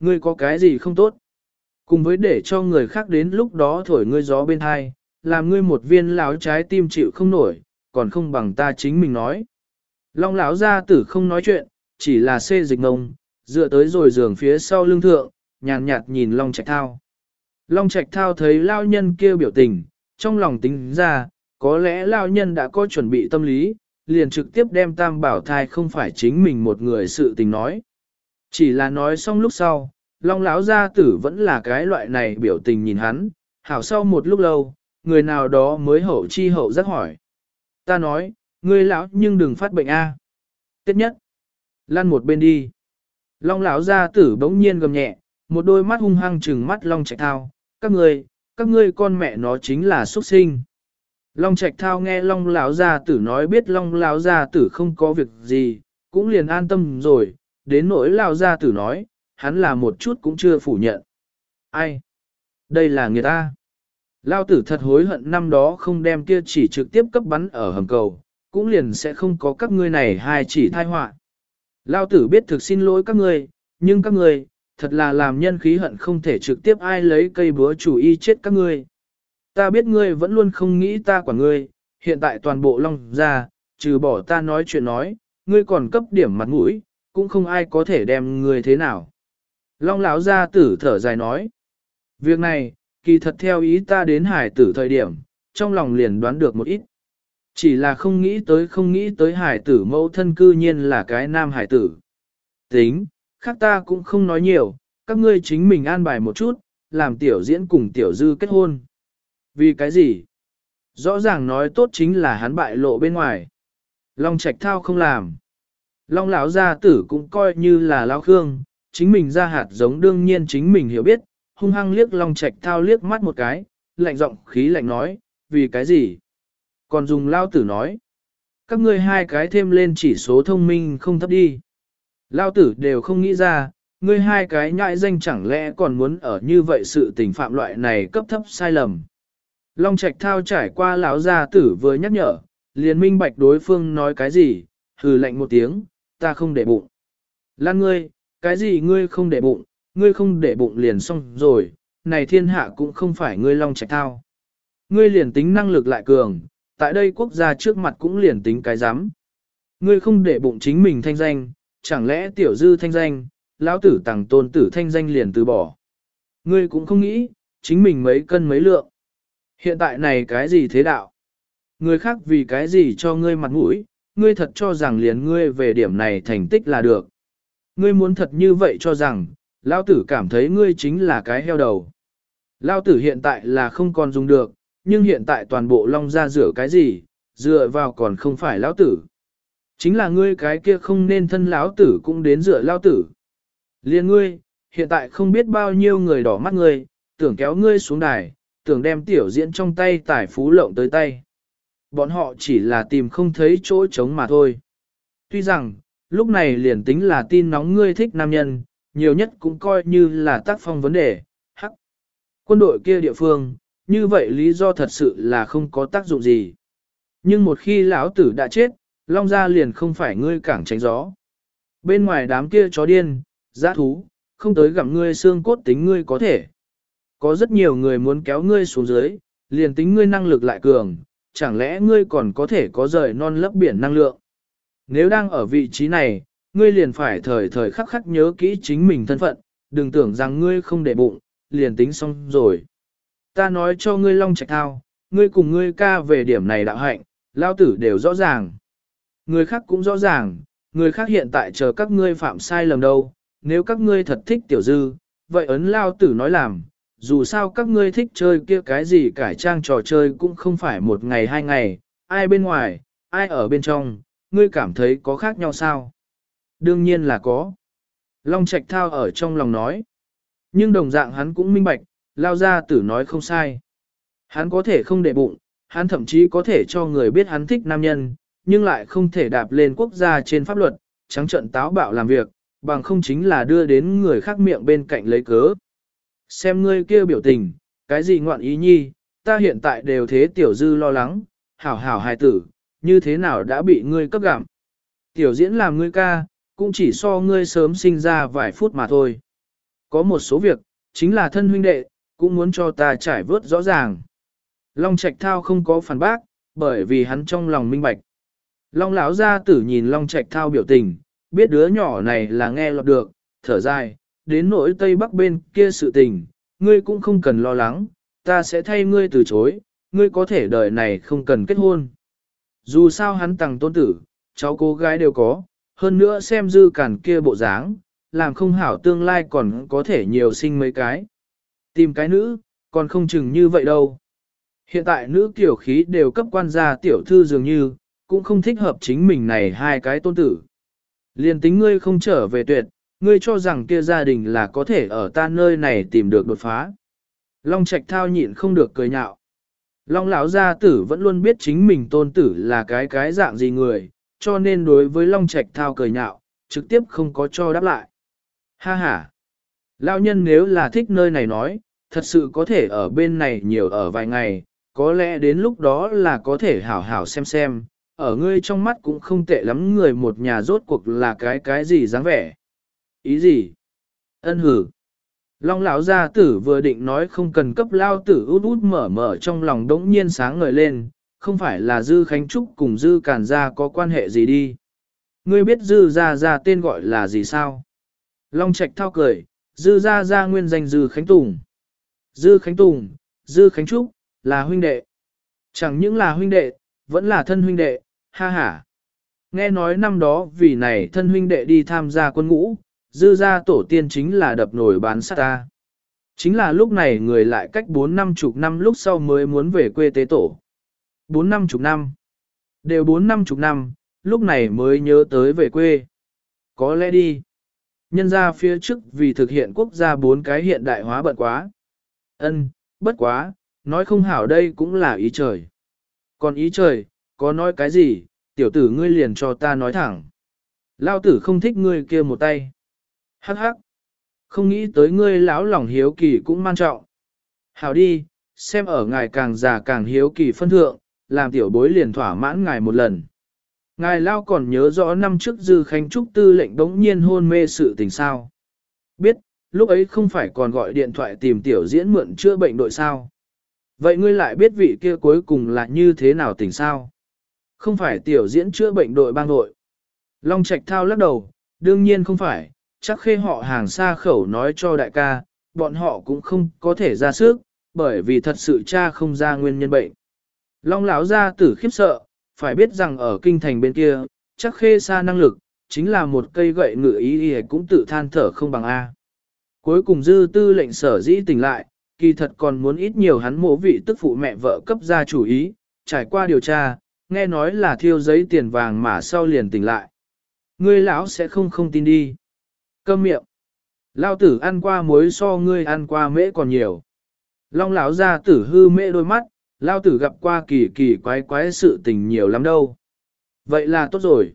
Ngươi có cái gì không tốt? Cùng với để cho người khác đến lúc đó thổi ngươi gió bên hai, làm ngươi một viên lão trái tim chịu không nổi, còn không bằng ta chính mình nói. Long lão gia tử không nói chuyện, chỉ là xê dịch ngông, dựa tới rồi giường phía sau lưng thượng, nhàn nhạt, nhìn Long Trạch Thao. Long Trạch Thao thấy lao nhân kia biểu tình, trong lòng tính ra, có lẽ lao nhân đã có chuẩn bị tâm lý, liền trực tiếp đem tam bảo thai không phải chính mình một người sự tình nói. Chỉ là nói xong lúc sau, Long lão gia tử vẫn là cái loại này biểu tình nhìn hắn, hảo sau một lúc lâu, người nào đó mới hậu chi hậu giác hỏi. Ta nói, ngươi lão nhưng đừng phát bệnh a. À. Tiếp nhất, lăn một bên đi. Long lão gia tử bỗng nhiên gầm nhẹ, một đôi mắt hung hăng trừng mắt Long Trạch Thao, các ngươi, các ngươi con mẹ nó chính là xuất sinh. Long Trạch Thao nghe Long lão gia tử nói biết Long lão gia tử không có việc gì, cũng liền an tâm rồi, đến nỗi lão gia tử nói, hắn là một chút cũng chưa phủ nhận. Ai? Đây là người ta. Lao tử thật hối hận năm đó không đem kia chỉ trực tiếp cấp bắn ở hầm cầu, cũng liền sẽ không có các ngươi này hai chỉ thai họa. Lao tử biết thực xin lỗi các ngươi, nhưng các ngươi, thật là làm nhân khí hận không thể trực tiếp ai lấy cây búa chủ y chết các ngươi. Ta biết ngươi vẫn luôn không nghĩ ta quả ngươi, hiện tại toàn bộ long ra, trừ bỏ ta nói chuyện nói, ngươi còn cấp điểm mặt mũi, cũng không ai có thể đem người thế nào. Long lão gia tử thở dài nói, việc này, kỳ thật theo ý ta đến hải tử thời điểm, trong lòng liền đoán được một ít. Chỉ là không nghĩ tới không nghĩ tới hải tử mẫu thân cư nhiên là cái nam hải tử. Tính, khác ta cũng không nói nhiều, các ngươi chính mình an bài một chút, làm tiểu diễn cùng tiểu dư kết hôn. Vì cái gì? Rõ ràng nói tốt chính là hắn bại lộ bên ngoài. Long Trạch Thao không làm. Long lão gia tử cũng coi như là lão khương, chính mình ra hạt giống đương nhiên chính mình hiểu biết, hung hăng liếc Long Trạch Thao liếc mắt một cái, lạnh giọng khí lạnh nói, vì cái gì? Còn dùng lao tử nói, các ngươi hai cái thêm lên chỉ số thông minh không thấp đi. Lao tử đều không nghĩ ra, ngươi hai cái nhãi danh chẳng lẽ còn muốn ở như vậy sự tình phạm loại này cấp thấp sai lầm. Long Trạch Thao trải qua lão gia tử vừa nhắc nhở, liền minh bạch đối phương nói cái gì, hừ lạnh một tiếng, ta không để bụng. Lan ngươi, cái gì ngươi không để bụng, ngươi không để bụng liền xong rồi, này thiên hạ cũng không phải ngươi Long Trạch Thao. Ngươi liền tính năng lực lại cường, tại đây quốc gia trước mặt cũng liền tính cái dám. Ngươi không để bụng chính mình thanh danh, chẳng lẽ tiểu dư thanh danh, lão tử tàng tôn tử thanh danh liền từ bỏ. Ngươi cũng không nghĩ, chính mình mấy cân mấy lượng. Hiện tại này cái gì thế đạo? Người khác vì cái gì cho ngươi mặt mũi, ngươi thật cho rằng liền ngươi về điểm này thành tích là được. Ngươi muốn thật như vậy cho rằng, lão tử cảm thấy ngươi chính là cái heo đầu. Lão tử hiện tại là không còn dùng được, nhưng hiện tại toàn bộ long ra rửa cái gì, dựa vào còn không phải lão tử. Chính là ngươi cái kia không nên thân lão tử cũng đến dựa lão tử. Liên ngươi, hiện tại không biết bao nhiêu người đỏ mắt ngươi, tưởng kéo ngươi xuống đài, tưởng đem tiểu diễn trong tay tải phú lộng tới tay. Bọn họ chỉ là tìm không thấy chỗ trống mà thôi. Tuy rằng, lúc này liền tính là tin nóng ngươi thích nam nhân, nhiều nhất cũng coi như là tác phong vấn đề, hắc. Quân đội kia địa phương, như vậy lý do thật sự là không có tác dụng gì. Nhưng một khi lão tử đã chết, Long Gia liền không phải ngươi cảng tránh gió. Bên ngoài đám kia chó điên, giã thú, không tới gặm ngươi xương cốt tính ngươi có thể. Có rất nhiều người muốn kéo ngươi xuống dưới, liền tính ngươi năng lực lại cường, chẳng lẽ ngươi còn có thể có rời non lấp biển năng lượng. Nếu đang ở vị trí này, ngươi liền phải thời thời khắc khắc nhớ kỹ chính mình thân phận, đừng tưởng rằng ngươi không để bụng, liền tính xong rồi. Ta nói cho ngươi long trạch thao, ngươi cùng ngươi ca về điểm này đạo hạnh, lao tử đều rõ ràng. Người khác cũng rõ ràng, người khác hiện tại chờ các ngươi phạm sai lầm đâu, nếu các ngươi thật thích tiểu dư, vậy ấn lao tử nói làm, dù sao các ngươi thích chơi kia cái gì cải trang trò chơi cũng không phải một ngày hai ngày, ai bên ngoài, ai ở bên trong, ngươi cảm thấy có khác nhau sao? Đương nhiên là có. Long Trạch Thao ở trong lòng nói. Nhưng đồng dạng hắn cũng minh bạch, lao ra tử nói không sai. Hắn có thể không để bụng, hắn thậm chí có thể cho người biết hắn thích nam nhân, nhưng lại không thể đạp lên quốc gia trên pháp luật, trắng trận táo bạo làm việc, bằng không chính là đưa đến người khác miệng bên cạnh lấy cớ. Xem ngươi kia biểu tình, cái gì ngoạn ý nhi, ta hiện tại đều thế tiểu dư lo lắng, hảo hảo hài tử, như thế nào đã bị ngươi cấp gặm. Tiểu diễn làm ngươi ca, cũng chỉ so ngươi sớm sinh ra vài phút mà thôi. Có một số việc, chính là thân huynh đệ, cũng muốn cho ta trải vớt rõ ràng. Long Trạch Thao không có phản bác, bởi vì hắn trong lòng minh bạch. Long lão gia tử nhìn Long Trạch Thao biểu tình, biết đứa nhỏ này là nghe lọt được, thở dài, đến nỗi tây bắc bên kia sự tình, ngươi cũng không cần lo lắng, ta sẽ thay ngươi từ chối, ngươi có thể đời này không cần kết hôn. Dù sao hắn tặng tôn tử, cháu cô gái đều có, hơn nữa xem dư cản kia bộ dáng, làm không hảo tương lai còn có thể nhiều sinh mấy cái. Tìm cái nữ, còn không chừng như vậy đâu. Hiện tại nữ tiểu khí đều cấp quan gia tiểu thư dường như, cũng không thích hợp chính mình này hai cái tôn tử. Liên tính ngươi không trở về tuyệt, ngươi cho rằng kia gia đình là có thể ở ta nơi này tìm được đột phá. Long Trạch thao nhịn không được cười nhạo. Long lão gia tử vẫn luôn biết chính mình tôn tử là cái cái dạng gì người, cho nên đối với Long Trạch thao cười nhạo, trực tiếp không có cho đáp lại. Ha ha! Lão nhân nếu là thích nơi này nói, thật sự có thể ở bên này nhiều ở vài ngày, có lẽ đến lúc đó là có thể hảo hảo xem xem, ở ngươi trong mắt cũng không tệ lắm người một nhà rốt cuộc là cái cái gì dáng vẻ. Ý gì? Ân hử. Long lão gia tử vừa định nói không cần cấp lao tử út út mở mở trong lòng đống nhiên sáng ngời lên, không phải là Dư Khánh Trúc cùng Dư Càn Gia có quan hệ gì đi. Ngươi biết Dư Gia Gia tên gọi là gì sao? Long Trạch thao cười, Dư Gia Gia nguyên danh Dư Khánh Tùng. Dư Khánh Tùng, Dư Khánh Trúc, là huynh đệ. Chẳng những là huynh đệ, vẫn là thân huynh đệ, ha ha. Nghe nói năm đó vì này thân huynh đệ đi tham gia quân ngũ, dư gia tổ tiên chính là đập nổi bán sát ta. Chính là lúc này người lại cách 4 năm chục năm lúc sau mới muốn về quê tế tổ. 4 năm chục năm. Đều 4 năm chục năm, lúc này mới nhớ tới về quê. Có lẽ đi. Nhân ra phía trước vì thực hiện quốc gia bốn cái hiện đại hóa bận quá. Ân, bất quá, nói không hảo đây cũng là ý trời. Còn ý trời, có nói cái gì, tiểu tử ngươi liền cho ta nói thẳng. Lao tử không thích ngươi kia một tay. Hắc hắc. Không nghĩ tới ngươi lão lòng hiếu kỳ cũng man trọng. Hảo đi, xem ở ngài càng già càng hiếu kỳ phân thượng, làm tiểu bối liền thỏa mãn ngài một lần. Ngài Lao còn nhớ rõ năm trước Dư Khánh Trúc tư lệnh đống nhiên hôn mê sự tình sao. Biết, lúc ấy không phải còn gọi điện thoại tìm tiểu diễn mượn chữa bệnh đội sao. Vậy ngươi lại biết vị kia cuối cùng là như thế nào tình sao? Không phải tiểu diễn chữa bệnh đội bang đội. Long Trạch thao lắc đầu, đương nhiên không phải, chắc khê họ hàng xa khẩu nói cho đại ca, bọn họ cũng không có thể ra sức, bởi vì thật sự cha không ra nguyên nhân bệnh. Long lão ra tử khiếp sợ, phải biết rằng ở kinh thành bên kia, chắc khê xa năng lực, chính là một cây gậy ngự ý y cũng tự than thở không bằng A. Cuối cùng dư tư lệnh sở dĩ tỉnh lại, kỳ thật còn muốn ít nhiều hắn mộ vị tức phụ mẹ vợ cấp ra chủ ý, trải qua điều tra, nghe nói là thiêu giấy tiền vàng mà sau liền tỉnh lại. Ngươi lão sẽ không không tin đi. Câm miệng. Lao tử ăn qua muối so ngươi ăn qua mễ còn nhiều. Long lão ra tử hư mễ đôi mắt, lao tử gặp qua kỳ kỳ quái quái sự tình nhiều lắm đâu. Vậy là tốt rồi.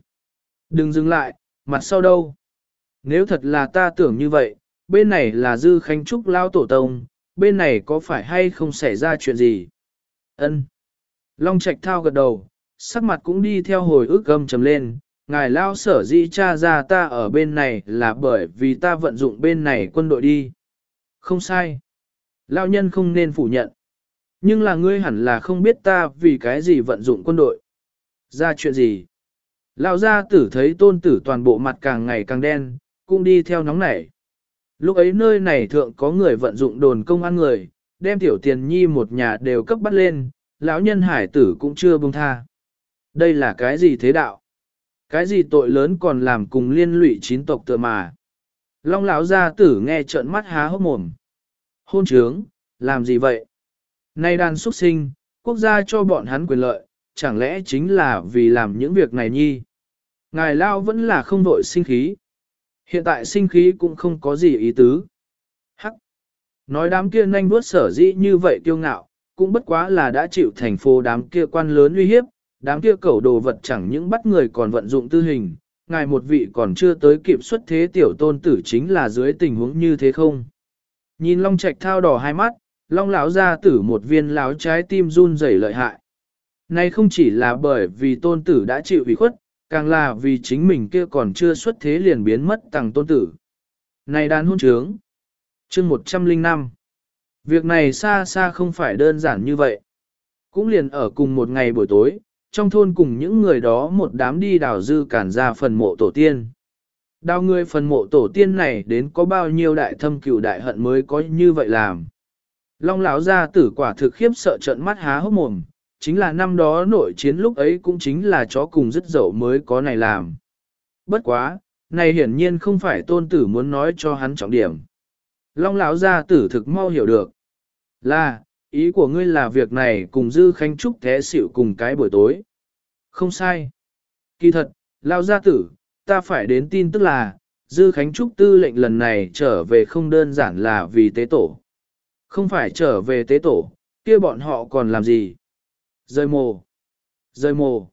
Đừng dừng lại, mặt sau đâu. Nếu thật là ta tưởng như vậy, bên này là dư khánh trúc lao tổ tông, bên này có phải hay không xảy ra chuyện gì? Ân. Long Trạch thao gật đầu, sắc mặt cũng đi theo hồi ức gầm trầm lên, ngài lao sở di cha ra ta ở bên này là bởi vì ta vận dụng bên này quân đội đi. Không sai. Lao nhân không nên phủ nhận. Nhưng là ngươi hẳn là không biết ta vì cái gì vận dụng quân đội. Ra chuyện gì? Lao gia tử thấy tôn tử toàn bộ mặt càng ngày càng đen, cũng đi theo nóng nảy. Lúc ấy nơi này thượng có người vận dụng đồn công an người, đem tiểu tiền nhi một nhà đều cấp bắt lên, lão nhân hải tử cũng chưa buông tha. Đây là cái gì thế đạo? Cái gì tội lớn còn làm cùng liên lụy chín tộc tựa mà? Long lão gia tử nghe trợn mắt há hốc mồm. Hôn trướng, làm gì vậy? Nay đàn xuất sinh, quốc gia cho bọn hắn quyền lợi, chẳng lẽ chính là vì làm những việc này nhi? Ngài Lao vẫn là không đội sinh khí. Hiện tại sinh khí cũng không có gì ý tứ. Hắc. Nói đám kia nhanh bước sở dĩ như vậy kiêu ngạo, cũng bất quá là đã chịu thành phố đám kia quan lớn uy hiếp, đám kia cẩu đồ vật chẳng những bắt người còn vận dụng tư hình, ngài một vị còn chưa tới kịp xuất thế tiểu tôn tử chính là dưới tình huống như thế không. Nhìn Long Trạch thao đỏ hai mắt, Long lão ra tử một viên láo trái tim run rẩy lợi hại. Nay không chỉ là bởi vì tôn tử đã chịu ủy khuất, càng là vì chính mình kia còn chưa xuất thế liền biến mất tàng tôn tử. Này đàn hôn trướng. chương 105 Việc này xa xa không phải đơn giản như vậy. Cũng liền ở cùng một ngày buổi tối, trong thôn cùng những người đó một đám đi đào dư cản ra phần mộ tổ tiên. Đào người phần mộ tổ tiên này đến có bao nhiêu đại thâm cựu đại hận mới có như vậy làm. Long lão gia tử quả thực khiếp sợ trận mắt há hốc mồm, chính là năm đó nội chiến lúc ấy cũng chính là chó cùng dứt dậu mới có này làm. Bất quá, này hiển nhiên không phải tôn tử muốn nói cho hắn trọng điểm. Long lão gia tử thực mau hiểu được. Là, ý của ngươi là việc này cùng Dư Khánh Trúc thế xỉu cùng cái buổi tối. Không sai. Kỳ thật, lão gia tử, ta phải đến tin tức là, Dư Khánh Trúc tư lệnh lần này trở về không đơn giản là vì tế tổ. Không phải trở về tế tổ, kia bọn họ còn làm gì? Rơi mồ. Rơi mồ.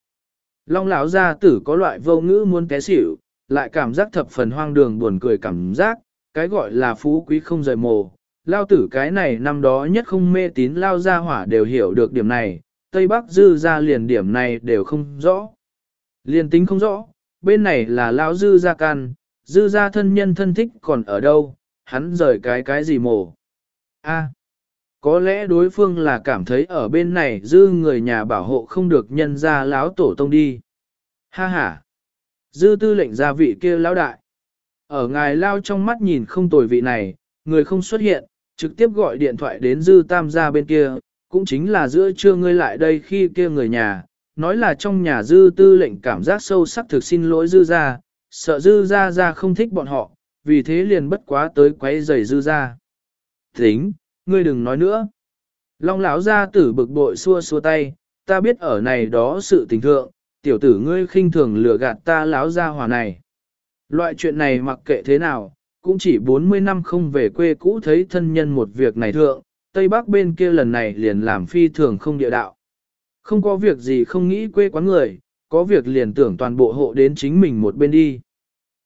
Long lão gia tử có loại vô ngữ muốn té xỉu, lại cảm giác thập phần hoang đường buồn cười cảm giác, cái gọi là phú quý không rời mồ. Lao tử cái này năm đó nhất không mê tín lao gia hỏa đều hiểu được điểm này, Tây Bắc dư ra liền điểm này đều không rõ. Liền tính không rõ, bên này là lao dư gia can, dư gia thân nhân thân thích còn ở đâu, hắn rời cái cái gì mổ? A. có lẽ đối phương là cảm thấy ở bên này dư người nhà bảo hộ không được nhân ra láo tổ tông đi. Ha ha. Dư tư lệnh gia vị kia lão đại. Ở ngài lao trong mắt nhìn không tồi vị này, người không xuất hiện, trực tiếp gọi điện thoại đến dư tam gia bên kia, cũng chính là giữa trưa ngươi lại đây khi kia người nhà, nói là trong nhà dư tư lệnh cảm giác sâu sắc thực xin lỗi dư gia, sợ dư gia gia không thích bọn họ, vì thế liền bất quá tới quấy rầy dư gia. Tính, ngươi đừng nói nữa. Long lão gia tử bực bội xua xua tay, ta biết ở này đó sự tình thượng, tiểu tử ngươi khinh thường lừa gạt ta lão gia hòa này. Loại chuyện này mặc kệ thế nào, cũng chỉ 40 năm không về quê cũ thấy thân nhân một việc này thượng, Tây Bắc bên kia lần này liền làm phi thường không địa đạo. Không có việc gì không nghĩ quê quán người, có việc liền tưởng toàn bộ hộ đến chính mình một bên đi.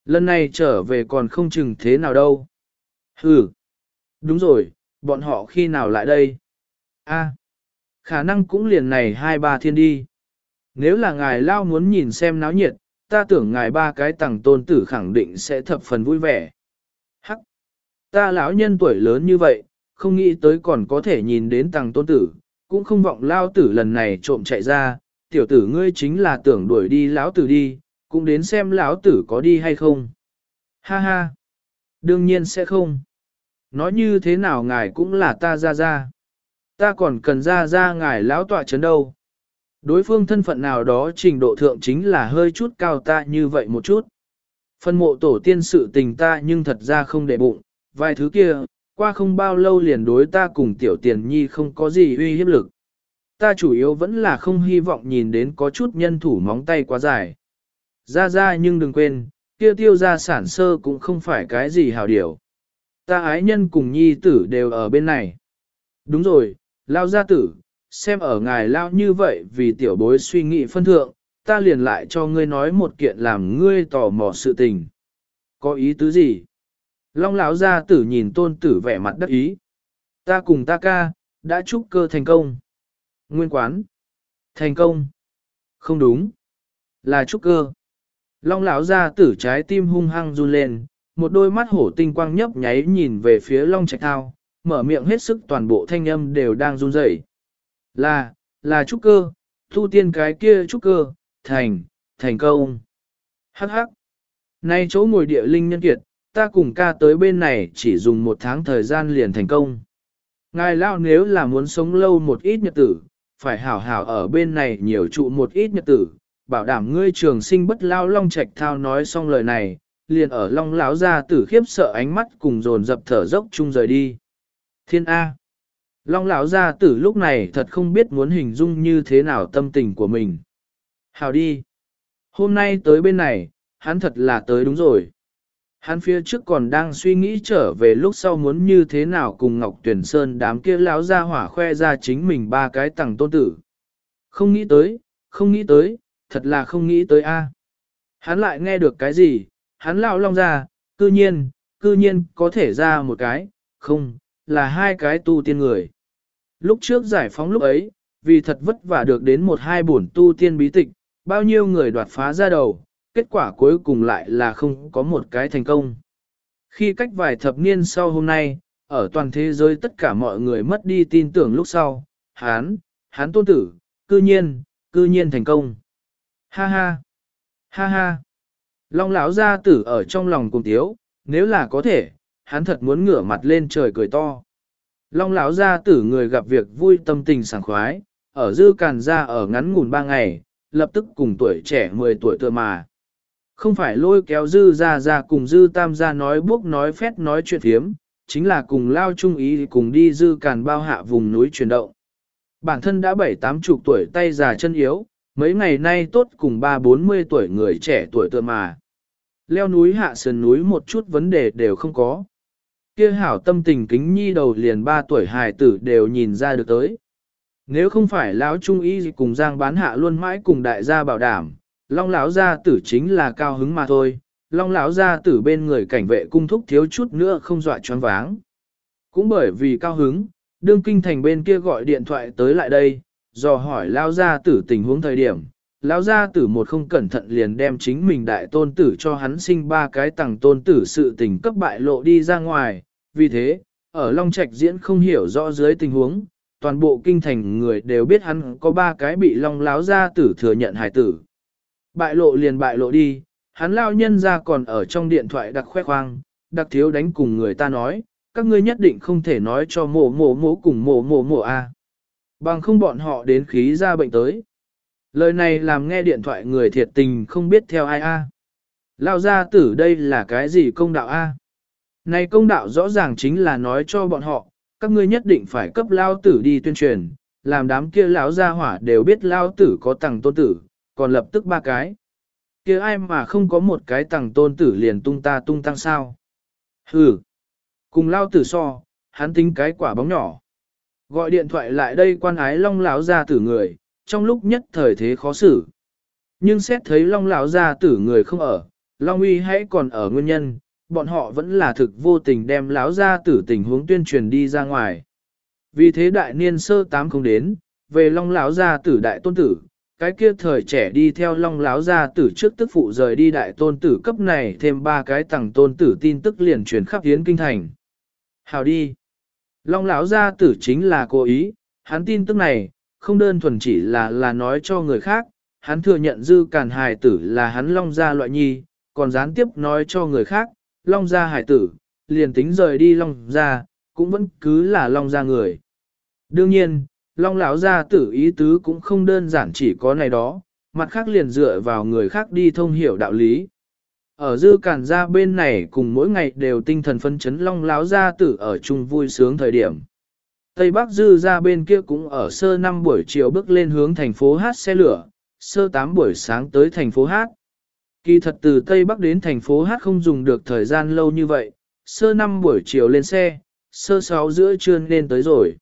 Lần này trở về còn không chừng thế nào đâu. Hừ, đúng rồi, bọn họ khi nào lại đây? A, khả năng cũng liền này hai ba thiên đi. Nếu là ngài lao muốn nhìn xem náo nhiệt, ta tưởng ngài ba cái tầng tôn tử khẳng định sẽ thập phần vui vẻ. Ta lão nhân tuổi lớn như vậy, không nghĩ tới còn có thể nhìn đến tàng tôn tử, cũng không vọng lao tử lần này trộm chạy ra, tiểu tử ngươi chính là tưởng đuổi đi lão tử đi, cũng đến xem lão tử có đi hay không. Ha ha! Đương nhiên sẽ không. Nói như thế nào ngài cũng là ta ra ra. Ta còn cần ra ra ngài lão tọa chấn đâu. Đối phương thân phận nào đó trình độ thượng chính là hơi chút cao ta như vậy một chút. Phân mộ tổ tiên sự tình ta nhưng thật ra không để bụng, vài thứ kia, qua không bao lâu liền đối ta cùng tiểu tiền nhi không có gì uy hiếp lực. Ta chủ yếu vẫn là không hy vọng nhìn đến có chút nhân thủ móng tay quá dài. Ra ra nhưng đừng quên, kia tiêu ra sản sơ cũng không phải cái gì hào điều. Ta ái nhân cùng nhi tử đều ở bên này. Đúng rồi, lao gia tử, xem ở ngài lao như vậy vì tiểu bối suy nghĩ phân thượng, ta liền lại cho ngươi nói một kiện làm ngươi tò mò sự tình. Có ý tứ gì? Long lão gia tử nhìn tôn tử vẻ mặt đắc ý. Ta cùng ta ca, đã chúc cơ thành công. Nguyên quán. Thành công. Không đúng. Là chúc cơ. Long lão gia tử trái tim hung hăng run lên, một đôi mắt hổ tinh quang nhấp nháy nhìn về phía Long Trạch Thao, mở miệng hết sức toàn bộ thanh âm đều đang run rẩy. Là, là trúc cơ, thu tiên cái kia trúc cơ, thành, thành công. Hắc hắc. Nay chỗ ngồi địa linh nhân kiệt, ta cùng ca tới bên này chỉ dùng một tháng thời gian liền thành công. Ngài lao nếu là muốn sống lâu một ít nhật tử, phải hảo hảo ở bên này nhiều trụ một ít nhật tử, bảo đảm ngươi trường sinh bất lao long trạch thao nói xong lời này, liền ở long lão ra tử khiếp sợ ánh mắt cùng dồn dập thở dốc chung rời đi. Thiên A. Long lão gia tử lúc này thật không biết muốn hình dung như thế nào tâm tình của mình. Hào đi. Hôm nay tới bên này, hắn thật là tới đúng rồi. Hắn phía trước còn đang suy nghĩ trở về lúc sau muốn như thế nào cùng Ngọc Tuyển Sơn đám kia lão gia hỏa khoe ra chính mình ba cái tầng tôn tử. Không nghĩ tới, không nghĩ tới, thật là không nghĩ tới a. Hắn lại nghe được cái gì, hắn lão long ra, cư nhiên, cư nhiên có thể ra một cái, không, là hai cái tu tiên người. Lúc trước giải phóng lúc ấy, vì thật vất vả được đến một hai bổn tu tiên bí tịch, bao nhiêu người đoạt phá ra đầu, kết quả cuối cùng lại là không có một cái thành công. Khi cách vài thập niên sau hôm nay, ở toàn thế giới tất cả mọi người mất đi tin tưởng lúc sau, hán, hán tôn tử, cư nhiên, cư nhiên thành công. Ha ha, ha ha. Long lão gia tử ở trong lòng cùng tiếu, nếu là có thể, hắn thật muốn ngửa mặt lên trời cười to. Long lão gia tử người gặp việc vui tâm tình sảng khoái, ở dư càn ra ở ngắn ngủn ba ngày, lập tức cùng tuổi trẻ 10 tuổi tựa mà. Không phải lôi kéo dư ra ra cùng dư tam gia nói bốc nói phét nói chuyện thiếm, chính là cùng lao chung ý cùng đi dư càn bao hạ vùng núi chuyển động. Bản thân đã bảy tám chục tuổi tay già chân yếu, mấy ngày nay tốt cùng ba bốn mươi tuổi người trẻ tuổi tựa mà. Leo núi hạ sườn núi một chút vấn đề đều không có. Kia hảo tâm tình kính nhi đầu liền ba tuổi hài tử đều nhìn ra được tới. Nếu không phải lão trung y cùng giang bán hạ luôn mãi cùng đại gia bảo đảm, long lão gia tử chính là cao hứng mà thôi, long lão gia tử bên người cảnh vệ cung thúc thiếu chút nữa không dọa choáng váng. Cũng bởi vì cao hứng, đương kinh thành bên kia gọi điện thoại tới lại đây, dò hỏi lão gia tử tình huống thời điểm. Lão gia tử một không cẩn thận liền đem chính mình đại tôn tử cho hắn sinh ba cái tầng tôn tử sự tình cấp bại lộ đi ra ngoài, vì thế, ở Long Trạch diễn không hiểu rõ dưới tình huống, toàn bộ kinh thành người đều biết hắn có ba cái bị Long Lão gia tử thừa nhận hài tử. Bại lộ liền bại lộ đi, hắn lao nhân ra còn ở trong điện thoại đặc khoe khoang, đặc thiếu đánh cùng người ta nói, các ngươi nhất định không thể nói cho mổ mổ mổ cùng mổ mổ mổ a. Bằng không bọn họ đến khí ra bệnh tới. Lời này làm nghe điện thoại người thiệt tình không biết theo ai a. Lao gia tử đây là cái gì công đạo a? Này công đạo rõ ràng chính là nói cho bọn họ, các ngươi nhất định phải cấp lao tử đi tuyên truyền, làm đám kia lão gia hỏa đều biết lao tử có tầng tôn tử, còn lập tức ba cái. kia ai mà không có một cái tàng tôn tử liền tung ta tung tăng sao? Hừ, cùng lao tử so, hắn tính cái quả bóng nhỏ. Gọi điện thoại lại đây quan ái long lão gia tử người, trong lúc nhất thời thế khó xử. Nhưng xét thấy long lão gia tử người không ở, long uy hãy còn ở nguyên nhân, bọn họ vẫn là thực vô tình đem lão gia tử tình huống tuyên truyền đi ra ngoài. Vì thế đại niên sơ tám không đến, về long lão gia tử đại tôn tử, cái kia thời trẻ đi theo long lão gia tử trước tức phụ rời đi đại tôn tử cấp này thêm ba cái tầng tôn tử tin tức liền truyền khắp hiến kinh thành. Hào đi! Long lão gia tử chính là cố ý, hắn tin tức này, không đơn thuần chỉ là là nói cho người khác, hắn thừa nhận dư càn hài tử là hắn long gia loại nhi, còn gián tiếp nói cho người khác, long gia hải tử, liền tính rời đi long gia, cũng vẫn cứ là long gia người. Đương nhiên, long lão gia tử ý tứ cũng không đơn giản chỉ có này đó, mặt khác liền dựa vào người khác đi thông hiểu đạo lý. Ở dư cản gia bên này cùng mỗi ngày đều tinh thần phân chấn long lão gia tử ở chung vui sướng thời điểm. Tây Bắc dư ra bên kia cũng ở sơ năm buổi chiều bước lên hướng thành phố Hát xe lửa, sơ tám buổi sáng tới thành phố Hát. Kỳ thật từ Tây Bắc đến thành phố Hát không dùng được thời gian lâu như vậy, sơ năm buổi chiều lên xe, sơ sáu giữa trưa nên tới rồi.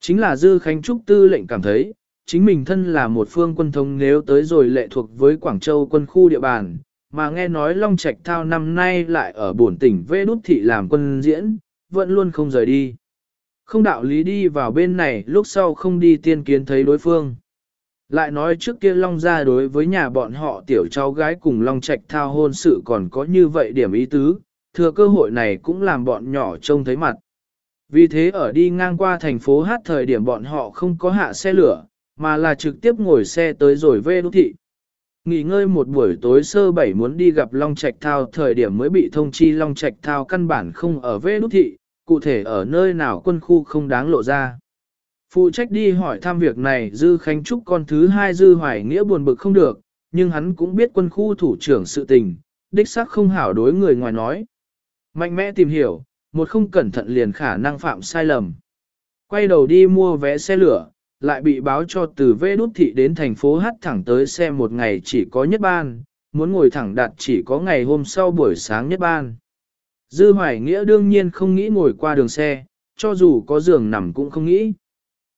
Chính là Dư Khánh Trúc tư lệnh cảm thấy, chính mình thân là một phương quân thống nếu tới rồi lệ thuộc với Quảng Châu quân khu địa bàn, mà nghe nói Long Trạch Thao năm nay lại ở bổn tỉnh Vê Đút Thị làm quân diễn, vẫn luôn không rời đi. Không đạo lý đi vào bên này lúc sau không đi tiên kiến thấy đối phương. Lại nói trước kia Long gia đối với nhà bọn họ tiểu cháu gái cùng Long Trạch thao hôn sự còn có như vậy điểm ý tứ, thừa cơ hội này cũng làm bọn nhỏ trông thấy mặt. Vì thế ở đi ngang qua thành phố hát thời điểm bọn họ không có hạ xe lửa, mà là trực tiếp ngồi xe tới rồi về đô thị. Nghỉ ngơi một buổi tối sơ bảy muốn đi gặp Long Trạch Thao thời điểm mới bị thông chi Long Trạch Thao căn bản không ở về đô thị, cụ thể ở nơi nào quân khu không đáng lộ ra. Phụ trách đi hỏi thăm việc này Dư Khánh Trúc con thứ hai Dư Hoài Nghĩa buồn bực không được, nhưng hắn cũng biết quân khu thủ trưởng sự tình, đích xác không hảo đối người ngoài nói. Mạnh mẽ tìm hiểu, một không cẩn thận liền khả năng phạm sai lầm. Quay đầu đi mua vé xe lửa, lại bị báo cho từ Vê Đút Thị đến thành phố Hát thẳng tới xe một ngày chỉ có nhất ban, muốn ngồi thẳng đặt chỉ có ngày hôm sau buổi sáng nhất ban. Dư Hoài Nghĩa đương nhiên không nghĩ ngồi qua đường xe, cho dù có giường nằm cũng không nghĩ.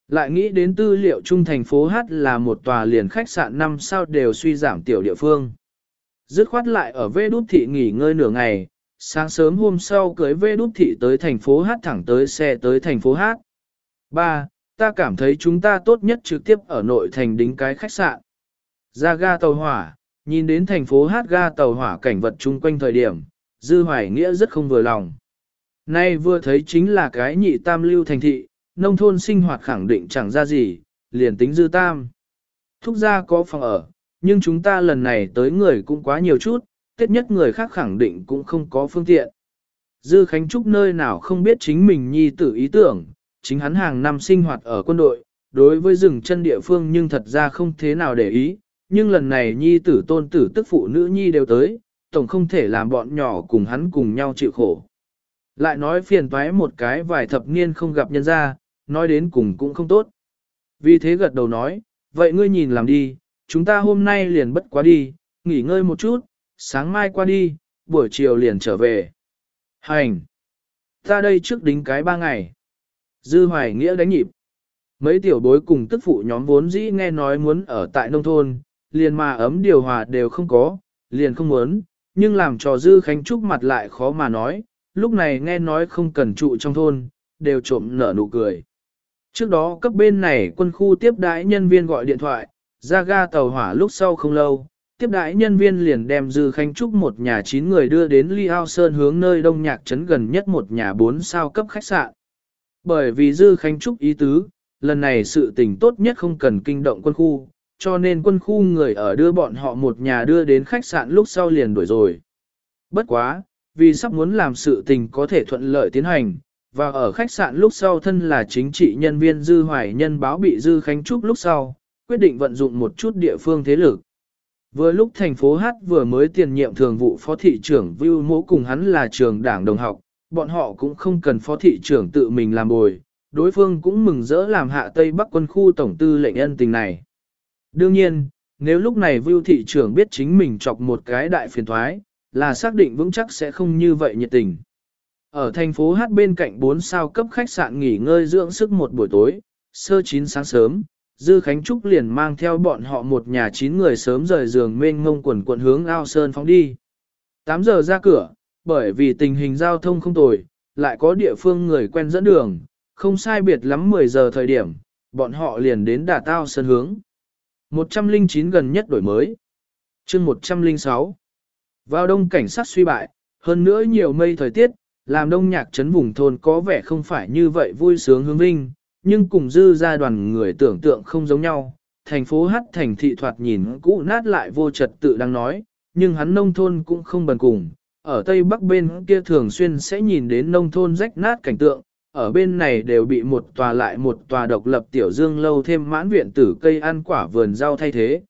Lại nghĩ đến tư liệu trung thành phố Hát là một tòa liền khách sạn năm sao đều suy giảm tiểu địa phương. Dứt khoát lại ở Vê Đút Thị nghỉ ngơi nửa ngày, sáng sớm hôm sau cưới Vê Đút Thị tới thành phố Hát thẳng tới xe tới thành phố Hát. 3. Ta cảm thấy chúng ta tốt nhất trực tiếp ở nội thành đính cái khách sạn. Ra ga tàu hỏa, nhìn đến thành phố Hát ga tàu hỏa cảnh vật chung quanh thời điểm, Dư Hoài Nghĩa rất không vừa lòng. Nay vừa thấy chính là cái nhị tam lưu thành thị, nông thôn sinh hoạt khẳng định chẳng ra gì, liền tính dư tam. Thúc gia có phòng ở, nhưng chúng ta lần này tới người cũng quá nhiều chút, tiết nhất người khác khẳng định cũng không có phương tiện. Dư Khánh Trúc nơi nào không biết chính mình nhi tử ý tưởng, chính hắn hàng năm sinh hoạt ở quân đội, đối với rừng chân địa phương nhưng thật ra không thế nào để ý, nhưng lần này nhi tử tôn tử tức phụ nữ nhi đều tới, tổng không thể làm bọn nhỏ cùng hắn cùng nhau chịu khổ. Lại nói phiền toái một cái vài thập niên không gặp nhân ra, nói đến cùng cũng không tốt. Vì thế gật đầu nói, vậy ngươi nhìn làm đi, chúng ta hôm nay liền bất quá đi, nghỉ ngơi một chút, sáng mai qua đi, buổi chiều liền trở về. Hành! Ta đây trước đính cái ba ngày. Dư hoài nghĩa đánh nhịp. Mấy tiểu bối cùng tức phụ nhóm vốn dĩ nghe nói muốn ở tại nông thôn, liền mà ấm điều hòa đều không có, liền không muốn, nhưng làm cho Dư Khánh Trúc mặt lại khó mà nói, lúc này nghe nói không cần trụ trong thôn, đều trộm nở nụ cười. Trước đó cấp bên này quân khu tiếp đãi nhân viên gọi điện thoại, ra ga tàu hỏa lúc sau không lâu, tiếp đãi nhân viên liền đem Dư Khánh Trúc một nhà chín người đưa đến Ly Ao Sơn hướng nơi đông nhạc trấn gần nhất một nhà bốn sao cấp khách sạn. Bởi vì Dư Khánh Trúc ý tứ, lần này sự tình tốt nhất không cần kinh động quân khu, cho nên quân khu người ở đưa bọn họ một nhà đưa đến khách sạn lúc sau liền đuổi rồi. Bất quá, vì sắp muốn làm sự tình có thể thuận lợi tiến hành, và ở khách sạn lúc sau thân là chính trị nhân viên Dư Hoài Nhân báo bị Dư Khánh Trúc lúc sau, quyết định vận dụng một chút địa phương thế lực. Vừa lúc thành phố Hát vừa mới tiền nhiệm thường vụ phó thị trưởng Vưu Mỗ cùng hắn là trường đảng đồng học, bọn họ cũng không cần phó thị trưởng tự mình làm bồi, đối phương cũng mừng rỡ làm hạ Tây Bắc quân khu tổng tư lệnh ân tình này. Đương nhiên, nếu lúc này Vưu thị trưởng biết chính mình chọc một cái đại phiền thoái, là xác định vững chắc sẽ không như vậy nhiệt tình. Ở thành phố Hát bên cạnh 4 sao cấp khách sạn nghỉ ngơi dưỡng sức một buổi tối, sơ chín sáng sớm, Dư Khánh Trúc liền mang theo bọn họ một nhà chín người sớm rời giường mênh ngông quần quận hướng ao sơn phóng đi. 8 giờ ra cửa, bởi vì tình hình giao thông không tồi, lại có địa phương người quen dẫn đường, không sai biệt lắm 10 giờ thời điểm, bọn họ liền đến đà tao sơn hướng. 109 gần nhất đổi mới. chương 106. Vào đông cảnh sát suy bại, hơn nữa nhiều mây thời tiết, làm đông nhạc trấn vùng thôn có vẻ không phải như vậy vui sướng hướng vinh, nhưng cùng dư gia đoàn người tưởng tượng không giống nhau. Thành phố Hát thành thị thoạt nhìn cũ nát lại vô trật tự đang nói, nhưng hắn nông thôn cũng không bần cùng. Ở Tây Bắc bên kia thường xuyên sẽ nhìn đến nông thôn rách nát cảnh tượng, ở bên này đều bị một tòa lại một tòa độc lập tiểu dương lâu thêm mãn viện tử cây ăn quả vườn rau thay thế.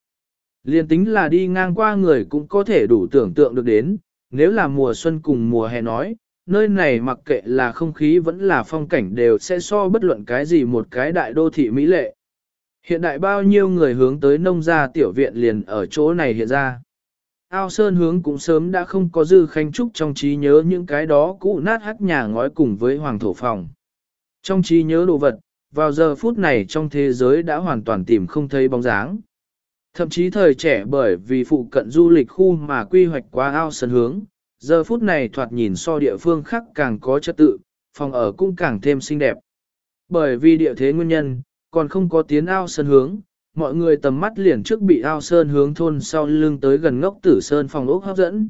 Liên tính là đi ngang qua người cũng có thể đủ tưởng tượng được đến, nếu là mùa xuân cùng mùa hè nói, nơi này mặc kệ là không khí vẫn là phong cảnh đều sẽ so bất luận cái gì một cái đại đô thị mỹ lệ. Hiện đại bao nhiêu người hướng tới nông gia tiểu viện liền ở chỗ này hiện ra. Ao Sơn hướng cũng sớm đã không có dư khanh trúc trong trí nhớ những cái đó cũ nát hắc nhà ngói cùng với hoàng thổ phòng. Trong trí nhớ đồ vật, vào giờ phút này trong thế giới đã hoàn toàn tìm không thấy bóng dáng. Thậm chí thời trẻ bởi vì phụ cận du lịch khu mà quy hoạch qua ao sơn hướng, giờ phút này thoạt nhìn so địa phương khác càng có trật tự, phòng ở cũng càng thêm xinh đẹp. Bởi vì địa thế nguyên nhân, còn không có tiến ao sơn hướng, mọi người tầm mắt liền trước bị ao sơn hướng thôn sau lưng tới gần ngốc tử sơn phòng ốc hấp dẫn.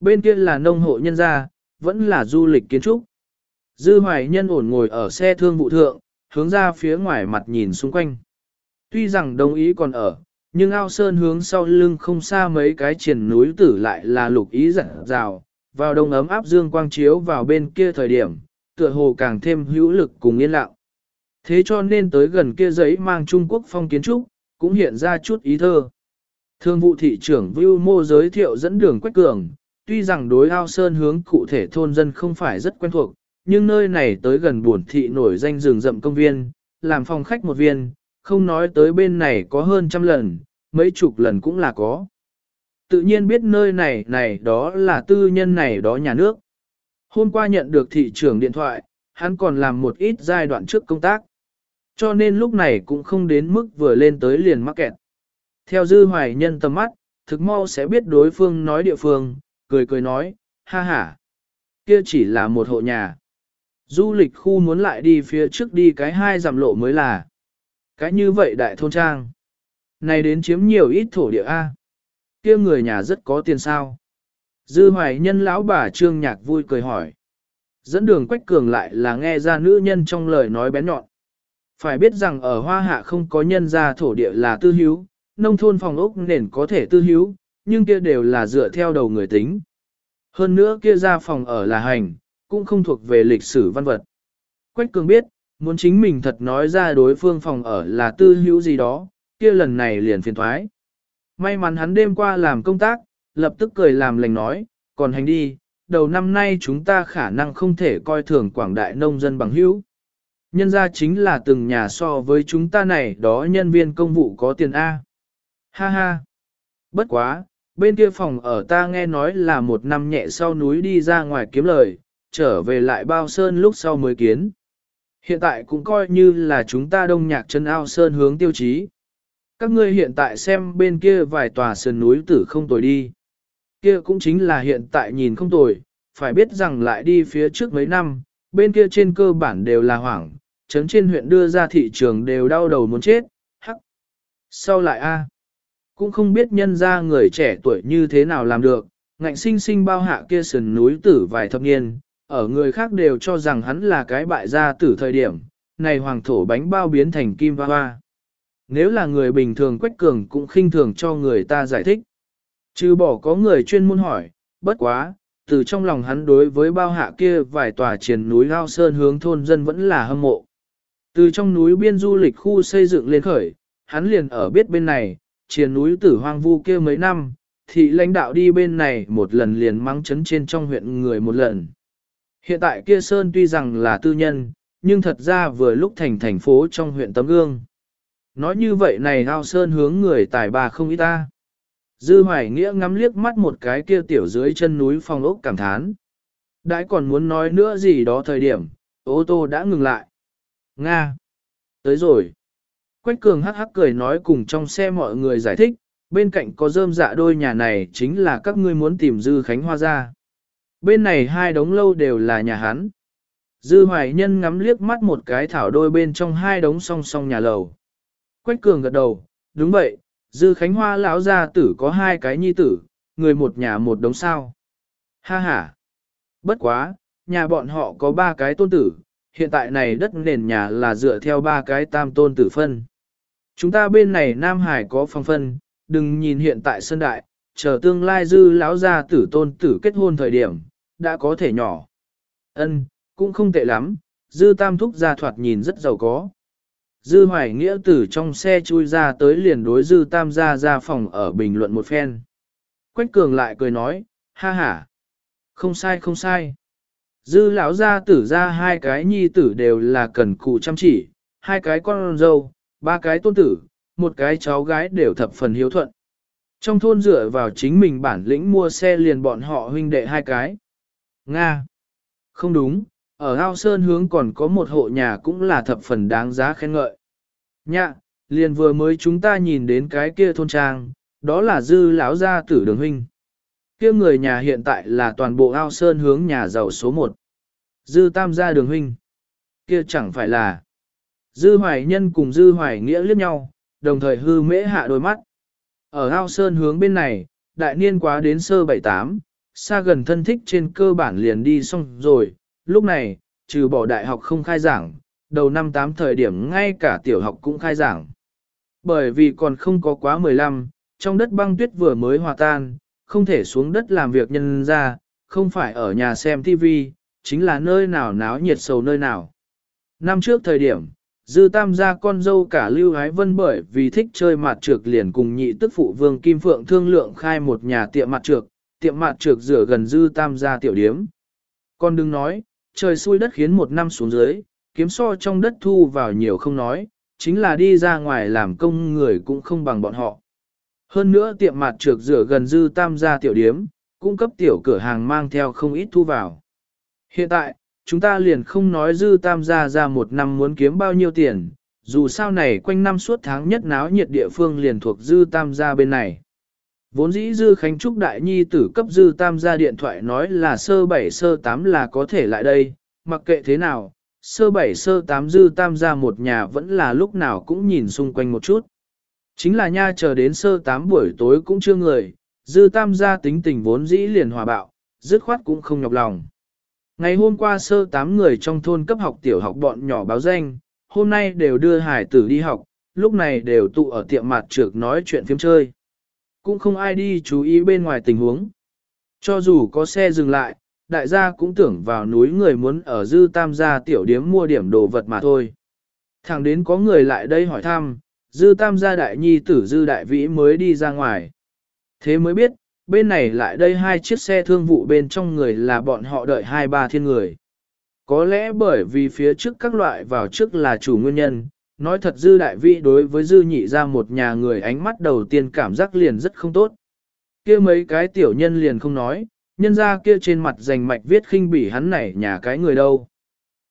Bên kia là nông hộ nhân gia, vẫn là du lịch kiến trúc. Dư hoài nhân ổn ngồi ở xe thương vụ thượng, hướng ra phía ngoài mặt nhìn xung quanh. Tuy rằng đồng ý còn ở, nhưng ao sơn hướng sau lưng không xa mấy cái triển núi tử lại là lục ý dặn rào, vào đông ấm áp dương quang chiếu vào bên kia thời điểm, tựa hồ càng thêm hữu lực cùng yên lặng. Thế cho nên tới gần kia giấy mang Trung Quốc phong kiến trúc, cũng hiện ra chút ý thơ. Thương vụ thị trưởng Vưu Mô giới thiệu dẫn đường Quách Cường, tuy rằng đối ao sơn hướng cụ thể thôn dân không phải rất quen thuộc, nhưng nơi này tới gần buồn thị nổi danh rừng rậm công viên, làm phòng khách một viên, không nói tới bên này có hơn trăm lần, mấy chục lần cũng là có. Tự nhiên biết nơi này này đó là tư nhân này đó nhà nước. Hôm qua nhận được thị trưởng điện thoại, hắn còn làm một ít giai đoạn trước công tác. Cho nên lúc này cũng không đến mức vừa lên tới liền mắc kẹt. Theo dư hoài nhân tầm mắt, thực mau sẽ biết đối phương nói địa phương, cười cười nói, ha ha, kia chỉ là một hộ nhà. Du lịch khu muốn lại đi phía trước đi cái hai giảm lộ mới là. Cái như vậy đại thôn trang. Này đến chiếm nhiều ít thổ địa A. kia người nhà rất có tiền sao. Dư hoài nhân lão bà trương nhạc vui cười hỏi. Dẫn đường Quách Cường lại là nghe ra nữ nhân trong lời nói bén nhọn. Phải biết rằng ở Hoa Hạ không có nhân gia thổ địa là tư hữu, nông thôn phòng ốc nền có thể tư hữu, nhưng kia đều là dựa theo đầu người tính. Hơn nữa kia ra phòng ở là hành, cũng không thuộc về lịch sử văn vật. Quách Cường biết, muốn chính mình thật nói ra đối phương phòng ở là tư hữu gì đó, kia lần này liền phiền thoái. May mắn hắn đêm qua làm công tác, lập tức cười làm lành nói, còn hành đi, đầu năm nay chúng ta khả năng không thể coi thường quảng đại nông dân bằng hữu. Nhân ra chính là từng nhà so với chúng ta này đó nhân viên công vụ có tiền A. Ha ha. Bất quá, bên kia phòng ở ta nghe nói là một năm nhẹ sau núi đi ra ngoài kiếm lời, trở về lại bao sơn lúc sau mới kiến. Hiện tại cũng coi như là chúng ta đông nhạc chân ao sơn hướng tiêu chí. Các ngươi hiện tại xem bên kia vài tòa sườn núi tử không tồi đi. Kia cũng chính là hiện tại nhìn không tồi, phải biết rằng lại đi phía trước mấy năm, bên kia trên cơ bản đều là hoảng, chấn trên huyện đưa ra thị trường đều đau đầu muốn chết, hắc. Sau lại a Cũng không biết nhân ra người trẻ tuổi như thế nào làm được, ngạnh sinh sinh bao hạ kia sườn núi tử vài thập niên, ở người khác đều cho rằng hắn là cái bại gia tử thời điểm, này hoàng thổ bánh bao biến thành kim hoa hoa. Nếu là người bình thường quách cường cũng khinh thường cho người ta giải thích. Chứ bỏ có người chuyên môn hỏi, bất quá, từ trong lòng hắn đối với bao hạ kia vài tòa triển núi lao sơn hướng thôn dân vẫn là hâm mộ. Từ trong núi biên du lịch khu xây dựng lên khởi, hắn liền ở biết bên này, triển núi tử hoang vu kia mấy năm, thị lãnh đạo đi bên này một lần liền mắng chấn trên trong huyện người một lần. Hiện tại kia sơn tuy rằng là tư nhân, nhưng thật ra vừa lúc thành thành phố trong huyện Tấm Gương. Nói như vậy này ao sơn hướng người tài bà không ít ta. Dư hoài nghĩa ngắm liếc mắt một cái kia tiểu dưới chân núi phong ốc cảm thán. Đãi còn muốn nói nữa gì đó thời điểm, ô tô đã ngừng lại. Nga! Tới rồi! Quách cường hắc hắc cười nói cùng trong xe mọi người giải thích, bên cạnh có rơm dạ đôi nhà này chính là các ngươi muốn tìm Dư Khánh Hoa ra. Bên này hai đống lâu đều là nhà hắn. Dư hoài nhân ngắm liếc mắt một cái thảo đôi bên trong hai đống song song nhà lầu. Quách cường gật đầu, đúng vậy, Dư Khánh Hoa lão gia tử có hai cái nhi tử, người một nhà một đống sao. Ha ha. Bất quá, nhà bọn họ có ba cái tôn tử, hiện tại này đất nền nhà là dựa theo ba cái tam tôn tử phân. Chúng ta bên này Nam Hải có phong phân, đừng nhìn hiện tại sân đại, chờ tương lai dư lão gia tử tôn tử kết hôn thời điểm, đã có thể nhỏ. Ân, cũng không tệ lắm, dư tam thúc ra thoạt nhìn rất giàu có. Dư hoài nghĩa từ trong xe chui ra tới liền đối dư tam gia ra phòng ở bình luận một phen. Quách cường lại cười nói, ha ha, không sai không sai. Dư lão gia tử ra hai cái nhi tử đều là cần cù chăm chỉ, hai cái con dâu, ba cái tôn tử, một cái cháu gái đều thập phần hiếu thuận. Trong thôn dựa vào chính mình bản lĩnh mua xe liền bọn họ huynh đệ hai cái. Nga. Không đúng, ở ao sơn hướng còn có một hộ nhà cũng là thập phần đáng giá khen ngợi. Nhạ, liền vừa mới chúng ta nhìn đến cái kia thôn trang, đó là dư lão gia tử đường huynh. Kia người nhà hiện tại là toàn bộ ao sơn hướng nhà giàu số 1. Dư tam gia đường huynh. Kia chẳng phải là. Dư hoài nhân cùng dư hoài nghĩa liếc nhau, đồng thời hư mễ hạ đôi mắt. Ở ao sơn hướng bên này, đại niên quá đến sơ 78, xa gần thân thích trên cơ bản liền đi xong rồi, lúc này, trừ bỏ đại học không khai giảng, đầu năm 8 thời điểm ngay cả tiểu học cũng khai giảng. Bởi vì còn không có quá 15, trong đất băng tuyết vừa mới hòa tan, không thể xuống đất làm việc nhân ra, không phải ở nhà xem TV, chính là nơi nào náo nhiệt sầu nơi nào. Năm trước thời điểm, dư tam gia con dâu cả Lưu Hái Vân bởi vì thích chơi mặt trược liền cùng nhị tức phụ vương Kim Phượng thương lượng khai một nhà tiệm mặt trược, tiệm mặt trược rửa gần dư tam gia tiểu điếm. Con đừng nói, trời xui đất khiến một năm xuống dưới, kiếm so trong đất thu vào nhiều không nói, chính là đi ra ngoài làm công người cũng không bằng bọn họ. Hơn nữa tiệm mặt trược rửa gần dư tam gia tiểu điếm, cung cấp tiểu cửa hàng mang theo không ít thu vào. Hiện tại, chúng ta liền không nói dư tam gia ra một năm muốn kiếm bao nhiêu tiền, dù sao này quanh năm suốt tháng nhất náo nhiệt địa phương liền thuộc dư tam gia bên này. Vốn dĩ dư khánh trúc đại nhi tử cấp dư tam gia điện thoại nói là sơ bảy sơ tám là có thể lại đây, mặc kệ thế nào, sơ bảy sơ tám dư tam gia một nhà vẫn là lúc nào cũng nhìn xung quanh một chút. Chính là nha chờ đến sơ tám buổi tối cũng chưa người, dư tam gia tính tình vốn dĩ liền hòa bạo, dứt khoát cũng không nhọc lòng. Ngày hôm qua sơ tám người trong thôn cấp học tiểu học bọn nhỏ báo danh, hôm nay đều đưa hải tử đi học, lúc này đều tụ ở tiệm mặt trược nói chuyện phim chơi. Cũng không ai đi chú ý bên ngoài tình huống. Cho dù có xe dừng lại, đại gia cũng tưởng vào núi người muốn ở dư tam gia tiểu điếm mua điểm đồ vật mà thôi. Thẳng đến có người lại đây hỏi thăm, dư tam gia đại nhi tử dư đại vĩ mới đi ra ngoài. Thế mới biết, bên này lại đây hai chiếc xe thương vụ bên trong người là bọn họ đợi hai ba thiên người. Có lẽ bởi vì phía trước các loại vào trước là chủ nguyên nhân, nói thật dư đại vĩ đối với dư nhị ra một nhà người ánh mắt đầu tiên cảm giác liền rất không tốt. kia mấy cái tiểu nhân liền không nói, nhân ra kia trên mặt dành mạch viết khinh bỉ hắn này nhà cái người đâu.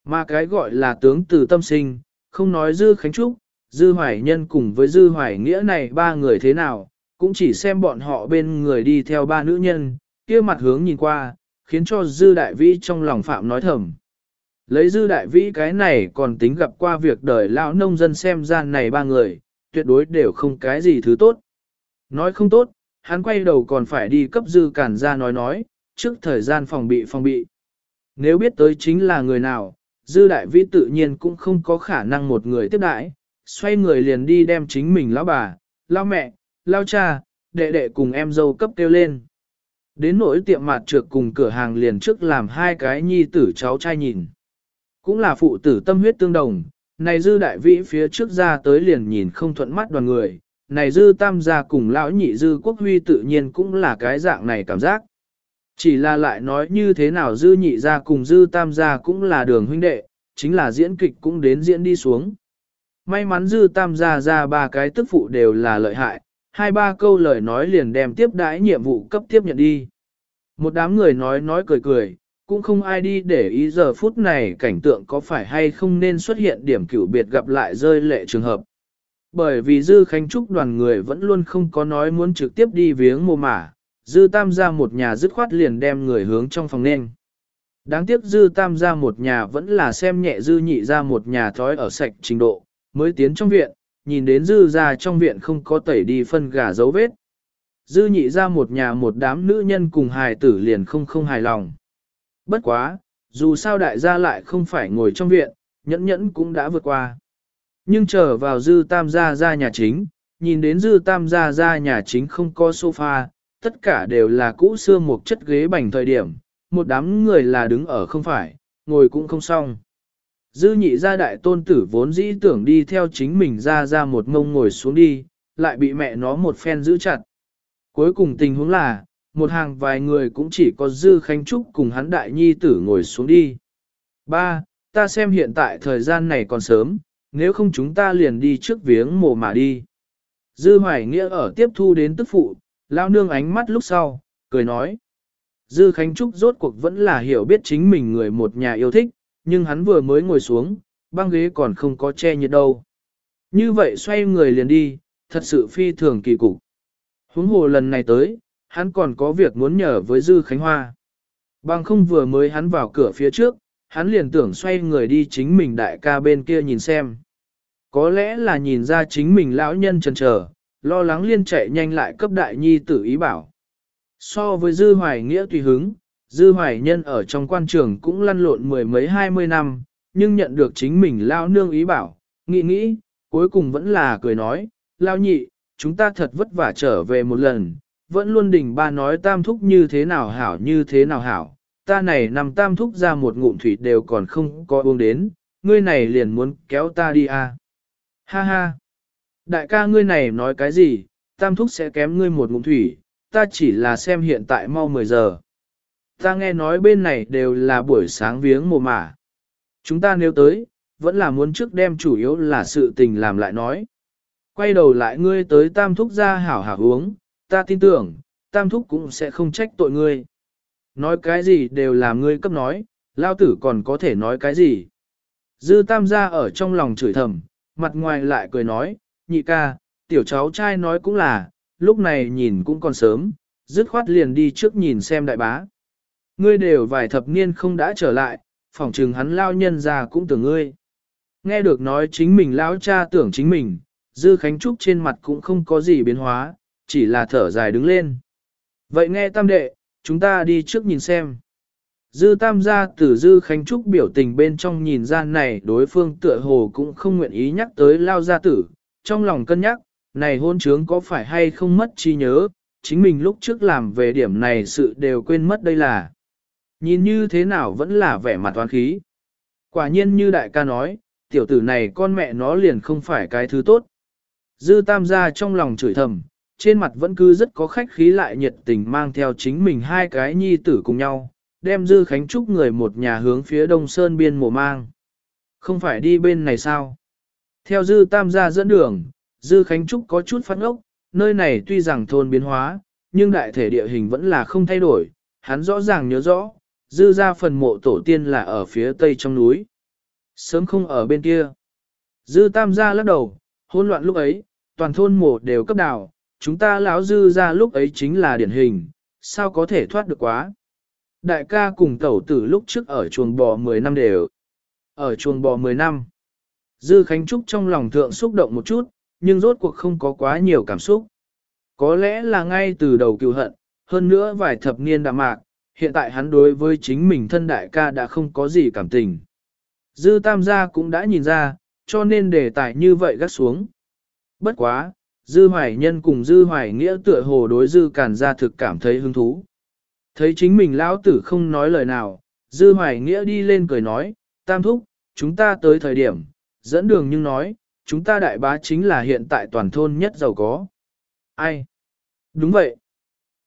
Mà cái gọi là tướng từ tâm sinh, không nói dư khánh trúc, dư hoài nhân cùng với dư hoài nghĩa này ba người thế nào, cũng chỉ xem bọn họ bên người đi theo ba nữ nhân, kia mặt hướng nhìn qua, khiến cho dư đại vĩ trong lòng phạm nói thầm. Lấy dư đại vĩ cái này còn tính gặp qua việc đời lão nông dân xem ra này ba người, tuyệt đối đều không cái gì thứ tốt. Nói không tốt, hắn quay đầu còn phải đi cấp dư cản ra nói nói, trước thời gian phòng bị phòng bị. Nếu biết tới chính là người nào, dư đại vĩ tự nhiên cũng không có khả năng một người tiếp đãi, xoay người liền đi đem chính mình lão bà, lão mẹ, lão cha, đệ đệ cùng em dâu cấp kêu lên. Đến nỗi tiệm mặt trược cùng cửa hàng liền trước làm hai cái nhi tử cháu trai nhìn. Cũng là phụ tử tâm huyết tương đồng, này dư đại vĩ phía trước ra tới liền nhìn không thuận mắt đoàn người, này dư tam gia cùng lão nhị dư quốc huy tự nhiên cũng là cái dạng này cảm giác. Chỉ là lại nói như thế nào dư nhị gia cùng dư tam gia cũng là đường huynh đệ, chính là diễn kịch cũng đến diễn đi xuống. May mắn dư tam gia ra ba cái tức phụ đều là lợi hại, hai ba câu lời nói liền đem tiếp đãi nhiệm vụ cấp tiếp nhận đi. Một đám người nói nói cười cười, cũng không ai đi để ý giờ phút này cảnh tượng có phải hay không nên xuất hiện điểm cửu biệt gặp lại rơi lệ trường hợp. Bởi vì Dư Khánh Trúc đoàn người vẫn luôn không có nói muốn trực tiếp đi viếng mồ mả, Dư Tam ra một nhà dứt khoát liền đem người hướng trong phòng nên. Đáng tiếc Dư Tam ra một nhà vẫn là xem nhẹ Dư nhị ra một nhà thói ở sạch trình độ, mới tiến trong viện, nhìn đến Dư ra trong viện không có tẩy đi phân gà dấu vết. Dư nhị ra một nhà một đám nữ nhân cùng hài tử liền không không hài lòng. Bất quá, dù sao đại gia lại không phải ngồi trong viện, nhẫn nhẫn cũng đã vượt qua. Nhưng trở vào dư tam gia ra nhà chính, nhìn đến dư tam gia ra nhà chính không có sofa, tất cả đều là cũ xưa một chất ghế bành thời điểm, một đám người là đứng ở không phải, ngồi cũng không xong. Dư nhị gia đại tôn tử vốn dĩ tưởng đi theo chính mình ra ra một mông ngồi xuống đi, lại bị mẹ nó một phen giữ chặt. Cuối cùng tình huống là, một hàng vài người cũng chỉ có Dư Khánh Trúc cùng hắn đại nhi tử ngồi xuống đi. Ba, ta xem hiện tại thời gian này còn sớm, nếu không chúng ta liền đi trước viếng mồ mà đi. Dư Hoài Nghĩa ở tiếp thu đến tức phụ, lao nương ánh mắt lúc sau, cười nói. Dư Khánh Trúc rốt cuộc vẫn là hiểu biết chính mình người một nhà yêu thích, nhưng hắn vừa mới ngồi xuống, băng ghế còn không có che nhiệt đâu. Như vậy xoay người liền đi, thật sự phi thường kỳ cục. Huống hồ lần này tới, hắn còn có việc muốn nhờ với Dư Khánh Hoa. Bằng không vừa mới hắn vào cửa phía trước, hắn liền tưởng xoay người đi chính mình đại ca bên kia nhìn xem. Có lẽ là nhìn ra chính mình lão nhân chần chờ, lo lắng liên chạy nhanh lại cấp đại nhi tử ý bảo. So với Dư Hoài Nghĩa tùy hứng, Dư Hoài Nhân ở trong quan trường cũng lăn lộn mười mấy hai mươi năm, nhưng nhận được chính mình lao nương ý bảo, nghĩ nghĩ, cuối cùng vẫn là cười nói, lao nhị, chúng ta thật vất vả trở về một lần, vẫn luôn đỉnh ba nói tam thúc như thế nào hảo như thế nào hảo, ta này nằm tam thúc ra một ngụm thủy đều còn không có uống đến, ngươi này liền muốn kéo ta đi à. Ha ha! Đại ca ngươi này nói cái gì, tam thúc sẽ kém ngươi một ngụm thủy, ta chỉ là xem hiện tại mau 10 giờ. Ta nghe nói bên này đều là buổi sáng viếng mùa mả. Chúng ta nếu tới, vẫn là muốn trước đem chủ yếu là sự tình làm lại nói. Quay đầu lại ngươi tới tam thúc ra hảo hảo uống, ta tin tưởng, tam thúc cũng sẽ không trách tội ngươi. Nói cái gì đều là ngươi cấp nói, lao tử còn có thể nói cái gì. Dư tam gia ở trong lòng chửi thầm, mặt ngoài lại cười nói, nhị ca, tiểu cháu trai nói cũng là, lúc này nhìn cũng còn sớm, dứt khoát liền đi trước nhìn xem đại bá. Ngươi đều vài thập niên không đã trở lại, phỏng chừng hắn lao nhân ra cũng tưởng ngươi. Nghe được nói chính mình lão cha tưởng chính mình, Dư Khánh Trúc trên mặt cũng không có gì biến hóa, chỉ là thở dài đứng lên. Vậy nghe tam đệ, chúng ta đi trước nhìn xem. Dư tam gia tử dư khánh trúc biểu tình bên trong nhìn ra này đối phương tựa hồ cũng không nguyện ý nhắc tới lao gia tử, trong lòng cân nhắc, này hôn trướng có phải hay không mất trí nhớ, chính mình lúc trước làm về điểm này sự đều quên mất đây là. Nhìn như thế nào vẫn là vẻ mặt toán khí. Quả nhiên như đại ca nói, tiểu tử này con mẹ nó liền không phải cái thứ tốt. Dư tam gia trong lòng chửi thầm, trên mặt vẫn cứ rất có khách khí lại nhiệt tình mang theo chính mình hai cái nhi tử cùng nhau, đem Dư Khánh Trúc người một nhà hướng phía đông sơn biên mùa mang. Không phải đi bên này sao? Theo Dư Tam gia dẫn đường, Dư Khánh Trúc có chút phát ốc, nơi này tuy rằng thôn biến hóa, nhưng đại thể địa hình vẫn là không thay đổi, hắn rõ ràng nhớ rõ, Dư ra phần mộ tổ tiên là ở phía tây trong núi. Sớm không ở bên kia. Dư Tam gia lắc đầu, hỗn loạn lúc ấy, toàn thôn mộ đều cấp đào, chúng ta lão Dư ra lúc ấy chính là điển hình, sao có thể thoát được quá. Đại ca cùng tẩu tử lúc trước ở chuồng bò 10 năm đều. Ở chuồng bò 10 năm. Dư Khánh Trúc trong lòng thượng xúc động một chút, nhưng rốt cuộc không có quá nhiều cảm xúc. Có lẽ là ngay từ đầu cựu hận, hơn nữa vài thập niên đã mạc, hiện tại hắn đối với chính mình thân đại ca đã không có gì cảm tình. Dư Tam gia cũng đã nhìn ra, cho nên đề tài như vậy gắt xuống. Bất quá, Dư Hoài Nhân cùng Dư Hoài Nghĩa tựa hồ đối Dư Càn gia thực cảm thấy hứng thú. Thấy chính mình lão tử không nói lời nào, Dư Hoài Nghĩa đi lên cười nói, Tam Thúc, chúng ta tới thời điểm, dẫn đường nhưng nói, chúng ta đại bá chính là hiện tại toàn thôn nhất giàu có. Ai? Đúng vậy.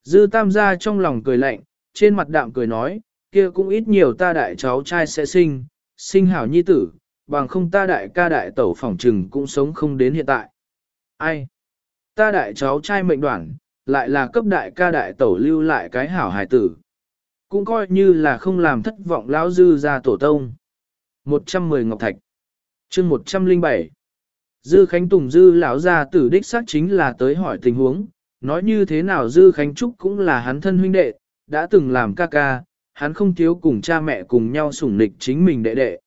Dư Tam gia trong lòng cười lạnh, trên mặt đạm cười nói, kia cũng ít nhiều ta đại cháu trai sẽ sinh, sinh hảo nhi tử, bằng không ta đại ca đại tẩu phỏng trừng cũng sống không đến hiện tại. Ai? Ta đại cháu trai mệnh đoạn, lại là cấp đại ca đại tẩu lưu lại cái hảo hài tử. Cũng coi như là không làm thất vọng lão dư ra tổ tông. 110 Ngọc Thạch chương 107 Dư Khánh Tùng Dư lão gia tử đích xác chính là tới hỏi tình huống, nói như thế nào Dư Khánh Trúc cũng là hắn thân huynh đệ, đã từng làm ca ca, hắn không thiếu cùng cha mẹ cùng nhau sủng nịch chính mình đệ đệ.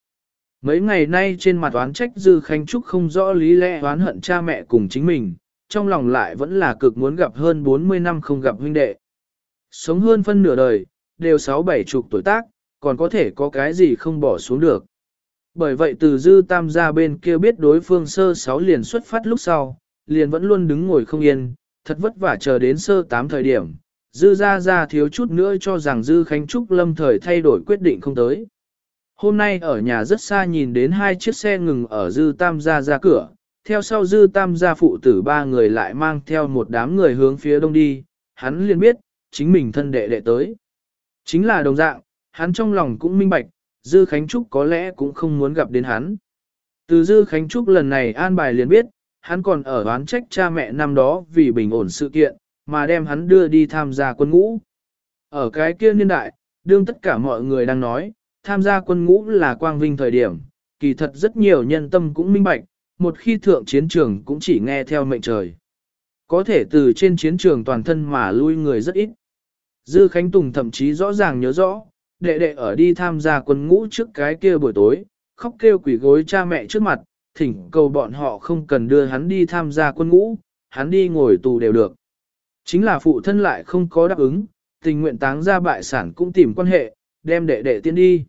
Mấy ngày nay trên mặt oán trách Dư Khánh Trúc không rõ lý lẽ oán hận cha mẹ cùng chính mình, trong lòng lại vẫn là cực muốn gặp hơn 40 năm không gặp huynh đệ. Sống hơn phân nửa đời, đều sáu bảy chục tuổi tác, còn có thể có cái gì không bỏ xuống được. Bởi vậy từ dư tam gia bên kia biết đối phương sơ sáu liền xuất phát lúc sau, liền vẫn luôn đứng ngồi không yên, thật vất vả chờ đến sơ tám thời điểm. Dư ra ra thiếu chút nữa cho rằng Dư Khánh Trúc lâm thời thay đổi quyết định không tới. Hôm nay ở nhà rất xa nhìn đến hai chiếc xe ngừng ở Dư Tam gia ra cửa, theo sau dư tam gia phụ tử ba người lại mang theo một đám người hướng phía đông đi, hắn liền biết, chính mình thân đệ đệ tới. Chính là đồng dạng, hắn trong lòng cũng minh bạch, dư Khánh Trúc có lẽ cũng không muốn gặp đến hắn. Từ dư Khánh Trúc lần này an bài liền biết, hắn còn ở oán trách cha mẹ năm đó vì bình ổn sự kiện, mà đem hắn đưa đi tham gia quân ngũ. Ở cái kia niên đại, đương tất cả mọi người đang nói, tham gia quân ngũ là quang vinh thời điểm, kỳ thật rất nhiều nhân tâm cũng minh bạch, một khi thượng chiến trường cũng chỉ nghe theo mệnh trời. Có thể từ trên chiến trường toàn thân mà lui người rất ít. Dư Khánh Tùng thậm chí rõ ràng nhớ rõ, đệ đệ ở đi tham gia quân ngũ trước cái kia buổi tối, khóc kêu quỷ gối cha mẹ trước mặt, thỉnh cầu bọn họ không cần đưa hắn đi tham gia quân ngũ, hắn đi ngồi tù đều được. Chính là phụ thân lại không có đáp ứng, tình nguyện táng ra bại sản cũng tìm quan hệ, đem đệ đệ tiến đi.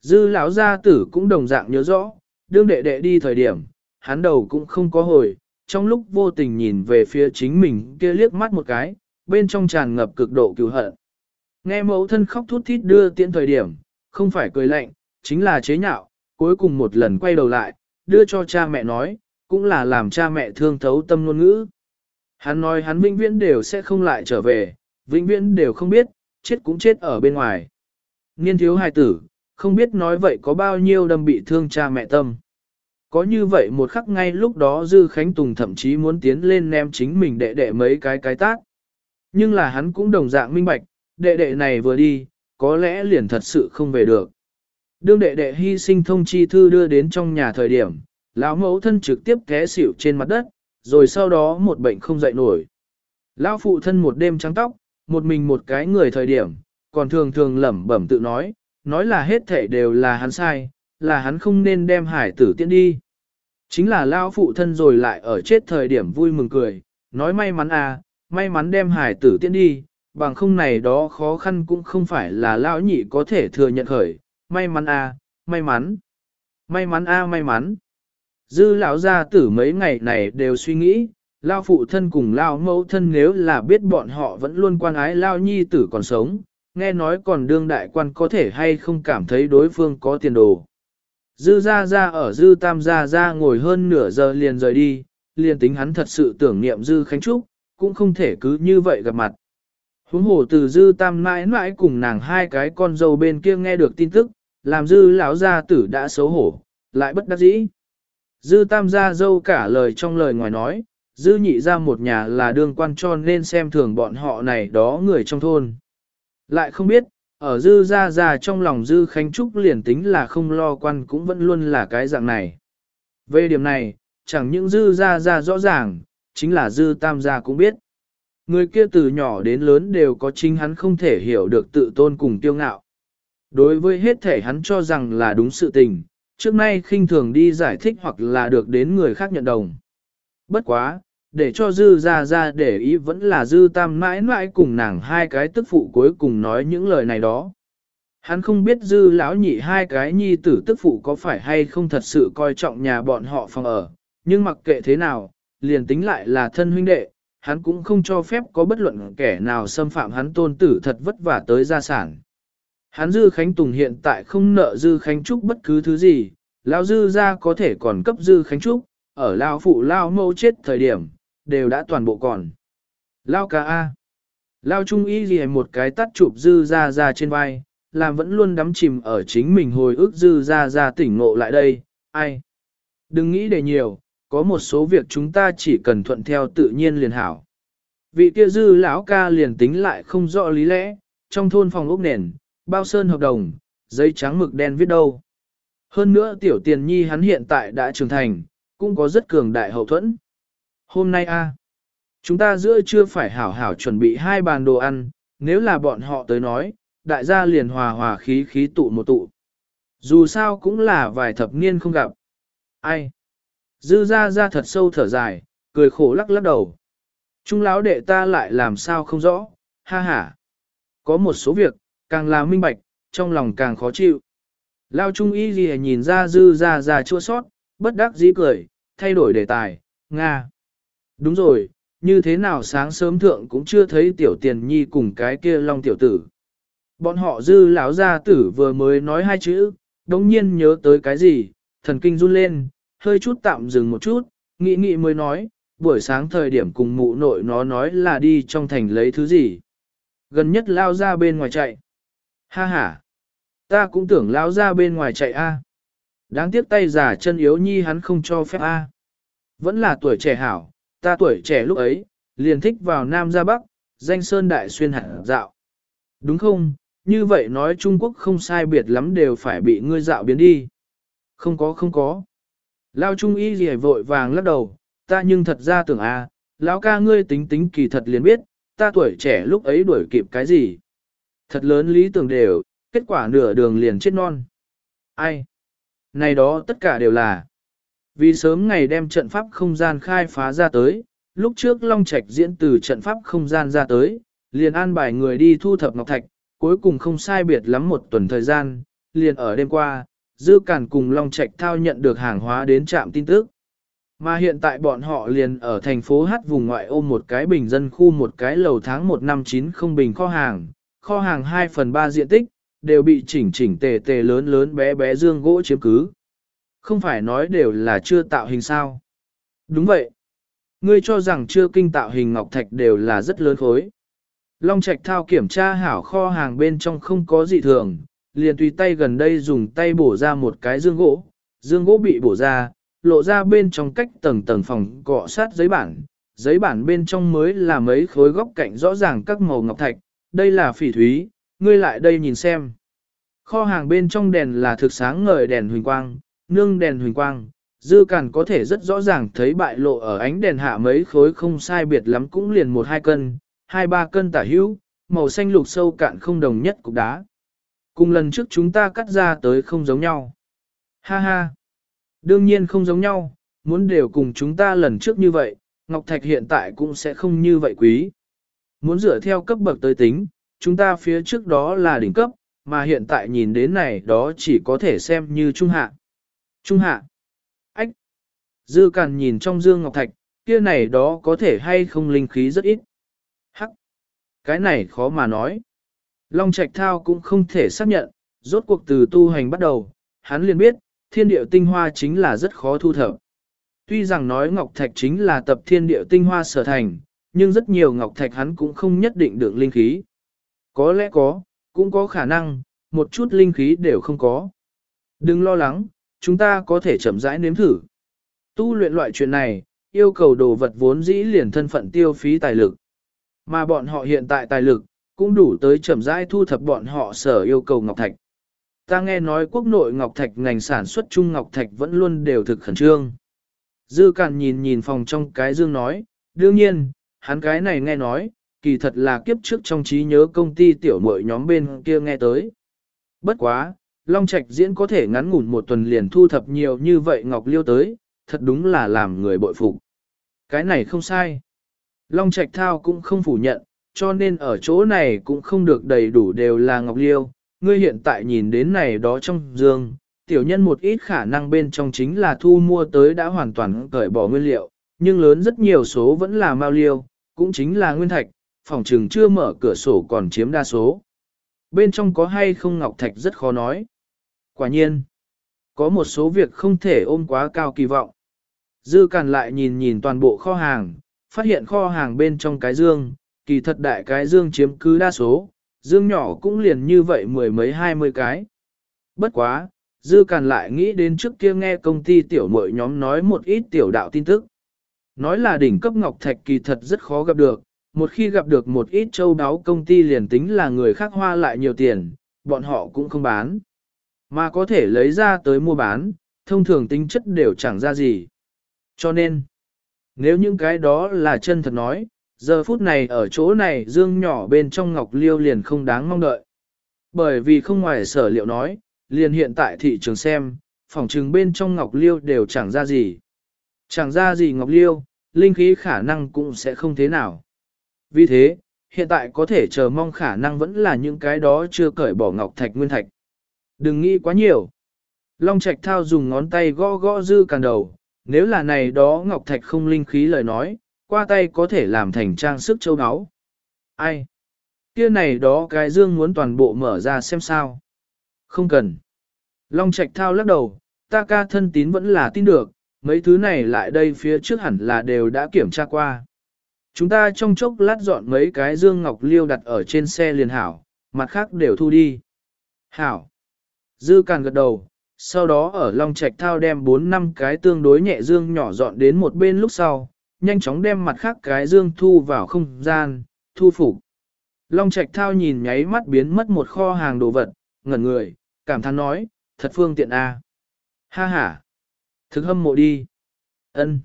Dư lão gia tử cũng đồng dạng nhớ rõ, đương đệ đệ đi thời điểm, hắn đầu cũng không có hồi, trong lúc vô tình nhìn về phía chính mình kia liếc mắt một cái, bên trong tràn ngập cực độ cứu hận. Nghe mẫu thân khóc thút thít đưa tiễn thời điểm, không phải cười lạnh, chính là chế nhạo, cuối cùng một lần quay đầu lại, đưa cho cha mẹ nói, cũng là làm cha mẹ thương thấu tâm ngôn ngữ. Hắn nói hắn vĩnh viễn đều sẽ không lại trở về, vĩnh viễn đều không biết, chết cũng chết ở bên ngoài. Niên thiếu hài tử, không biết nói vậy có bao nhiêu đâm bị thương cha mẹ tâm. Có như vậy một khắc ngay lúc đó Dư Khánh Tùng thậm chí muốn tiến lên ném chính mình đệ đệ mấy cái cái tác. Nhưng là hắn cũng đồng dạng minh bạch, đệ đệ này vừa đi, có lẽ liền thật sự không về được. Đương đệ đệ hy sinh thông chi thư đưa đến trong nhà thời điểm, lão mẫu thân trực tiếp té xỉu trên mặt đất, rồi sau đó một bệnh không dậy nổi. Lão phụ thân một đêm trắng tóc, một mình một cái người thời điểm, còn thường thường lẩm bẩm tự nói, nói là hết thể đều là hắn sai, là hắn không nên đem hải tử tiễn đi. Chính là lao phụ thân rồi lại ở chết thời điểm vui mừng cười, nói may mắn à, may mắn đem hải tử tiễn đi, bằng không này đó khó khăn cũng không phải là lão nhị có thể thừa nhận khởi, may mắn a, may mắn, may mắn a may mắn. Dư lão gia tử mấy ngày này đều suy nghĩ, lao phụ thân cùng lao mẫu thân nếu là biết bọn họ vẫn luôn quan ái lao nhi tử còn sống, nghe nói còn đương đại quan có thể hay không cảm thấy đối phương có tiền đồ. Dư ra ra ở dư tam gia ra ngồi hơn nửa giờ liền rời đi, liền tính hắn thật sự tưởng niệm dư khánh trúc, cũng không thể cứ như vậy gặp mặt. Huống hồ từ dư tam mãi mãi cùng nàng hai cái con dâu bên kia nghe được tin tức, làm dư lão gia tử đã xấu hổ, lại bất đắc dĩ. Dư tam gia dâu cả lời trong lời ngoài nói, dư nhị ra một nhà là đương quan cho nên xem thường bọn họ này đó người trong thôn. Lại không biết, ở dư ra ra trong lòng dư khánh trúc liền tính là không lo quan cũng vẫn luôn là cái dạng này. Về điểm này, chẳng những dư ra ra rõ ràng, chính là dư tam gia cũng biết. Người kia từ nhỏ đến lớn đều có chính hắn không thể hiểu được tự tôn cùng tiêu ngạo. Đối với hết thể hắn cho rằng là đúng sự tình, trước nay khinh thường đi giải thích hoặc là được đến người khác nhận đồng. Bất quá, để cho dư ra ra để ý vẫn là dư tam mãi mãi cùng nàng hai cái tức phụ cuối cùng nói những lời này đó. Hắn không biết dư lão nhị hai cái nhi tử tức phụ có phải hay không thật sự coi trọng nhà bọn họ phòng ở, nhưng mặc kệ thế nào, liền tính lại là thân huynh đệ, hắn cũng không cho phép có bất luận kẻ nào xâm phạm hắn tôn tử thật vất vả tới gia sản. Hắn dư khánh tùng hiện tại không nợ dư khánh trúc bất cứ thứ gì, lão dư ra có thể còn cấp dư khánh trúc, ở lao phụ lao mâu chết thời điểm, đều đã toàn bộ còn. Lao ca A. Lao trung y gì một cái tắt chụp dư ra ra trên vai, làm vẫn luôn đắm chìm ở chính mình hồi ức dư ra ra tỉnh ngộ lại đây, ai. Đừng nghĩ để nhiều, có một số việc chúng ta chỉ cần thuận theo tự nhiên liền hảo. Vị kia dư lão ca liền tính lại không rõ lý lẽ, trong thôn phòng ốc nền, bao sơn hợp đồng, giấy trắng mực đen viết đâu. Hơn nữa tiểu tiền nhi hắn hiện tại đã trưởng thành, cũng có rất cường đại hậu thuẫn. Hôm nay a, chúng ta giữa chưa phải hảo hảo chuẩn bị hai bàn đồ ăn, nếu là bọn họ tới nói, đại gia liền hòa hòa khí khí tụ một tụ. Dù sao cũng là vài thập niên không gặp. Ai? Dư ra ra thật sâu thở dài, cười khổ lắc lắc đầu. Trung lão đệ ta lại làm sao không rõ, ha ha. Có một số việc, càng là minh bạch, trong lòng càng khó chịu. Lao Trung Y gì nhìn ra dư ra ra chua sót, bất đắc dĩ cười, thay đổi đề tài, Nga. Đúng rồi, như thế nào sáng sớm thượng cũng chưa thấy tiểu tiền nhi cùng cái kia long tiểu tử. Bọn họ dư lão gia tử vừa mới nói hai chữ, đống nhiên nhớ tới cái gì, thần kinh run lên, hơi chút tạm dừng một chút, nghĩ nghĩ mới nói, buổi sáng thời điểm cùng mụ nội nó nói là đi trong thành lấy thứ gì. Gần nhất lao ra bên ngoài chạy. Ha ha, ta cũng tưởng lao ra bên ngoài chạy a. Đáng tiếc tay giả chân yếu nhi hắn không cho phép a. Vẫn là tuổi trẻ hảo, ta tuổi trẻ lúc ấy, liền thích vào Nam ra Bắc, danh sơn đại xuyên hẳn dạo. Đúng không, như vậy nói Trung Quốc không sai biệt lắm đều phải bị ngươi dạo biến đi. Không có không có. Lao Trung Y gì vội vàng lắc đầu, ta nhưng thật ra tưởng à, lão ca ngươi tính tính kỳ thật liền biết, ta tuổi trẻ lúc ấy đuổi kịp cái gì. Thật lớn lý tưởng đều, kết quả nửa đường liền chết non. Ai? Này đó tất cả đều là vì sớm ngày đem trận pháp không gian khai phá ra tới, lúc trước Long Trạch diễn từ trận pháp không gian ra tới, liền an bài người đi thu thập ngọc thạch, cuối cùng không sai biệt lắm một tuần thời gian, liền ở đêm qua, Dư Cản cùng Long Trạch thao nhận được hàng hóa đến trạm tin tức. Mà hiện tại bọn họ liền ở thành phố Hát vùng ngoại ô một cái bình dân khu một cái lầu tháng 1 năm 9 không bình kho hàng, kho hàng 2 phần 3 diện tích, đều bị chỉnh chỉnh tề tề lớn lớn bé bé dương gỗ chiếm cứ. Không phải nói đều là chưa tạo hình sao. Đúng vậy. Ngươi cho rằng chưa kinh tạo hình ngọc thạch đều là rất lớn khối. Long Trạch thao kiểm tra hảo kho hàng bên trong không có gì thường, liền tùy tay gần đây dùng tay bổ ra một cái dương gỗ. Dương gỗ bị bổ ra, lộ ra bên trong cách tầng tầng phòng cọ sát giấy bản. Giấy bản bên trong mới là mấy khối góc cạnh rõ ràng các màu ngọc thạch. Đây là phỉ thúy, ngươi lại đây nhìn xem. Kho hàng bên trong đèn là thực sáng ngời đèn huỳnh quang, nương đèn huỳnh quang, dư càn có thể rất rõ ràng thấy bại lộ ở ánh đèn hạ mấy khối không sai biệt lắm cũng liền một hai cân, hai ba cân tả hữu, màu xanh lục sâu cạn không đồng nhất cục đá. Cùng lần trước chúng ta cắt ra tới không giống nhau. Ha ha! Đương nhiên không giống nhau, muốn đều cùng chúng ta lần trước như vậy, Ngọc Thạch hiện tại cũng sẽ không như vậy quý. Muốn dựa theo cấp bậc tới tính, chúng ta phía trước đó là đỉnh cấp, mà hiện tại nhìn đến này đó chỉ có thể xem như trung hạ. Trung hạ. Ách. Dư càn nhìn trong dương ngọc thạch, kia này đó có thể hay không linh khí rất ít. Hắc. Cái này khó mà nói. Long Trạch Thao cũng không thể xác nhận, rốt cuộc từ tu hành bắt đầu, hắn liền biết, thiên điệu tinh hoa chính là rất khó thu thập. Tuy rằng nói Ngọc Thạch chính là tập thiên điệu tinh hoa sở thành, nhưng rất nhiều Ngọc Thạch hắn cũng không nhất định được linh khí. Có lẽ có, cũng có khả năng, một chút linh khí đều không có. Đừng lo lắng, chúng ta có thể chậm rãi nếm thử. Tu luyện loại chuyện này, yêu cầu đồ vật vốn dĩ liền thân phận tiêu phí tài lực. Mà bọn họ hiện tại tài lực, cũng đủ tới chậm rãi thu thập bọn họ sở yêu cầu Ngọc Thạch. Ta nghe nói quốc nội Ngọc Thạch ngành sản xuất chung Ngọc Thạch vẫn luôn đều thực khẩn trương. Dư Càn nhìn nhìn phòng trong cái dương nói, đương nhiên, hắn cái này nghe nói, kỳ thật là kiếp trước trong trí nhớ công ty tiểu muội nhóm bên kia nghe tới. Bất quá, Long Trạch diễn có thể ngắn ngủn một tuần liền thu thập nhiều như vậy Ngọc Liêu tới, thật đúng là làm người bội phục. Cái này không sai. Long Trạch Thao cũng không phủ nhận, cho nên ở chỗ này cũng không được đầy đủ đều là Ngọc Liêu. Ngươi hiện tại nhìn đến này đó trong dương, tiểu nhân một ít khả năng bên trong chính là thu mua tới đã hoàn toàn cởi bỏ nguyên liệu, nhưng lớn rất nhiều số vẫn là mao liêu, cũng chính là nguyên thạch, phòng trừng chưa mở cửa sổ còn chiếm đa số. Bên trong có hay không ngọc thạch rất khó nói. Quả nhiên, có một số việc không thể ôm quá cao kỳ vọng. Dư càn lại nhìn nhìn toàn bộ kho hàng, phát hiện kho hàng bên trong cái dương, kỳ thật đại cái dương chiếm cứ đa số, dương nhỏ cũng liền như vậy mười mấy hai mươi cái. Bất quá, Dư Càn lại nghĩ đến trước kia nghe công ty tiểu mội nhóm nói một ít tiểu đạo tin tức. Nói là đỉnh cấp ngọc thạch kỳ thật rất khó gặp được, một khi gặp được một ít châu đáo công ty liền tính là người khác hoa lại nhiều tiền, bọn họ cũng không bán. Mà có thể lấy ra tới mua bán, thông thường tính chất đều chẳng ra gì. Cho nên, nếu những cái đó là chân thật nói, giờ phút này ở chỗ này dương nhỏ bên trong ngọc liêu liền không đáng mong đợi. Bởi vì không ngoài sở liệu nói, liền hiện tại thị trường xem, phòng trừng bên trong ngọc liêu đều chẳng ra gì. Chẳng ra gì ngọc liêu, linh khí khả năng cũng sẽ không thế nào. Vì thế, hiện tại có thể chờ mong khả năng vẫn là những cái đó chưa cởi bỏ ngọc thạch nguyên thạch. Đừng nghĩ quá nhiều. Long Trạch Thao dùng ngón tay gõ gõ dư càn đầu, nếu là này đó ngọc thạch không linh khí lời nói, qua tay có thể làm thành trang sức châu áo. Ai? Kia này đó cái dương muốn toàn bộ mở ra xem sao. Không cần. Long Trạch Thao lắc đầu, ta ca thân tín vẫn là tin được, mấy thứ này lại đây phía trước hẳn là đều đã kiểm tra qua. Chúng ta trong chốc lát dọn mấy cái dương ngọc liêu đặt ở trên xe liền hảo, mặt khác đều thu đi. Hảo. Dư Càn gật đầu, sau đó ở Long Trạch Thao đem 4 năm cái tương đối nhẹ dương nhỏ dọn đến một bên lúc sau, nhanh chóng đem mặt khác cái dương thu vào không gian, thu phục. Long Trạch Thao nhìn nháy mắt biến mất một kho hàng đồ vật, ngẩn người, cảm thán nói, thật phương tiện a. Ha ha. Thực hâm mộ đi. Ân.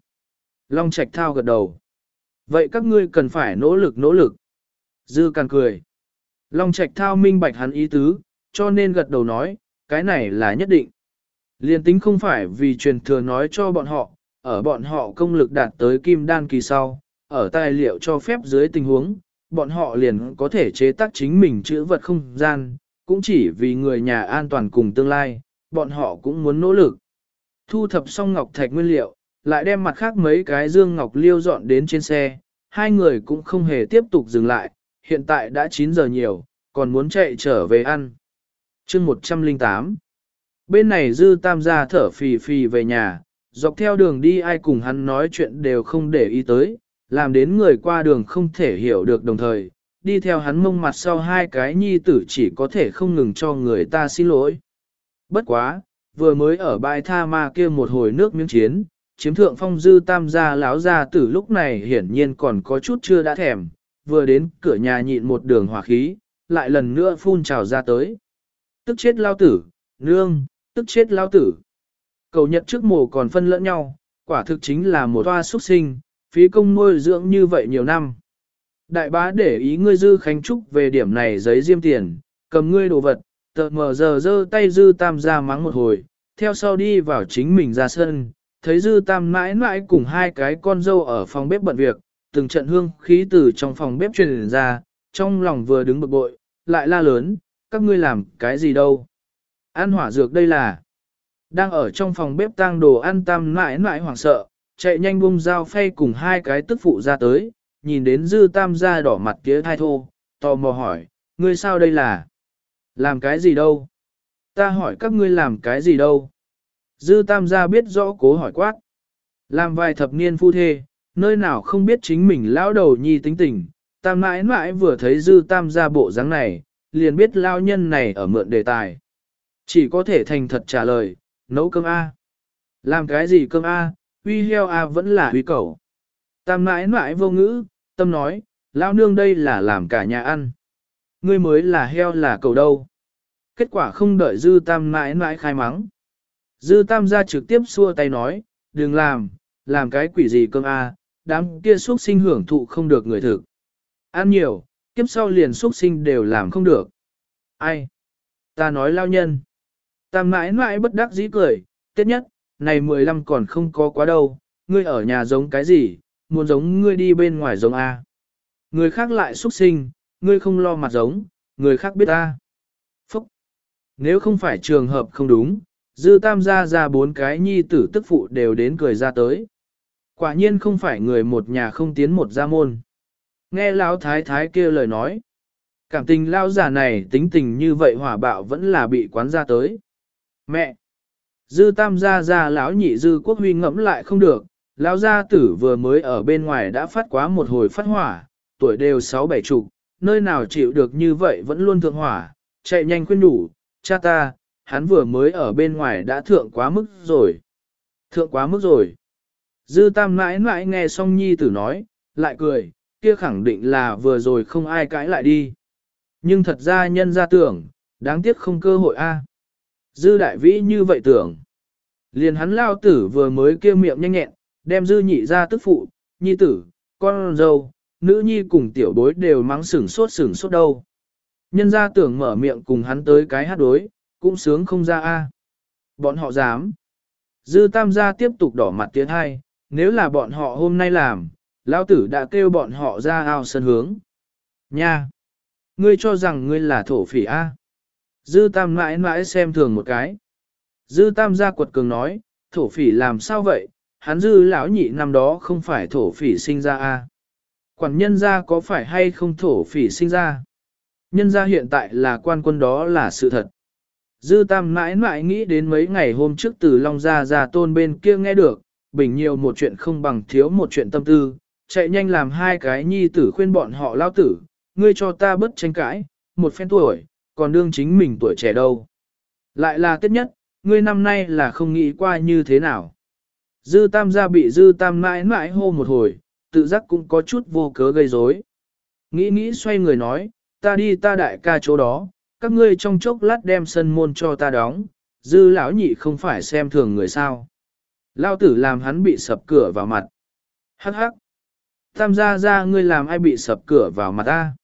Long Trạch Thao gật đầu. Vậy các ngươi cần phải nỗ lực nỗ lực. Dư Càn cười. Long Trạch Thao minh bạch hắn ý tứ, cho nên gật đầu nói, cái này là nhất định. Liên tính không phải vì truyền thừa nói cho bọn họ, ở bọn họ công lực đạt tới kim đan kỳ sau, ở tài liệu cho phép dưới tình huống, bọn họ liền có thể chế tác chính mình chữ vật không gian, cũng chỉ vì người nhà an toàn cùng tương lai, bọn họ cũng muốn nỗ lực. Thu thập xong ngọc thạch nguyên liệu, lại đem mặt khác mấy cái dương ngọc liêu dọn đến trên xe, hai người cũng không hề tiếp tục dừng lại, hiện tại đã 9 giờ nhiều, còn muốn chạy trở về ăn chương 108 Bên này dư tam gia thở phì phì về nhà, dọc theo đường đi ai cùng hắn nói chuyện đều không để ý tới, làm đến người qua đường không thể hiểu được đồng thời, đi theo hắn mông mặt sau hai cái nhi tử chỉ có thể không ngừng cho người ta xin lỗi. Bất quá, vừa mới ở bãi tha ma kia một hồi nước miếng chiến, chiếm thượng phong dư tam gia láo ra từ lúc này hiển nhiên còn có chút chưa đã thèm, vừa đến cửa nhà nhịn một đường hỏa khí, lại lần nữa phun trào ra tới. Tức chết lao tử, nương, tức chết lao tử. Cầu nhật trước mồ còn phân lẫn nhau, quả thực chính là một toa xuất sinh, phí công nuôi dưỡng như vậy nhiều năm. Đại bá để ý ngươi dư khánh trúc về điểm này giấy diêm tiền, cầm ngươi đồ vật, tờ mờ giờ dơ tay dư tam ra mắng một hồi, theo sau đi vào chính mình ra sân, thấy dư tam mãi mãi cùng hai cái con dâu ở phòng bếp bận việc, từng trận hương khí từ trong phòng bếp truyền ra, trong lòng vừa đứng bực bội, lại la lớn, các ngươi làm cái gì đâu? Ăn hỏa dược đây là... Đang ở trong phòng bếp tang đồ ăn tam mãi mãi hoảng sợ, chạy nhanh bung dao phay cùng hai cái tức phụ ra tới, nhìn đến dư tam gia đỏ mặt tía thai thô, tò mò hỏi, ngươi sao đây là? Làm cái gì đâu? Ta hỏi các ngươi làm cái gì đâu? Dư tam gia biết rõ cố hỏi quát. Làm vài thập niên phu thê, nơi nào không biết chính mình lão đầu nhi tính tình, tam mãi mãi vừa thấy dư tam gia bộ dáng này, liền biết lao nhân này ở mượn đề tài. Chỉ có thể thành thật trả lời, nấu cơm A. Làm cái gì cơm A, uy heo A vẫn là uy cẩu. Tam mãi mãi vô ngữ, tâm nói, lao nương đây là làm cả nhà ăn. Ngươi mới là heo là cầu đâu. Kết quả không đợi dư tam mãi mãi khai mắng. Dư tam ra trực tiếp xua tay nói, đừng làm, làm cái quỷ gì cơm A, đám kia xuất sinh hưởng thụ không được người thực. Ăn nhiều, kiếp sau liền xuất sinh đều làm không được. Ai? Ta nói lao nhân. Tam mãi mãi bất đắc dĩ cười, tiết nhất, này 15 còn không có quá đâu, ngươi ở nhà giống cái gì, muốn giống ngươi đi bên ngoài giống A. Người khác lại xuất sinh, ngươi không lo mặt giống, người khác biết ta. Phúc! Nếu không phải trường hợp không đúng, dư tam gia ra bốn cái nhi tử tức phụ đều đến cười ra tới. Quả nhiên không phải người một nhà không tiến một gia môn. Nghe lão thái thái kia lời nói. Cảm tình lao giả này tính tình như vậy hỏa bạo vẫn là bị quán ra tới. Mẹ! Dư tam gia gia lão nhị dư quốc huy ngẫm lại không được, lão gia tử vừa mới ở bên ngoài đã phát quá một hồi phát hỏa, tuổi đều sáu bảy chục, nơi nào chịu được như vậy vẫn luôn thượng hỏa, chạy nhanh khuyên đủ, cha ta, hắn vừa mới ở bên ngoài đã thượng quá mức rồi. Thượng quá mức rồi. Dư tam mãi mãi nghe xong nhi tử nói, lại cười, kia khẳng định là vừa rồi không ai cãi lại đi. Nhưng thật ra nhân ra tưởng, đáng tiếc không cơ hội a. À. Dư đại vĩ như vậy tưởng. Liền hắn lao tử vừa mới kêu miệng nhanh nhẹn, đem dư nhị ra tức phụ, nhi tử, con dâu, nữ nhi cùng tiểu bối đều mắng sửng sốt sửng sốt đâu. Nhân ra tưởng mở miệng cùng hắn tới cái hát đối, cũng sướng không ra a. À. Bọn họ dám. Dư tam gia tiếp tục đỏ mặt tiếng hai, nếu là bọn họ hôm nay làm, lão tử đã kêu bọn họ ra ao sân hướng. Nha! Ngươi cho rằng ngươi là thổ phỉ a? Dư tam mãi mãi xem thường một cái. Dư tam gia quật cường nói, thổ phỉ làm sao vậy, hắn dư lão nhị năm đó không phải thổ phỉ sinh ra a. Quản nhân gia có phải hay không thổ phỉ sinh ra? Nhân gia hiện tại là quan quân đó là sự thật. Dư tam mãi mãi nghĩ đến mấy ngày hôm trước từ Long Gia Gia tôn bên kia nghe được, bình nhiều một chuyện không bằng thiếu một chuyện tâm tư, chạy nhanh làm hai cái nhi tử khuyên bọn họ lao tử, ngươi cho ta bất tranh cãi, một phen tuổi, còn đương chính mình tuổi trẻ đâu. Lại là tiết nhất, ngươi năm nay là không nghĩ qua như thế nào. Dư tam gia bị dư tam mãi mãi hô một hồi, tự giác cũng có chút vô cớ gây rối. Nghĩ nghĩ xoay người nói, ta đi ta đại ca chỗ đó, các ngươi trong chốc lát đem sân môn cho ta đóng, dư lão nhị không phải xem thường người sao. Lao tử làm hắn bị sập cửa vào mặt. Hắc hắc. Tam gia ra ngươi làm ai bị sập cửa vào mặt ta.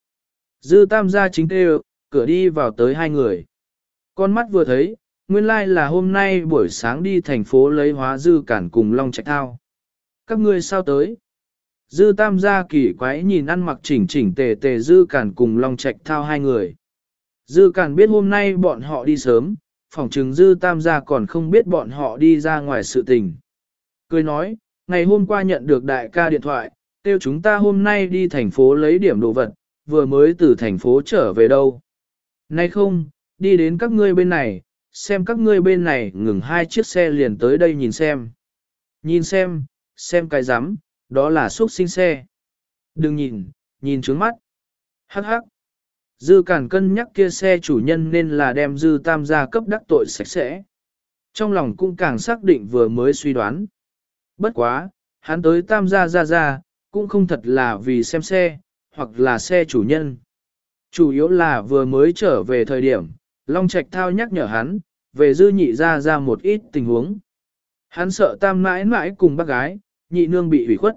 Dư tam gia chính tê cửa đi vào tới hai người. Con mắt vừa thấy, nguyên lai like là hôm nay buổi sáng đi thành phố lấy hóa dư cản cùng Long Trạch Thao. Các ngươi sao tới? Dư tam gia kỳ quái nhìn ăn mặc chỉnh chỉnh tề tề dư cản cùng Long Trạch Thao hai người. Dư cản biết hôm nay bọn họ đi sớm, phỏng chừng dư tam gia còn không biết bọn họ đi ra ngoài sự tình. Cười nói, ngày hôm qua nhận được đại ca điện thoại, kêu chúng ta hôm nay đi thành phố lấy điểm đồ vật, vừa mới từ thành phố trở về đâu. Nay không, đi đến các ngươi bên này, xem các ngươi bên này ngừng hai chiếc xe liền tới đây nhìn xem. Nhìn xem, xem cái rắm đó là xuất sinh xe. Đừng nhìn, nhìn trướng mắt. Hắc hắc. Dư cản cân nhắc kia xe chủ nhân nên là đem dư tam gia cấp đắc tội sạch sẽ. Trong lòng cũng càng xác định vừa mới suy đoán. Bất quá, hắn tới tam gia ra ra, cũng không thật là vì xem xe, hoặc là xe chủ nhân. Chủ yếu là vừa mới trở về thời điểm, Long Trạch Thao nhắc nhở hắn, về dư nhị ra ra một ít tình huống. Hắn sợ tam mãi mãi cùng bác gái, nhị nương bị hủy khuất.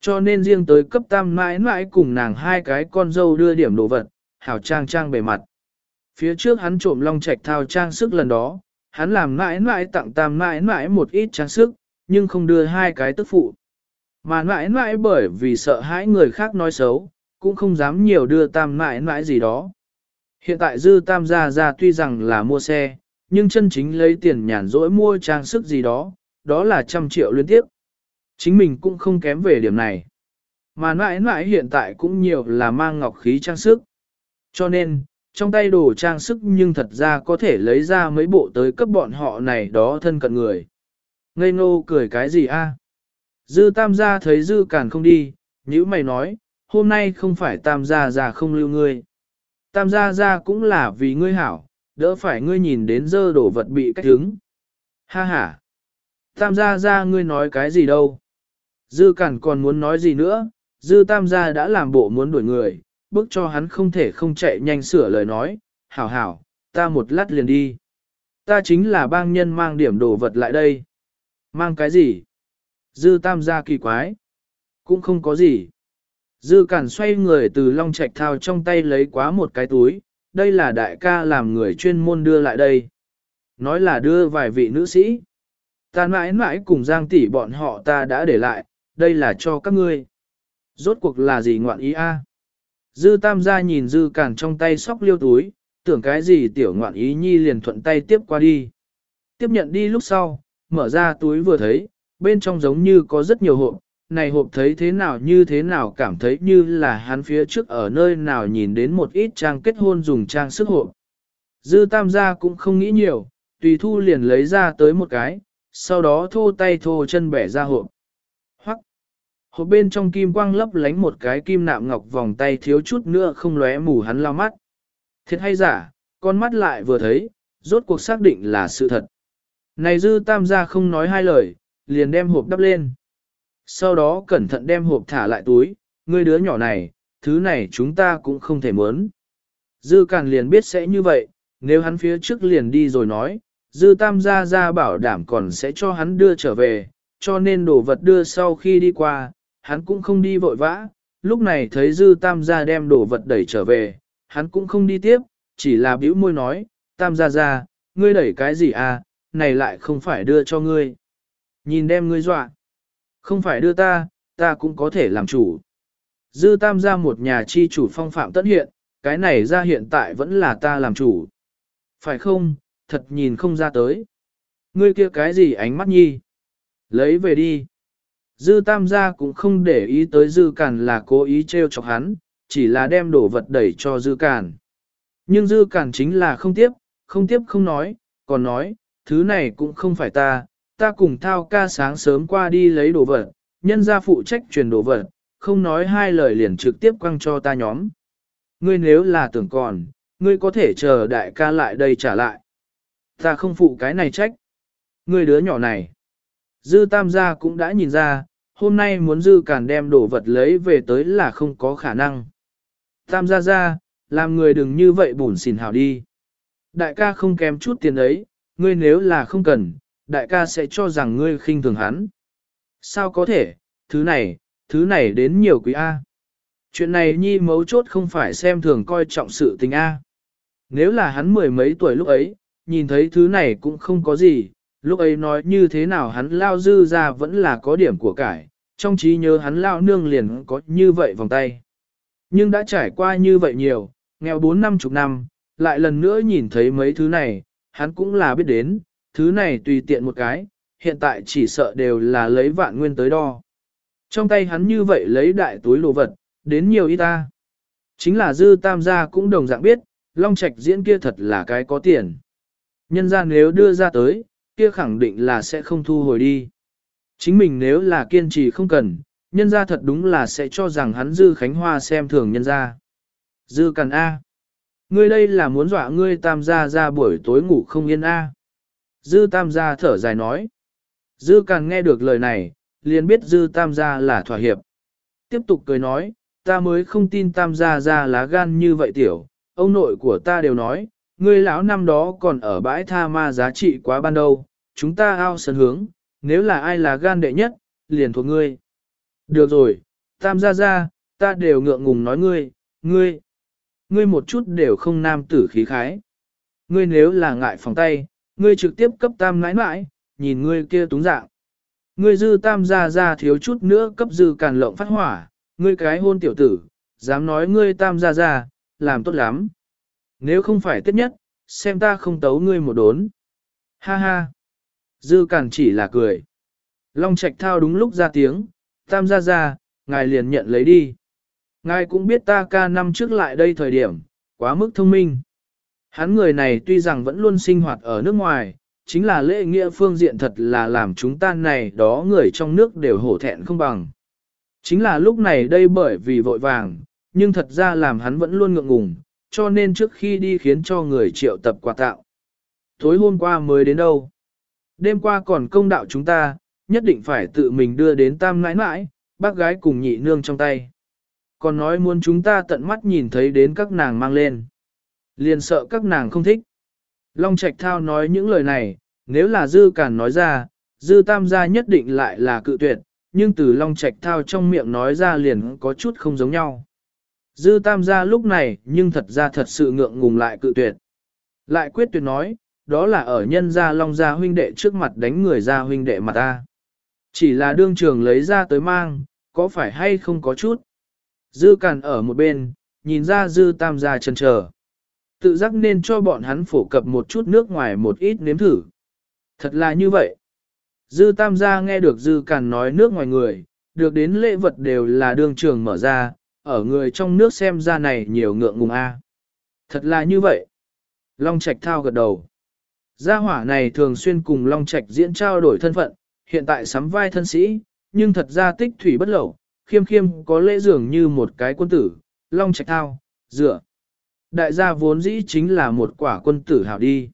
Cho nên riêng tới cấp tam mãi mãi cùng nàng hai cái con dâu đưa điểm đồ vật, hảo trang trang bề mặt. Phía trước hắn trộm Long Trạch Thao trang sức lần đó, hắn làm mãi mãi tặng tam mãi mãi một ít trang sức, nhưng không đưa hai cái tức phụ. Mà mãi mãi bởi vì sợ hãi người khác nói xấu, cũng không dám nhiều đưa tam mãi mãi gì đó. Hiện tại dư tam gia gia tuy rằng là mua xe, nhưng chân chính lấy tiền nhàn rỗi mua trang sức gì đó, đó là trăm triệu liên tiếp. Chính mình cũng không kém về điểm này. Mà mãi mãi hiện tại cũng nhiều là mang ngọc khí trang sức. Cho nên, trong tay đồ trang sức nhưng thật ra có thể lấy ra mấy bộ tới cấp bọn họ này đó thân cận người. Ngây ngô cười cái gì a? Dư tam gia thấy dư càn không đi, nhữ mày nói, hôm nay không phải tam gia già không lưu ngươi. Tam gia gia cũng là vì ngươi hảo, đỡ phải ngươi nhìn đến dơ đổ vật bị cách hứng. Ha ha! Tam gia gia ngươi nói cái gì đâu? Dư cản còn muốn nói gì nữa, dư tam gia đã làm bộ muốn đuổi người, bước cho hắn không thể không chạy nhanh sửa lời nói, hảo hảo, ta một lát liền đi. Ta chính là bang nhân mang điểm đồ vật lại đây. Mang cái gì? Dư tam gia kỳ quái. Cũng không có gì. Dư cản xoay người từ long trạch thao trong tay lấy quá một cái túi, đây là đại ca làm người chuyên môn đưa lại đây. Nói là đưa vài vị nữ sĩ. Ta mãi mãi cùng giang tỷ bọn họ ta đã để lại, đây là cho các ngươi. Rốt cuộc là gì ngoạn ý a? Dư tam gia nhìn dư cản trong tay sóc liêu túi, tưởng cái gì tiểu ngoạn ý nhi liền thuận tay tiếp qua đi. Tiếp nhận đi lúc sau, mở ra túi vừa thấy, bên trong giống như có rất nhiều hộp, này hộp thấy thế nào như thế nào cảm thấy như là hắn phía trước ở nơi nào nhìn đến một ít trang kết hôn dùng trang sức hộp. Dư tam gia cũng không nghĩ nhiều, tùy thu liền lấy ra tới một cái, sau đó thô tay thô chân bẻ ra hộp. Hoắc! Hộp bên trong kim quang lấp lánh một cái kim nạm ngọc vòng tay thiếu chút nữa không lóe mù hắn lao mắt. Thiệt hay giả, con mắt lại vừa thấy, rốt cuộc xác định là sự thật. Này dư tam gia không nói hai lời, liền đem hộp đắp lên. Sau đó cẩn thận đem hộp thả lại túi, ngươi đứa nhỏ này, thứ này chúng ta cũng không thể muốn. Dư Càn liền biết sẽ như vậy, nếu hắn phía trước liền đi rồi nói, Dư Tam gia gia bảo đảm còn sẽ cho hắn đưa trở về, cho nên đồ vật đưa sau khi đi qua, hắn cũng không đi vội vã. Lúc này thấy Dư Tam gia đem đồ vật đẩy trở về, hắn cũng không đi tiếp, chỉ là bĩu môi nói, Tam gia gia, ngươi đẩy cái gì à, này lại không phải đưa cho ngươi. Nhìn đem ngươi dọa. Không phải đưa ta, ta cũng có thể làm chủ. Dư tam ra một nhà chi chủ phong phạm tất hiện, cái này ra hiện tại vẫn là ta làm chủ. Phải không, thật nhìn không ra tới. Ngươi kia cái gì ánh mắt nhi? Lấy về đi. Dư tam gia cũng không để ý tới dư càn là cố ý trêu chọc hắn, chỉ là đem đổ vật đẩy cho dư càn. Nhưng dư càn chính là không tiếp, không tiếp không nói, còn nói, thứ này cũng không phải ta, ta cùng thao ca sáng sớm qua đi lấy đồ vật, nhân gia phụ trách truyền đồ vật, không nói hai lời liền trực tiếp quăng cho ta nhóm. Ngươi nếu là tưởng còn, ngươi có thể chờ đại ca lại đây trả lại. Ta không phụ cái này trách. Ngươi đứa nhỏ này. Dư tam gia cũng đã nhìn ra, hôm nay muốn dư càn đem đồ vật lấy về tới là không có khả năng. Tam gia gia, làm người đừng như vậy bùn xỉn hào đi. Đại ca không kém chút tiền ấy, ngươi nếu là không cần, đại ca sẽ cho rằng ngươi khinh thường hắn. Sao có thể, thứ này, thứ này đến nhiều quý A. Chuyện này nhi mấu chốt không phải xem thường coi trọng sự tình A. Nếu là hắn mười mấy tuổi lúc ấy, nhìn thấy thứ này cũng không có gì, lúc ấy nói như thế nào hắn lao dư ra vẫn là có điểm của cải, trong trí nhớ hắn lao nương liền có như vậy vòng tay. Nhưng đã trải qua như vậy nhiều, nghèo bốn năm chục năm, lại lần nữa nhìn thấy mấy thứ này, hắn cũng là biết đến, thứ này tùy tiện một cái, hiện tại chỉ sợ đều là lấy vạn nguyên tới đo. Trong tay hắn như vậy lấy đại túi đồ vật, đến nhiều ít ta. Chính là dư tam gia cũng đồng dạng biết, Long Trạch diễn kia thật là cái có tiền. Nhân ra nếu đưa ra tới, kia khẳng định là sẽ không thu hồi đi. Chính mình nếu là kiên trì không cần, nhân ra thật đúng là sẽ cho rằng hắn dư khánh hoa xem thường nhân ra. Dư cần A. Ngươi đây là muốn dọa ngươi tam gia ra buổi tối ngủ không yên A. Dư tam gia thở dài nói. Dư càng nghe được lời này, liền biết dư tam gia là thỏa hiệp. Tiếp tục cười nói, ta mới không tin tam gia ra lá gan như vậy tiểu, ông nội của ta đều nói, ngươi lão năm đó còn ở bãi tha ma giá trị quá ban đầu, chúng ta ao sân hướng, nếu là ai là gan đệ nhất, liền thuộc ngươi. Được rồi, tam gia gia, ta đều ngượng ngùng nói ngươi, ngươi, ngươi một chút đều không nam tử khí khái. Ngươi nếu là ngại phòng tay, Ngươi trực tiếp cấp tam nãi nãi, nhìn ngươi kia túng dạng. Ngươi dư tam gia gia thiếu chút nữa cấp dư càn lộng phát hỏa, ngươi cái hôn tiểu tử, dám nói ngươi tam gia gia, làm tốt lắm. Nếu không phải tiết nhất, xem ta không tấu ngươi một đốn. Ha ha. Dư càn chỉ là cười. Long Trạch thao đúng lúc ra tiếng, tam gia gia, ngài liền nhận lấy đi. Ngài cũng biết ta ca năm trước lại đây thời điểm, quá mức thông minh. Hắn người này tuy rằng vẫn luôn sinh hoạt ở nước ngoài, chính là lễ nghĩa phương diện thật là làm chúng ta này đó người trong nước đều hổ thẹn không bằng. Chính là lúc này đây bởi vì vội vàng, nhưng thật ra làm hắn vẫn luôn ngượng ngùng, cho nên trước khi đi khiến cho người triệu tập quà tạo. Tối hôm qua mới đến đâu? Đêm qua còn công đạo chúng ta, nhất định phải tự mình đưa đến tam nãi nãi, bác gái cùng nhị nương trong tay. Còn nói muốn chúng ta tận mắt nhìn thấy đến các nàng mang lên. Liền sợ các nàng không thích. Long Trạch Thao nói những lời này, nếu là Dư Cản nói ra, Dư Tam gia nhất định lại là cự tuyệt, nhưng từ Long Trạch Thao trong miệng nói ra liền có chút không giống nhau. Dư Tam gia lúc này nhưng thật ra thật sự ngượng ngùng lại cự tuyệt. Lại quyết tuyệt nói, đó là ở nhân gia Long gia huynh đệ trước mặt đánh người gia huynh đệ mặt ta. Chỉ là đương trường lấy ra tới mang, có phải hay không có chút. Dư Cản ở một bên, nhìn ra Dư Tam gia chần chờ. Tự giác nên cho bọn hắn phổ cập một chút nước ngoài một ít nếm thử. Thật là như vậy. Dư tam gia nghe được dư càn nói nước ngoài người, được đến lễ vật đều là đường trường mở ra, ở người trong nước xem ra này nhiều ngượng ngùng a. Thật là như vậy. Long Trạch thao gật đầu. Gia hỏa này thường xuyên cùng Long Trạch diễn trao đổi thân phận, hiện tại sắm vai thân sĩ, nhưng thật ra tích thủy bất lẩu, khiêm khiêm có lễ dường như một cái quân tử, Long Trạch thao, dựa. Đại gia vốn dĩ chính là một quả quân tử hảo đi.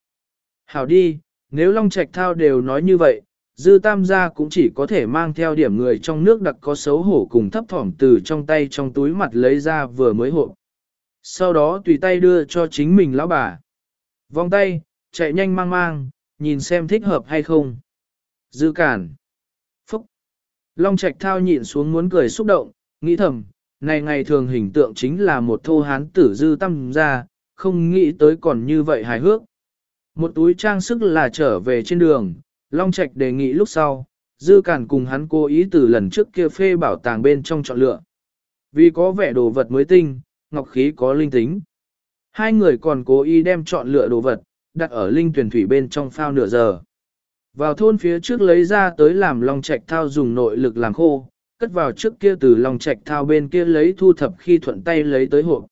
Hảo đi, nếu Long Trạch Thao đều nói như vậy, Dư Tam gia cũng chỉ có thể mang theo điểm người trong nước đặc có xấu hổ cùng thấp thỏm từ trong tay trong túi mặt lấy ra vừa mới hộ. Sau đó tùy tay đưa cho chính mình lão bà. Vòng tay, chạy nhanh mang mang, nhìn xem thích hợp hay không. Dư cản. Phúc. Long Trạch Thao nhịn xuống muốn cười xúc động, nghĩ thầm, này ngày thường hình tượng chính là một thô hán tử dư tâm ra, không nghĩ tới còn như vậy hài hước. Một túi trang sức là trở về trên đường, Long Trạch đề nghị lúc sau, dư cản cùng hắn cố ý từ lần trước kia phê bảo tàng bên trong chọn lựa. Vì có vẻ đồ vật mới tinh, ngọc khí có linh tính. Hai người còn cố ý đem chọn lựa đồ vật, đặt ở linh tuyển thủy bên trong phao nửa giờ. Vào thôn phía trước lấy ra tới làm Long Trạch thao dùng nội lực làm khô, cất vào trước kia từ lòng trạch thao bên kia lấy thu thập khi thuận tay lấy tới hộp.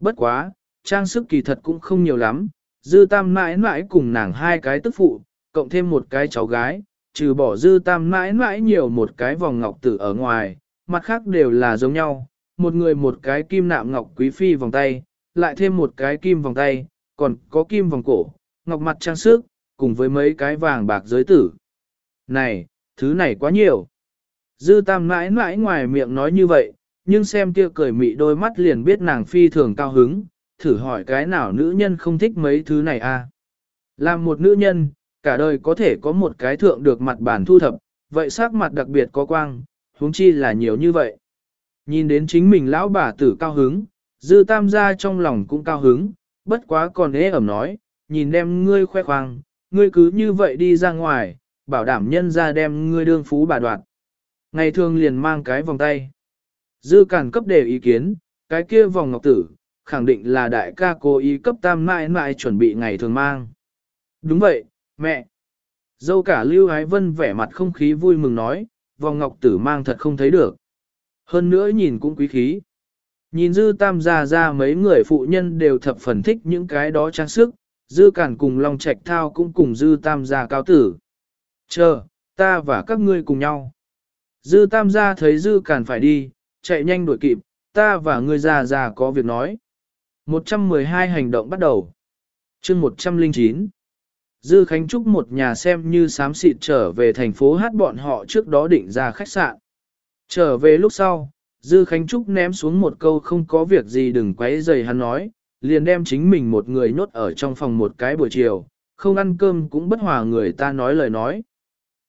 Bất quá, trang sức kỳ thật cũng không nhiều lắm, dư tam mãi mãi cùng nàng hai cái tức phụ, cộng thêm một cái cháu gái, trừ bỏ dư tam mãi mãi nhiều một cái vòng ngọc tử ở ngoài, mặt khác đều là giống nhau, một người một cái kim nạm ngọc quý phi vòng tay, lại thêm một cái kim vòng tay, còn có kim vòng cổ, ngọc mặt trang sức, cùng với mấy cái vàng bạc giới tử. Này, thứ này quá nhiều. Dư tam mãi mãi ngoài miệng nói như vậy, nhưng xem kia cười mị đôi mắt liền biết nàng phi thường cao hứng, thử hỏi cái nào nữ nhân không thích mấy thứ này a? À? Làm một nữ nhân, cả đời có thể có một cái thượng được mặt bản thu thập, vậy sắc mặt đặc biệt có quang, huống chi là nhiều như vậy. Nhìn đến chính mình lão bà tử cao hứng, dư tam gia trong lòng cũng cao hứng, bất quá còn ế ẩm nói, nhìn đem ngươi khoe khoang, ngươi cứ như vậy đi ra ngoài, bảo đảm nhân ra đem ngươi đương phú bà đoạt. Ngày thường liền mang cái vòng tay. Dư cản cấp đề ý kiến, cái kia vòng ngọc tử, khẳng định là đại ca cố ý cấp tam mãi mãi chuẩn bị ngày thường mang. Đúng vậy, mẹ. Dâu cả Lưu Ái Vân vẻ mặt không khí vui mừng nói, vòng ngọc tử mang thật không thấy được. Hơn nữa nhìn cũng quý khí. Nhìn dư tam gia ra mấy người phụ nhân đều thập phần thích những cái đó trang sức, dư cản cùng Long Trạch Thao cũng cùng dư tam gia cao tử. Chờ, ta và các ngươi cùng nhau. Dư tam gia thấy dư càn phải đi, chạy nhanh đuổi kịp, ta và ngươi già già có việc nói. 112 hành động bắt đầu. chương 109. Dư Khánh Trúc một nhà xem như sám xịt trở về thành phố hát bọn họ trước đó định ra khách sạn. Trở về lúc sau, Dư Khánh Trúc ném xuống một câu không có việc gì đừng quấy rầy hắn nói, liền đem chính mình một người nhốt ở trong phòng một cái buổi chiều, không ăn cơm cũng bất hòa người ta nói lời nói.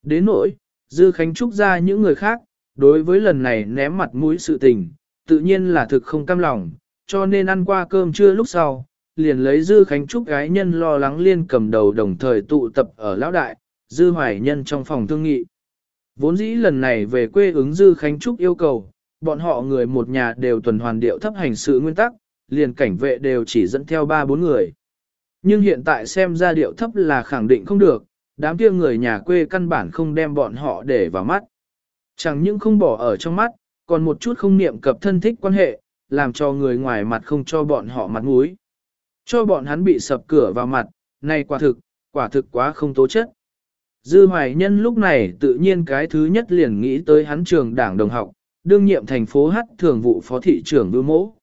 Đến nỗi, Dư Khánh Trúc ra những người khác, đối với lần này ném mặt mũi sự tình, tự nhiên là thực không cam lòng, cho nên ăn qua cơm trưa lúc sau, liền lấy Dư Khánh Trúc gái nhân lo lắng liên cầm đầu đồng thời tụ tập ở Lão Đại, Dư Hoài Nhân trong phòng thương nghị. Vốn dĩ lần này về quê ứng dư Khánh Trúc yêu cầu, bọn họ người một nhà đều tuần hoàn điệu thấp hành sự nguyên tắc, liền cảnh vệ đều chỉ dẫn theo ba bốn người. Nhưng hiện tại xem ra điệu thấp là khẳng định không được, đám kia người nhà quê căn bản không đem bọn họ để vào mắt. Chẳng những không bỏ ở trong mắt, còn một chút không niệm cập thân thích quan hệ, làm cho người ngoài mặt không cho bọn họ mặt mũi. Cho bọn hắn bị sập cửa vào mặt, này quả thực, quả thực quá không tố chất. Dư hoài nhân lúc này tự nhiên cái thứ nhất liền nghĩ tới hắn trường đảng đồng học, đương nhiệm thành phố hát thường vụ phó thị trưởng Bưu Mỗ.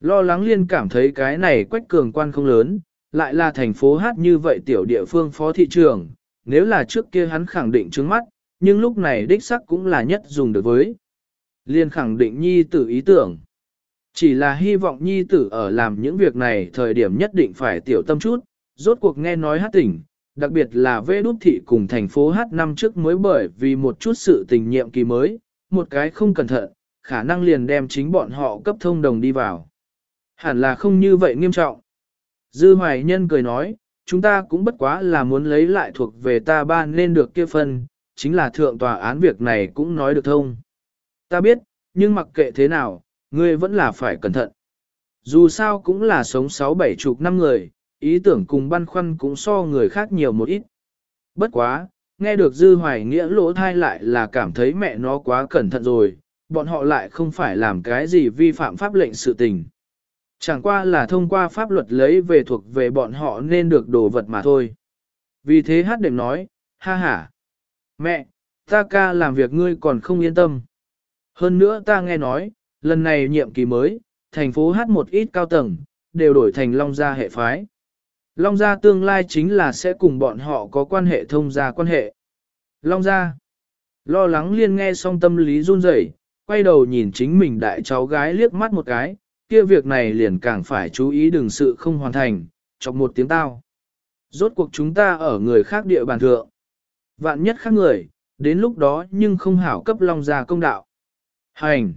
Lo lắng liên cảm thấy cái này quách cường quan không lớn, lại là thành phố hát như vậy tiểu địa phương phó thị trưởng, nếu là trước kia hắn khẳng định trước mắt, nhưng lúc này đích sắc cũng là nhất dùng được với. Liên khẳng định nhi tử ý tưởng. Chỉ là hy vọng nhi tử ở làm những việc này thời điểm nhất định phải tiểu tâm chút, rốt cuộc nghe nói hát tỉnh, đặc biệt là vê đút thị cùng thành phố hát năm trước mới bởi vì một chút sự tình nhiệm kỳ mới, một cái không cẩn thận, khả năng liền đem chính bọn họ cấp thông đồng đi vào. Hẳn là không như vậy nghiêm trọng. Dư hoài nhân cười nói, chúng ta cũng bất quá là muốn lấy lại thuộc về ta ba nên được kia phân, chính là thượng tòa án việc này cũng nói được thông. Ta biết, nhưng mặc kệ thế nào, ngươi vẫn là phải cẩn thận. Dù sao cũng là sống sáu bảy chục năm người, ý tưởng cùng băn khoăn cũng so người khác nhiều một ít. Bất quá, nghe được dư hoài nghĩa lỗ thai lại là cảm thấy mẹ nó quá cẩn thận rồi, bọn họ lại không phải làm cái gì vi phạm pháp lệnh sự tình. Chẳng qua là thông qua pháp luật lấy về thuộc về bọn họ nên được đồ vật mà thôi. Vì thế hát đệm nói, ha ha. Mẹ, ta ca làm việc ngươi còn không yên tâm. Hơn nữa ta nghe nói, lần này nhiệm kỳ mới, thành phố hát một ít cao tầng, đều đổi thành Long Gia hệ phái. Long Gia tương lai chính là sẽ cùng bọn họ có quan hệ thông gia quan hệ. Long Gia. Lo lắng liên nghe xong tâm lý run rẩy, quay đầu nhìn chính mình đại cháu gái liếc mắt một cái, kia việc này liền càng phải chú ý đừng sự không hoàn thành, chọc một tiếng tao. Rốt cuộc chúng ta ở người khác địa bàn thượng. Vạn nhất khác người, đến lúc đó nhưng không hảo cấp Long ra công đạo. Hành!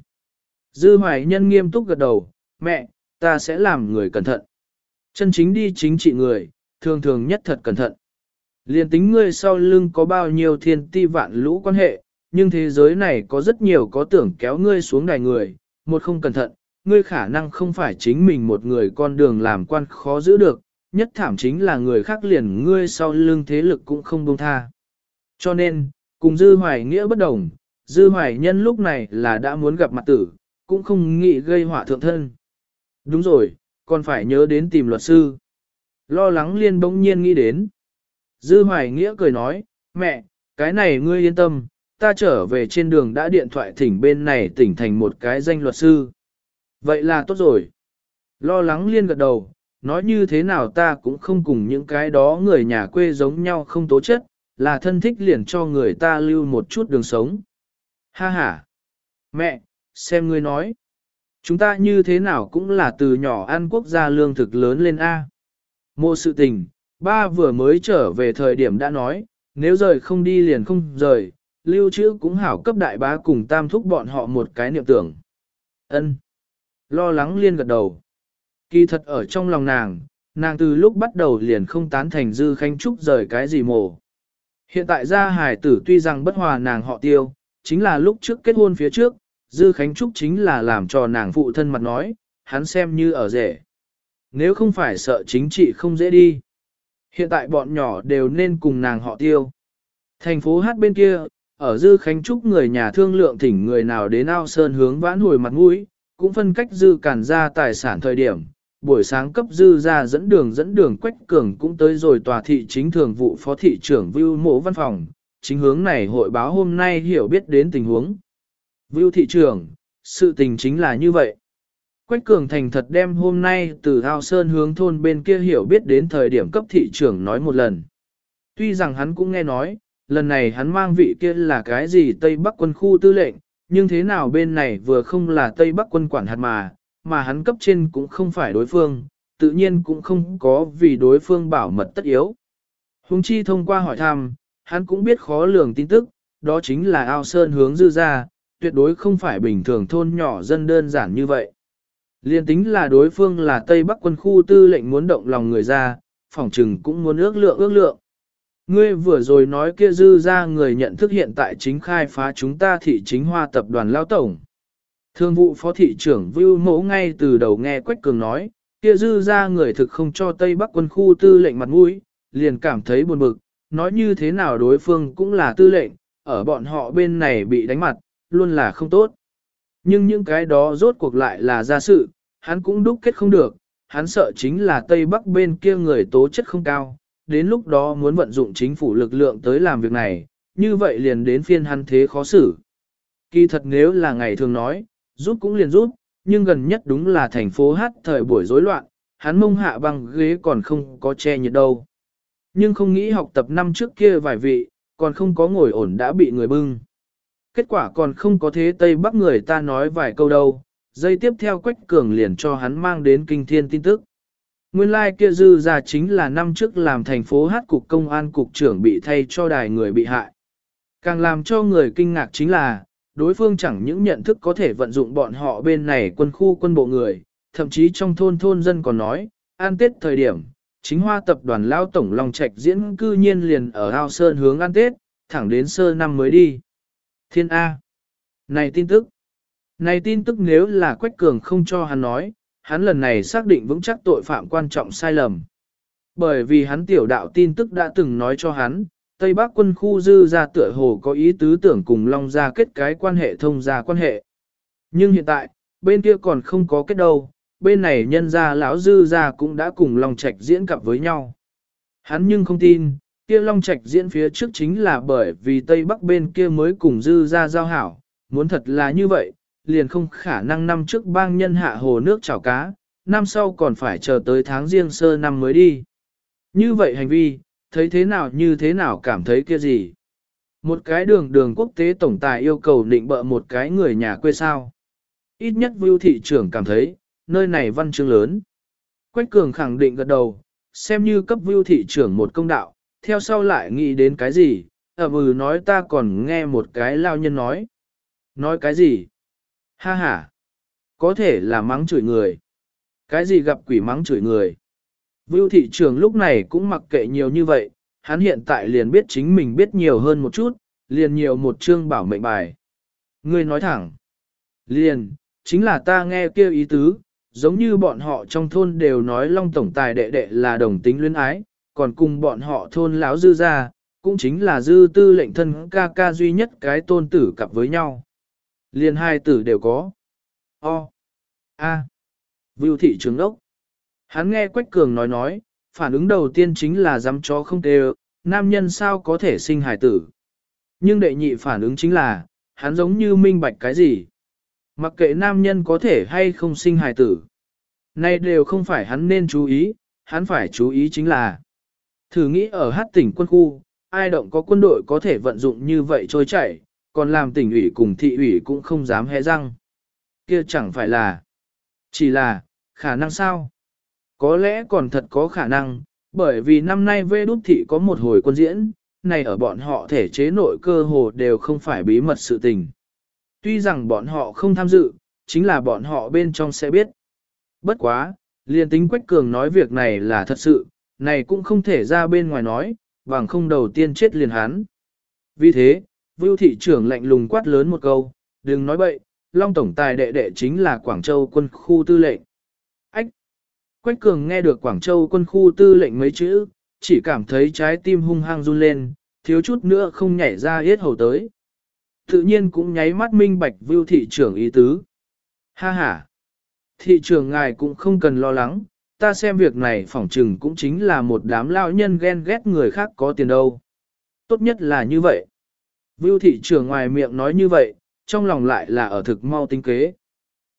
Dư hoài nhân nghiêm túc gật đầu, mẹ, ta sẽ làm người cẩn thận. Chân chính đi chính trị người, thường thường nhất thật cẩn thận. Liên tính ngươi sau lưng có bao nhiêu thiên ti vạn lũ quan hệ, nhưng thế giới này có rất nhiều có tưởng kéo ngươi xuống đài người, một không cẩn thận, ngươi khả năng không phải chính mình một người con đường làm quan khó giữ được, nhất thảm chính là người khác liền ngươi sau lưng thế lực cũng không buông tha. Cho nên, cùng dư hoài nghĩa bất đồng, dư hoài nhân lúc này là đã muốn gặp mặt tử, cũng không nghĩ gây họa thượng thân. Đúng rồi, còn phải nhớ đến tìm luật sư. Lo lắng liên bỗng nhiên nghĩ đến. Dư hoài nghĩa cười nói, mẹ, cái này ngươi yên tâm, ta trở về trên đường đã điện thoại thỉnh bên này tỉnh thành một cái danh luật sư. Vậy là tốt rồi. Lo lắng liên gật đầu, nói như thế nào ta cũng không cùng những cái đó người nhà quê giống nhau không tố chất, là thân thích liền cho người ta lưu một chút đường sống. Ha ha! Mẹ, xem ngươi nói. Chúng ta như thế nào cũng là từ nhỏ ăn quốc gia lương thực lớn lên A. Một sự tình, ba vừa mới trở về thời điểm đã nói, nếu rời không đi liền không rời, lưu trữ cũng hảo cấp đại bá cùng tam thúc bọn họ một cái niệm tưởng. ân Lo lắng liên gật đầu. Kỳ thật ở trong lòng nàng, nàng từ lúc bắt đầu liền không tán thành dư khanh trúc rời cái gì mồ. Hiện tại gia hải tử tuy rằng bất hòa nàng họ tiêu, chính là lúc trước kết hôn phía trước, dư khánh trúc chính là làm cho nàng phụ thân mặt nói, hắn xem như ở rể. Nếu không phải sợ chính trị không dễ đi. Hiện tại bọn nhỏ đều nên cùng nàng họ tiêu. Thành phố hát bên kia, ở dư khánh trúc người nhà thương lượng thỉnh người nào đến ao sơn hướng vãn hồi mặt mũi, cũng phân cách dư cản ra tài sản thời điểm. Buổi sáng cấp dư ra dẫn đường dẫn đường Quách Cường cũng tới rồi tòa thị chính thường vụ phó thị trưởng Vưu Mộ Văn Phòng, chính hướng này hội báo hôm nay hiểu biết đến tình huống. Vưu thị trưởng, sự tình chính là như vậy. Quách Cường thành thật đem hôm nay từ Thao Sơn hướng thôn bên kia hiểu biết đến thời điểm cấp thị trưởng nói một lần. Tuy rằng hắn cũng nghe nói, lần này hắn mang vị kia là cái gì Tây Bắc quân khu tư lệnh, nhưng thế nào bên này vừa không là Tây Bắc quân quản hạt mà, mà hắn cấp trên cũng không phải đối phương, tự nhiên cũng không có vì đối phương bảo mật tất yếu. Hùng chi thông qua hỏi thăm, hắn cũng biết khó lường tin tức, đó chính là ao sơn hướng dư ra, tuyệt đối không phải bình thường thôn nhỏ dân đơn giản như vậy. Liên tính là đối phương là Tây Bắc quân khu tư lệnh muốn động lòng người ra, phòng trừng cũng muốn ước lượng ước lượng. Ngươi vừa rồi nói kia dư ra người nhận thức hiện tại chính khai phá chúng ta thị chính hoa tập đoàn lao tổng. Thương vụ phó thị trưởng Vưu Mẫu ngay từ đầu nghe Quách Cường nói, kia dư ra người thực không cho Tây Bắc quân khu tư lệnh mặt mũi, liền cảm thấy buồn bực, nói như thế nào đối phương cũng là tư lệnh, ở bọn họ bên này bị đánh mặt, luôn là không tốt. Nhưng những cái đó rốt cuộc lại là ra sự, hắn cũng đúc kết không được, hắn sợ chính là Tây Bắc bên kia người tố chất không cao, đến lúc đó muốn vận dụng chính phủ lực lượng tới làm việc này, như vậy liền đến phiên hắn thế khó xử. Kỳ thật nếu là ngày thường nói, rút cũng liền rút, nhưng gần nhất đúng là thành phố hát thời buổi rối loạn, hắn mông hạ bằng ghế còn không có che nhiệt đâu. Nhưng không nghĩ học tập năm trước kia vài vị, còn không có ngồi ổn đã bị người bưng. Kết quả còn không có thế Tây Bắc người ta nói vài câu đâu, dây tiếp theo Quách Cường liền cho hắn mang đến kinh thiên tin tức. Nguyên lai like kia dư ra chính là năm trước làm thành phố hát cục công an cục trưởng bị thay cho đài người bị hại. Càng làm cho người kinh ngạc chính là, đối phương chẳng những nhận thức có thể vận dụng bọn họ bên này quân khu quân bộ người, thậm chí trong thôn thôn dân còn nói, an tết thời điểm, chính hoa tập đoàn lao tổng Long Trạch diễn cư nhiên liền ở ao sơn hướng an tết, thẳng đến sơ năm mới đi. Thiên A. Này tin tức. Này tin tức nếu là Quách Cường không cho hắn nói, hắn lần này xác định vững chắc tội phạm quan trọng sai lầm. Bởi vì hắn tiểu đạo tin tức đã từng nói cho hắn, Tây Bắc quân khu dư ra tựa hồ có ý tứ tưởng cùng Long gia kết cái quan hệ thông gia quan hệ. Nhưng hiện tại, bên kia còn không có kết đâu, bên này nhân gia lão dư gia cũng đã cùng Long Trạch diễn cặp với nhau. Hắn nhưng không tin, kia Long Trạch diễn phía trước chính là bởi vì Tây Bắc bên kia mới cùng dư gia giao hảo, muốn thật là như vậy, liền không khả năng năm trước bang nhân hạ hồ nước chảo cá, năm sau còn phải chờ tới tháng riêng sơ năm mới đi. Như vậy hành vi, thấy thế nào như thế nào cảm thấy kia gì. Một cái đường đường quốc tế tổng tài yêu cầu định bợ một cái người nhà quê sao. Ít nhất Vưu thị trưởng cảm thấy, nơi này văn chương lớn. Quách cường khẳng định gật đầu, xem như cấp Vưu thị trưởng một công đạo, theo sau lại nghĩ đến cái gì, ở ừ nói ta còn nghe một cái lao nhân nói. Nói cái gì? Ha ha! Có thể là mắng chửi người. Cái gì gặp quỷ mắng chửi người? Vưu thị trường lúc này cũng mặc kệ nhiều như vậy, hắn hiện tại liền biết chính mình biết nhiều hơn một chút, liền nhiều một chương bảo mệnh bài. Ngươi nói thẳng. Liền, chính là ta nghe kêu ý tứ, giống như bọn họ trong thôn đều nói Long Tổng Tài đệ đệ là đồng tính luyến ái, còn cùng bọn họ thôn láo dư ra, cũng chính là dư tư lệnh thân ca ca duy nhất cái tôn tử cặp với nhau. Liền hai tử đều có. O. A. Vưu thị trưởng đốc. Hắn nghe Quách Cường nói nói, phản ứng đầu tiên chính là dám chó không tê nam nhân sao có thể sinh hài tử. Nhưng đệ nhị phản ứng chính là, hắn giống như minh bạch cái gì. Mặc kệ nam nhân có thể hay không sinh hài tử. Này đều không phải hắn nên chú ý, hắn phải chú ý chính là. Thử nghĩ ở hát tỉnh quân khu, ai động có quân đội có thể vận dụng như vậy trôi chảy, còn làm tỉnh ủy cùng thị ủy cũng không dám hé răng. Kia chẳng phải là, chỉ là, khả năng sao? Có lẽ còn thật có khả năng, bởi vì năm nay vê đút thị có một hồi quân diễn, này ở bọn họ thể chế nội cơ hồ đều không phải bí mật sự tình. Tuy rằng bọn họ không tham dự, chính là bọn họ bên trong sẽ biết. Bất quá, liền tính Quách Cường nói việc này là thật sự, này cũng không thể ra bên ngoài nói, bằng không đầu tiên chết liền hắn. Vì thế, Vưu thị trưởng lạnh lùng quát lớn một câu, đừng nói bậy, Long Tổng Tài đệ đệ chính là Quảng Châu quân khu tư lệnh. Ách! Quách Cường nghe được Quảng Châu quân khu tư lệnh mấy chữ, chỉ cảm thấy trái tim hung hăng run lên, thiếu chút nữa không nhảy ra yết hầu tới. Tự nhiên cũng nháy mắt minh bạch Vưu thị trưởng ý tứ. Ha ha! Thị trưởng ngài cũng không cần lo lắng, ta xem việc này phỏng trừng cũng chính là một đám lao nhân ghen ghét người khác có tiền đâu. Tốt nhất là như vậy. Vưu thị trưởng ngoài miệng nói như vậy, trong lòng lại là ở thực mau tính kế.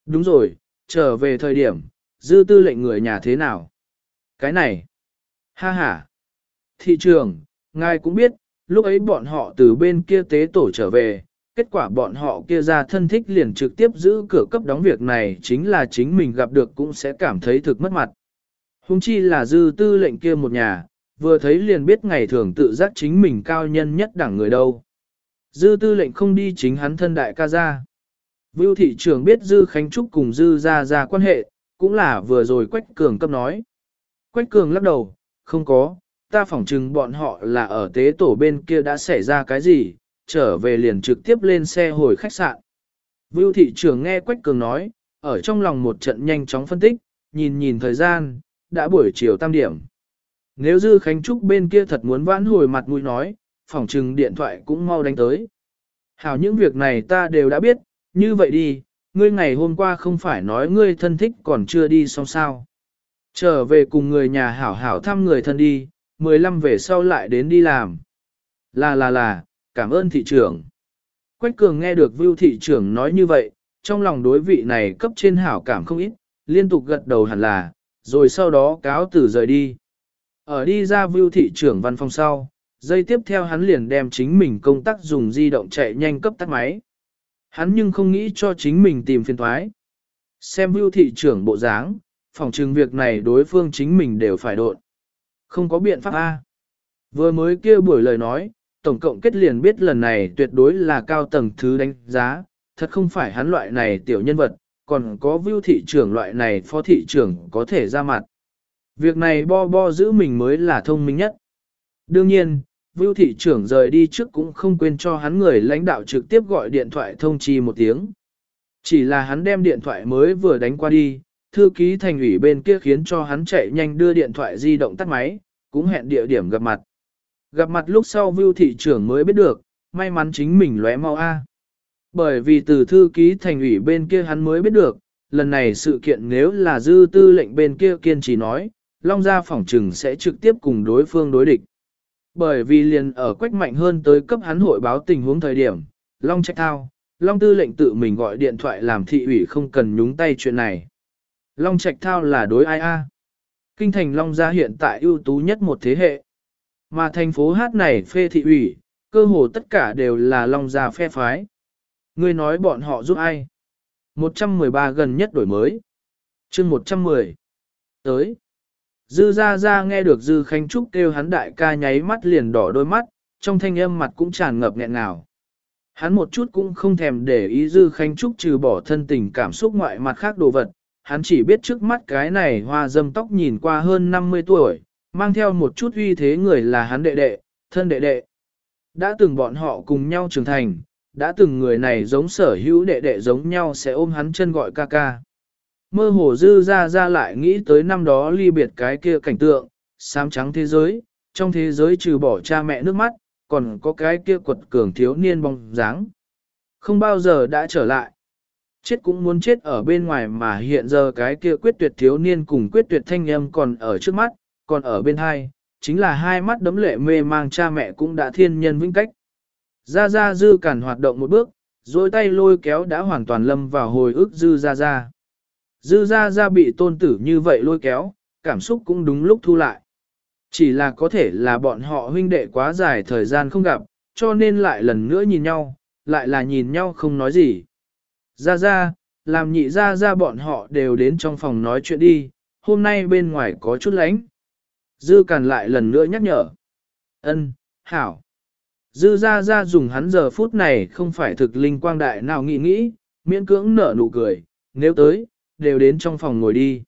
Đúng rồi, trở về thời điểm, dư tư lệnh người nhà thế nào? Cái này, ha ha, thị trường, ngài cũng biết, lúc ấy bọn họ từ bên kia tế tổ trở về, kết quả bọn họ kia ra thân thích liền trực tiếp giữ cửa cấp đóng việc này chính là chính mình gặp được cũng sẽ cảm thấy thực mất mặt. Hùng chi là dư tư lệnh kia một nhà, vừa thấy liền biết ngày thường tự giác chính mình cao nhân nhất đẳng người đâu. Dư tư lệnh không đi chính hắn thân đại ca ra. Vưu thị trưởng biết Dư Khánh Trúc cùng Dư ra ra quan hệ, cũng là vừa rồi Quách Cường cấp nói. Quách Cường lắc đầu, không có, ta phỏng chừng bọn họ là ở tế tổ bên kia đã xảy ra cái gì, trở về liền trực tiếp lên xe hồi khách sạn. Vưu thị trưởng nghe Quách Cường nói, ở trong lòng một trận nhanh chóng phân tích, nhìn nhìn thời gian, đã buổi chiều tam điểm. Nếu Dư Khánh Trúc bên kia thật muốn vãn hồi mặt mũi nói, phỏng trừng điện thoại cũng mau đánh tới. Hảo những việc này ta đều đã biết, như vậy đi, ngươi ngày hôm qua không phải nói ngươi thân thích còn chưa đi xong sao. Trở về cùng người nhà hảo hảo thăm người thân đi, 15 về sau lại đến đi làm. Là là là, cảm ơn thị trưởng. Quách cường nghe được Vưu thị trưởng nói như vậy, trong lòng đối vị này cấp trên hảo cảm không ít, liên tục gật đầu hẳn là, rồi sau đó cáo từ rời đi. Ở đi ra Vưu thị trưởng văn phòng sau, dây tiếp theo hắn liền đem chính mình công tác dùng di động chạy nhanh cấp tắt máy. Hắn nhưng không nghĩ cho chính mình tìm phiền thoái. Xem Vưu thị trưởng bộ dáng, phòng trừng việc này đối phương chính mình đều phải độn. Không có biện pháp A. Vừa mới kêu buổi lời nói, tổng cộng kết liền biết lần này tuyệt đối là cao tầng thứ đánh giá, thật không phải hắn loại này tiểu nhân vật, còn có view thị trưởng loại này phó thị trưởng có thể ra mặt. Việc này bo bo giữ mình mới là thông minh nhất. Đương nhiên, Vưu thị trưởng rời đi trước cũng không quên cho hắn người lãnh đạo trực tiếp gọi điện thoại thông chi một tiếng. Chỉ là hắn đem điện thoại mới vừa đánh qua đi, thư ký thành ủy bên kia khiến cho hắn chạy nhanh đưa điện thoại di động tắt máy, cũng hẹn địa điểm gặp mặt. Gặp mặt lúc sau Vưu thị trưởng mới biết được, may mắn chính mình lóe mau A. Bởi vì từ thư ký thành ủy bên kia hắn mới biết được, lần này sự kiện nếu là dư tư lệnh bên kia kiên trì nói, Long Gia phỏng trừng sẽ trực tiếp cùng đối phương đối địch. Bởi vì liền ở quách mạnh hơn tới cấp hắn hội báo tình huống thời điểm, Long trách thao, Long tư lệnh tự mình gọi điện thoại làm thị ủy không cần nhúng tay chuyện này. Long Trạch Thao là đối ai a? Kinh thành Long Gia hiện tại ưu tú nhất một thế hệ. Mà thành phố hát này phê thị ủy, cơ hồ tất cả đều là Long Gia phe phái. Ngươi nói bọn họ giúp ai? 113 gần nhất đổi mới. chương 110. Tới. Dư ra ra nghe được Dư Khánh Trúc kêu hắn đại ca nháy mắt liền đỏ đôi mắt, trong thanh âm mặt cũng tràn ngập nghẹn ngào. Hắn một chút cũng không thèm để ý Dư Khánh Trúc trừ bỏ thân tình cảm xúc ngoại mặt khác đồ vật, hắn chỉ biết trước mắt cái này hoa dâm tóc nhìn qua hơn 50 tuổi, mang theo một chút uy thế người là hắn đệ đệ, thân đệ đệ. Đã từng bọn họ cùng nhau trưởng thành, đã từng người này giống sở hữu đệ đệ giống nhau sẽ ôm hắn chân gọi ca ca. Mơ hồ dư ra ra lại nghĩ tới năm đó ly biệt cái kia cảnh tượng, xám trắng thế giới, trong thế giới trừ bỏ cha mẹ nước mắt, còn có cái kia quật cường thiếu niên bóng dáng. Không bao giờ đã trở lại. Chết cũng muốn chết ở bên ngoài mà hiện giờ cái kia quyết tuyệt thiếu niên cùng quyết tuyệt thanh âm còn ở trước mắt, còn ở bên hai, chính là hai mắt đấm lệ mê mang cha mẹ cũng đã thiên nhân vĩnh cách. Ra Ra dư cản hoạt động một bước, rồi tay lôi kéo đã hoàn toàn lâm vào hồi ức dư ra ra. Dư ra ra bị tôn tử như vậy lôi kéo, cảm xúc cũng đúng lúc thu lại. Chỉ là có thể là bọn họ huynh đệ quá dài thời gian không gặp, cho nên lại lần nữa nhìn nhau, lại là nhìn nhau không nói gì. Ra ra, làm nhị ra ra bọn họ đều đến trong phòng nói chuyện đi, hôm nay bên ngoài có chút lánh. Dư càn lại lần nữa nhắc nhở. Ân, hảo. Dư ra ra dùng hắn giờ phút này không phải thực linh quang đại nào nghĩ nghĩ, miễn cưỡng nở nụ cười, nếu tới, đều đến trong phòng ngồi đi.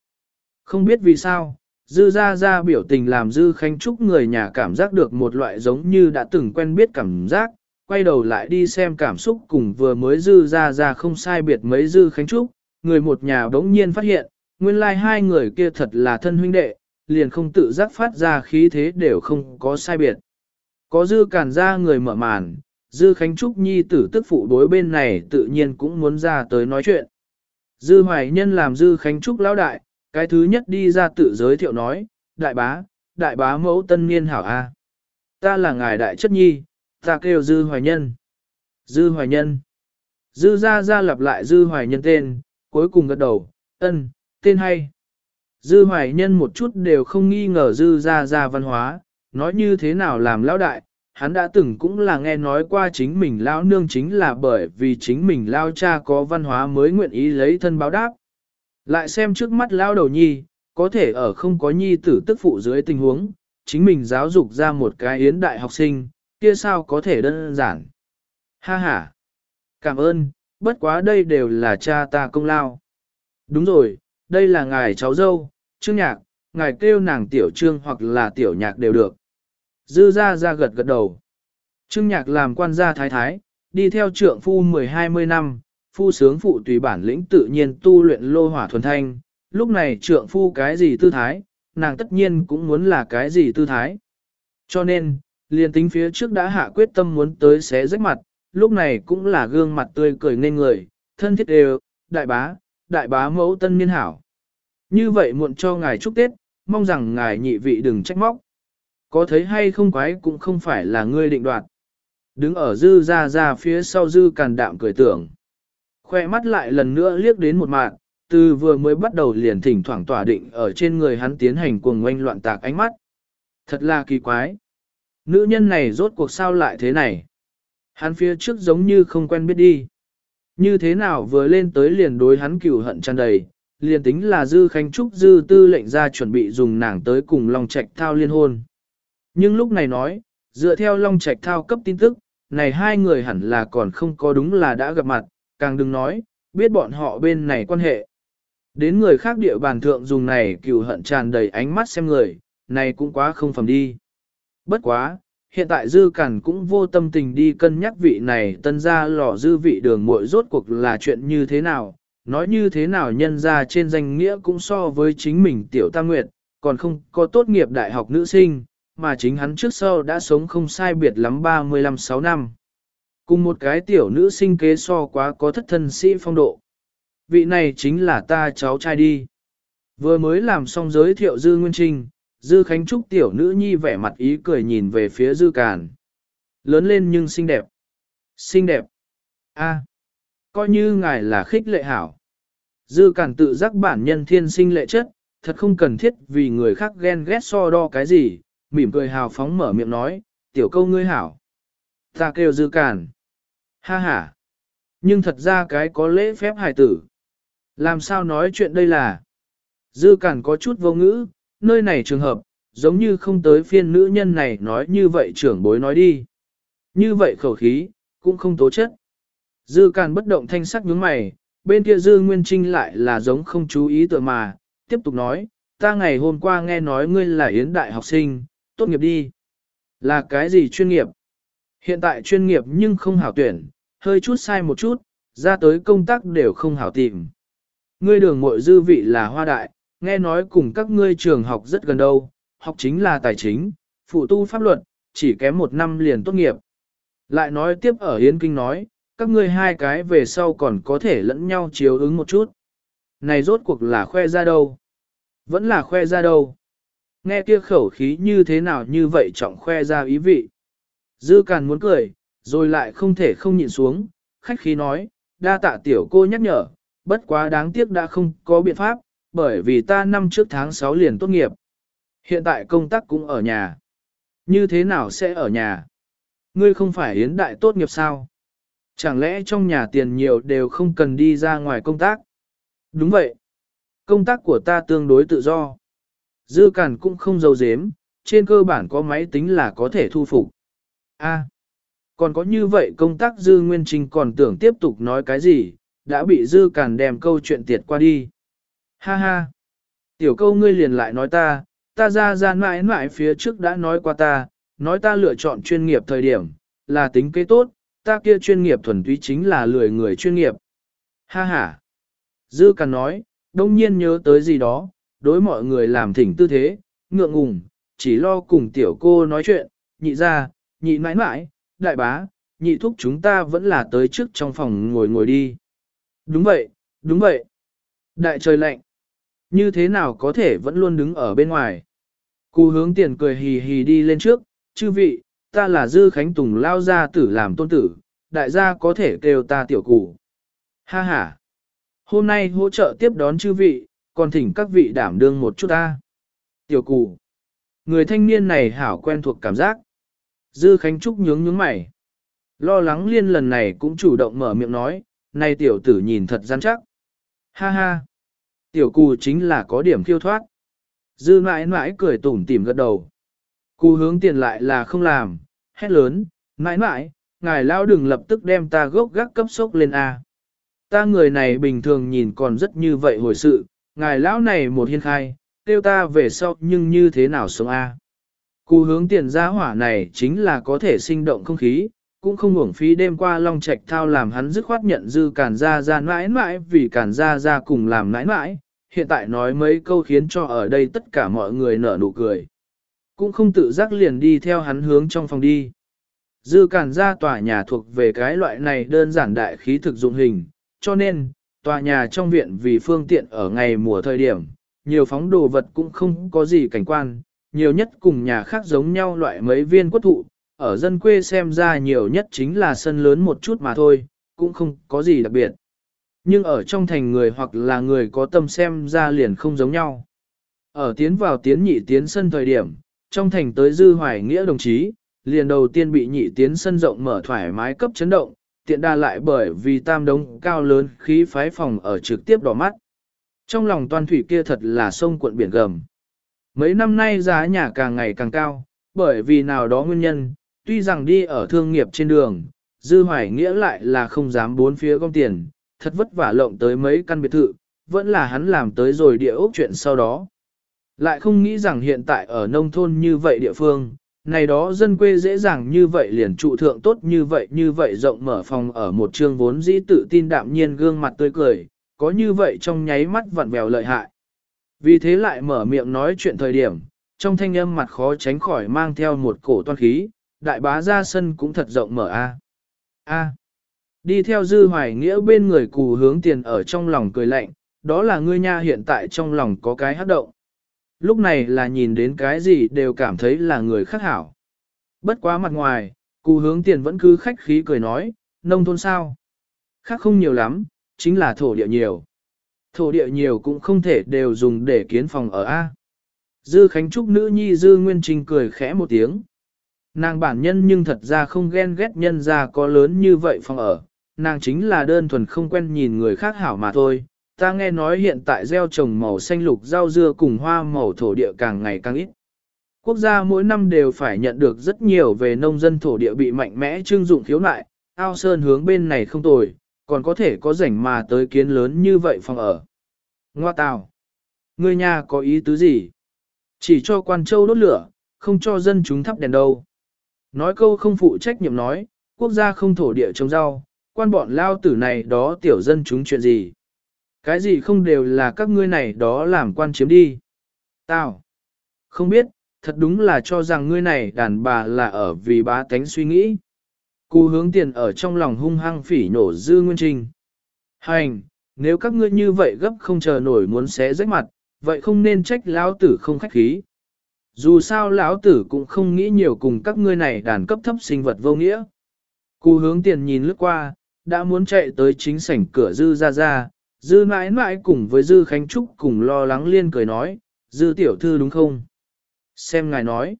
Không biết vì sao, dư ra ra biểu tình làm dư khanh trúc người nhà cảm giác được một loại giống như đã từng quen biết cảm giác, quay đầu lại đi xem cảm xúc cùng vừa mới dư ra ra không sai biệt mấy dư khánh trúc, người một nhà đống nhiên phát hiện, nguyên lai like hai người kia thật là thân huynh đệ, liền không tự giác phát ra khí thế đều không có sai biệt. Có dư cản ra người mở màn, dư khánh trúc nhi tử tức phụ đối bên này tự nhiên cũng muốn ra tới nói chuyện. Dư hoài nhân làm dư khánh trúc lão đại, cái thứ nhất đi ra tự giới thiệu nói, đại bá, đại bá mẫu tân niên hảo A. Ta là ngài đại chất nhi, ta kêu dư hoài nhân. Dư hoài nhân. Dư ra ra lặp lại dư hoài nhân tên, cuối cùng gật đầu, ân, tên hay. Dư hoài nhân một chút đều không nghi ngờ dư ra ra văn hóa, nói như thế nào làm lão đại, hắn đã từng cũng là nghe nói qua chính mình lao nương chính là bởi vì chính mình lao cha có văn hóa mới nguyện ý lấy thân báo đáp. Lại xem trước mắt lao đầu nhi, có thể ở không có nhi tử tức phụ dưới tình huống, chính mình giáo dục ra một cái yến đại học sinh, kia sao có thể đơn giản. Ha ha. Cảm ơn, bất quá đây đều là cha ta công lao. Đúng rồi, đây là ngài cháu dâu, trương nhạc, ngài kêu nàng tiểu trương hoặc là tiểu nhạc đều được. Dư ra ra gật gật đầu. Trương nhạc làm quan gia thái thái, đi theo trượng phu 10-20 năm, phu sướng phụ tùy bản lĩnh tự nhiên tu luyện lô hỏa thuần thanh, lúc này trượng phu cái gì tư thái, nàng tất nhiên cũng muốn là cái gì tư thái. Cho nên, liền tính phía trước đã hạ quyết tâm muốn tới xé rách mặt, lúc này cũng là gương mặt tươi cười nên người, thân thiết đều, đại bá, đại bá mẫu tân niên hảo. Như vậy muộn cho ngài chúc Tết, mong rằng ngài nhị vị đừng trách móc. Có thấy hay không quái cũng không phải là ngươi định đoạt. Đứng ở dư ra ra phía sau dư càn đạm cười tưởng. Khoe mắt lại lần nữa liếc đến một mạng, từ vừa mới bắt đầu liền thỉnh thoảng tỏa định ở trên người hắn tiến hành cuồng oanh loạn tạc ánh mắt. Thật là kỳ quái. Nữ nhân này rốt cuộc sao lại thế này? Hắn phía trước giống như không quen biết đi. Như thế nào vừa lên tới liền đối hắn cửu hận tràn đầy, liền tính là Dư Khánh Trúc Dư tư lệnh ra chuẩn bị dùng nàng tới cùng Long Trạch Thao liên hôn. Nhưng lúc này nói, dựa theo Long Trạch Thao cấp tin tức, này hai người hẳn là còn không có đúng là đã gặp mặt, càng đừng nói, biết bọn họ bên này quan hệ. Đến người khác địa bàn thượng dùng này cửu hận tràn đầy ánh mắt xem người, này cũng quá không phẩm đi. Bất quá, hiện tại dư cản cũng vô tâm tình đi cân nhắc vị này tân ra lò dư vị đường muội rốt cuộc là chuyện như thế nào, nói như thế nào nhân ra trên danh nghĩa cũng so với chính mình tiểu tam nguyệt, còn không có tốt nghiệp đại học nữ sinh, mà chính hắn trước sau đã sống không sai biệt lắm 35-6 năm. Cùng một cái tiểu nữ sinh kế so quá có thất thân sĩ phong độ. Vị này chính là ta cháu trai đi. Vừa mới làm xong giới thiệu Dư Nguyên Trinh, Dư Khánh Trúc tiểu nữ nhi vẻ mặt ý cười nhìn về phía Dư Càn. Lớn lên nhưng xinh đẹp. Xinh đẹp. a coi như ngài là khích lệ hảo. Dư Càn tự giác bản nhân thiên sinh lệ chất, thật không cần thiết vì người khác ghen ghét so đo cái gì, mỉm cười hào phóng mở miệng nói, tiểu câu ngươi hảo. Ta kêu Dư Càn. Ha ha. Nhưng thật ra cái có lễ phép hài tử. Làm sao nói chuyện đây là? Dư Càn có chút vô ngữ, nơi này trường hợp, giống như không tới phiên nữ nhân này nói như vậy trưởng bối nói đi. Như vậy khẩu khí, cũng không tố chất. Dư Càn bất động thanh sắc nhướng mày, bên kia Dư Nguyên Trinh lại là giống không chú ý tựa mà, tiếp tục nói, ta ngày hôm qua nghe nói ngươi là yến đại học sinh, tốt nghiệp đi. Là cái gì chuyên nghiệp? Hiện tại chuyên nghiệp nhưng không hảo tuyển, hơi chút sai một chút, ra tới công tác đều không hảo tìm. Ngươi đường mội dư vị là hoa đại, nghe nói cùng các ngươi trường học rất gần đâu, học chính là tài chính, phụ tu pháp luật, chỉ kém một năm liền tốt nghiệp. Lại nói tiếp ở Yến Kinh nói, các ngươi hai cái về sau còn có thể lẫn nhau chiếu ứng một chút. Này rốt cuộc là khoe ra đâu? Vẫn là khoe ra đâu? Nghe kia khẩu khí như thế nào như vậy trọng khoe ra ý vị. Dư Càn muốn cười, rồi lại không thể không nhịn xuống, khách khí nói, đa tạ tiểu cô nhắc nhở, bất quá đáng tiếc đã không có biện pháp, bởi vì ta năm trước tháng 6 liền tốt nghiệp. Hiện tại công tác cũng ở nhà. Như thế nào sẽ ở nhà? Ngươi không phải yến đại tốt nghiệp sao? Chẳng lẽ trong nhà tiền nhiều đều không cần đi ra ngoài công tác? Đúng vậy. Công tác của ta tương đối tự do. Dư cản cũng không giấu dếm, trên cơ bản có máy tính là có thể thu phục. A, còn có như vậy công tác Dư Nguyên Trinh còn tưởng tiếp tục nói cái gì, đã bị Dư cản đem câu chuyện tiệt qua đi. Ha ha, tiểu câu ngươi liền lại nói ta, ta ra ra mãi mãi phía trước đã nói qua ta, nói ta lựa chọn chuyên nghiệp thời điểm, là tính kế tốt, ta kia chuyên nghiệp thuần túy chính là lười người chuyên nghiệp. Ha ha, Dư cản nói, đông nhiên nhớ tới gì đó, đối mọi người làm thỉnh tư thế, ngượng ngùng, chỉ lo cùng tiểu cô nói chuyện, nhị ra, nhị mãi mãi, đại bá, nhị thúc chúng ta vẫn là tới trước trong phòng ngồi ngồi đi. Đúng vậy, đúng vậy. Đại trời lạnh. Như thế nào có thể vẫn luôn đứng ở bên ngoài. Cụ hướng tiền cười hì hì đi lên trước, chư vị, ta là Dư Khánh Tùng lao gia tử làm tôn tử, đại gia có thể kêu ta tiểu cụ. Ha ha. Hôm nay hỗ trợ tiếp đón chư vị, còn thỉnh các vị đảm đương một chút ta. Tiểu cụ. Người thanh niên này hảo quen thuộc cảm giác. Dư Khánh Trúc nhướng nhướng mày. Lo lắng liên lần này cũng chủ động mở miệng nói, này tiểu tử nhìn thật gian chắc. Ha ha. Tiểu cụ chính là có điểm khiêu thoát. Dư mãi mãi cười tủm tỉm gật đầu. Cụ hướng tiền lại là không làm, hét lớn, mãi mãi, ngài lao đừng lập tức đem ta gốc gác cấp sốc lên A. Ta người này bình thường nhìn còn rất như vậy hồi sự, ngài lão này một hiên khai, tiêu ta về sau nhưng như thế nào sống A. Cú hướng tiền gia hỏa này chính là có thể sinh động không khí, cũng không uổng phí đêm qua long trạch thao làm hắn dứt khoát nhận dư cản ra ra mãi mãi vì cản ra ra cùng làm mãi mãi, hiện tại nói mấy câu khiến cho ở đây tất cả mọi người nở nụ cười. Cũng không tự giác liền đi theo hắn hướng trong phòng đi. Dư cản ra tòa nhà thuộc về cái loại này đơn giản đại khí thực dụng hình, cho nên, tòa nhà trong viện vì phương tiện ở ngày mùa thời điểm, nhiều phóng đồ vật cũng không có gì cảnh quan, nhiều nhất cùng nhà khác giống nhau loại mấy viên quất thụ, ở dân quê xem ra nhiều nhất chính là sân lớn một chút mà thôi, cũng không có gì đặc biệt. Nhưng ở trong thành người hoặc là người có tâm xem ra liền không giống nhau. Ở tiến vào tiến nhị tiến sân thời điểm, trong thành tới dư hoài nghĩa đồng chí, liền đầu tiên bị nhị tiến sân rộng mở thoải mái cấp chấn động, tiện đa lại bởi vì tam đống cao lớn khí phái phòng ở trực tiếp đỏ mắt. Trong lòng toàn thủy kia thật là sông cuộn biển gầm. Mấy năm nay giá nhà càng ngày càng cao, bởi vì nào đó nguyên nhân, tuy rằng đi ở thương nghiệp trên đường, dư hoài nghĩa lại là không dám bốn phía gom tiền, thật vất vả lộng tới mấy căn biệt thự, vẫn là hắn làm tới rồi địa ốc chuyện sau đó. Lại không nghĩ rằng hiện tại ở nông thôn như vậy địa phương, này đó dân quê dễ dàng như vậy liền trụ thượng tốt như vậy như vậy rộng mở phòng ở một trường vốn dĩ tự tin đạm nhiên gương mặt tươi cười, có như vậy trong nháy mắt vặn vẹo lợi hại. Vì thế lại mở miệng nói chuyện thời điểm, trong thanh âm mặt khó tránh khỏi mang theo một cổ toan khí, đại bá ra sân cũng thật rộng mở a. A. Đi theo dư hoài nghĩa bên người cù hướng tiền ở trong lòng cười lạnh, đó là ngươi nha hiện tại trong lòng có cái hát động. Lúc này là nhìn đến cái gì đều cảm thấy là người khác hảo. Bất quá mặt ngoài, cụ hướng tiền vẫn cứ khách khí cười nói, nông thôn sao. Khác không nhiều lắm, chính là thổ địa nhiều. Thổ địa nhiều cũng không thể đều dùng để kiến phòng ở A. Dư Khánh Trúc nữ nhi Dư Nguyên Trinh cười khẽ một tiếng. Nàng bản nhân nhưng thật ra không ghen ghét nhân ra có lớn như vậy phòng ở, nàng chính là đơn thuần không quen nhìn người khác hảo mà thôi. Ta nghe nói hiện tại gieo trồng màu xanh lục rau dưa cùng hoa màu thổ địa càng ngày càng ít. Quốc gia mỗi năm đều phải nhận được rất nhiều về nông dân thổ địa bị mạnh mẽ trưng dụng thiếu nại, ao sơn hướng bên này không tồi, còn có thể có rảnh mà tới kiến lớn như vậy phòng ở. Ngoa tào, người nhà có ý tứ gì? Chỉ cho quan châu đốt lửa, không cho dân chúng thắp đèn đâu. Nói câu không phụ trách nhiệm nói, quốc gia không thổ địa trồng rau, quan bọn lao tử này đó tiểu dân chúng chuyện gì. Cái gì không đều là các ngươi này đó làm quan chiếm đi. Tao, không biết, thật đúng là cho rằng ngươi này đàn bà là ở vì bá tánh suy nghĩ. Cú hướng tiền ở trong lòng hung hăng phỉ nổ dư nguyên trình. Hành, nếu các ngươi như vậy gấp không chờ nổi muốn xé rách mặt, vậy không nên trách lão tử không khách khí. Dù sao lão tử cũng không nghĩ nhiều cùng các ngươi này đàn cấp thấp sinh vật vô nghĩa. Cú hướng tiền nhìn lướt qua, đã muốn chạy tới chính sảnh cửa dư ra ra, dư mãi mãi cùng với dư khánh trúc cùng lo lắng liên cười nói, dư tiểu thư đúng không? Xem ngài nói,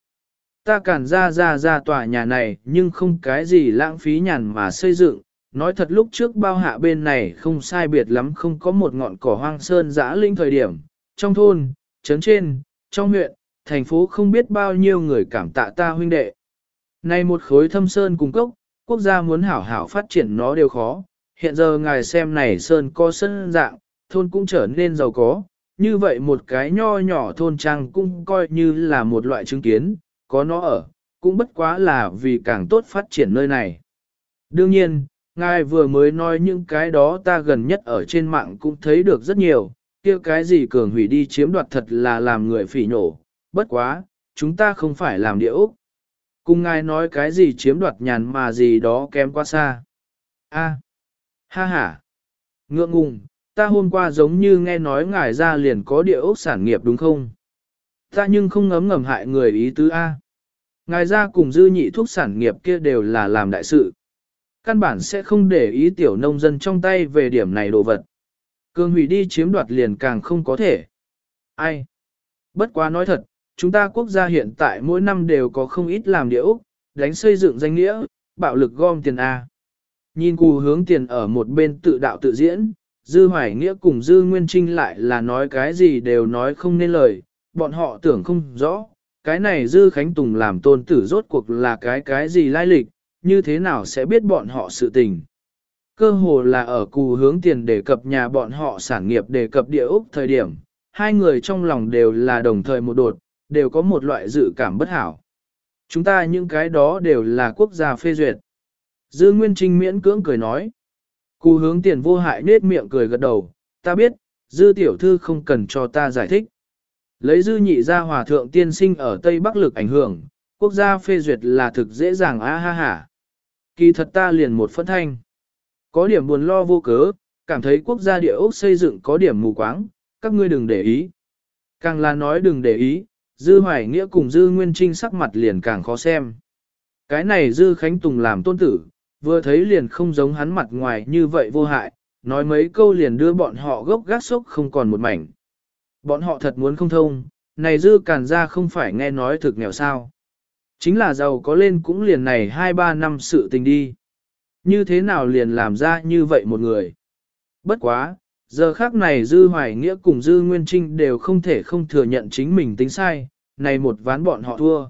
ta cản ra ra ra tòa nhà này nhưng không cái gì lãng phí nhàn mà xây dựng, nói thật lúc trước bao hạ bên này không sai biệt lắm không có một ngọn cỏ hoang sơn dã linh thời điểm, trong thôn, trấn trên, trong huyện, thành phố không biết bao nhiêu người cảm tạ ta huynh đệ. Này một khối thâm sơn cùng cốc, quốc gia muốn hảo hảo phát triển nó đều khó, hiện giờ ngài xem này sơn có sân dạng, thôn cũng trở nên giàu có, như vậy một cái nho nhỏ thôn trang cũng coi như là một loại chứng kiến, có nó ở, cũng bất quá là vì càng tốt phát triển nơi này. Đương nhiên, ngài vừa mới nói những cái đó ta gần nhất ở trên mạng cũng thấy được rất nhiều, kia cái gì cường hủy đi chiếm đoạt thật là làm người phỉ nhổ bất quá, chúng ta không phải làm địa. Cùng ngài nói cái gì chiếm đoạt nhàn mà gì đó kém quá xa. A, ha ha, ngượng ngùng, ta hôm qua giống như nghe nói ngài ra liền có địa ốc sản nghiệp đúng không? Ta nhưng không ngấm ngầm hại người ý tứ A. Ngài ra cùng dư nhị thuốc sản nghiệp kia đều là làm đại sự. Căn bản sẽ không để ý tiểu nông dân trong tay về điểm này đồ vật. Cường hủy đi chiếm đoạt liền càng không có thể. Ai? Bất quá nói thật, chúng ta quốc gia hiện tại mỗi năm đều có không ít làm địa ốc, đánh xây dựng danh nghĩa, bạo lực gom tiền A. Nhìn cù hướng tiền ở một bên tự đạo tự diễn, dư hoài nghĩa cùng dư nguyên trinh lại là nói cái gì đều nói không nên lời, bọn họ tưởng không rõ, cái này dư khánh tùng làm tôn tử rốt cuộc là cái cái gì lai lịch, như thế nào sẽ biết bọn họ sự tình. Cơ hồ là ở cù hướng tiền đề cập nhà bọn họ sản nghiệp đề cập địa ốc thời điểm, hai người trong lòng đều là đồng thời một đột, đều có một loại dự cảm bất hảo. Chúng ta những cái đó đều là quốc gia phê duyệt. Dư Nguyên Trinh miễn cưỡng cười nói. Cù hướng tiền vô hại nết miệng cười gật đầu, ta biết, dư tiểu thư không cần cho ta giải thích. Lấy dư nhị ra hòa thượng tiên sinh ở Tây Bắc lực ảnh hưởng, quốc gia phê duyệt là thực dễ dàng a ha ha. Kỳ thật ta liền một phân thanh. Có điểm buồn lo vô cớ, cảm thấy quốc gia địa ốc xây dựng có điểm mù quáng, các ngươi đừng để ý. Càng là nói đừng để ý, dư hoài nghĩa cùng dư nguyên trinh sắc mặt liền càng khó xem. Cái này dư khánh tùng làm tôn tử, vừa thấy liền không giống hắn mặt ngoài như vậy vô hại, nói mấy câu liền đưa bọn họ gốc gác sốc không còn một mảnh. Bọn họ thật muốn không thông, này dư càn ra không phải nghe nói thực nghèo sao. Chính là giàu có lên cũng liền này 2-3 năm sự tình đi. Như thế nào liền làm ra như vậy một người. Bất quá, giờ khác này dư hoài nghĩa cùng dư nguyên trinh đều không thể không thừa nhận chính mình tính sai, này một ván bọn họ thua.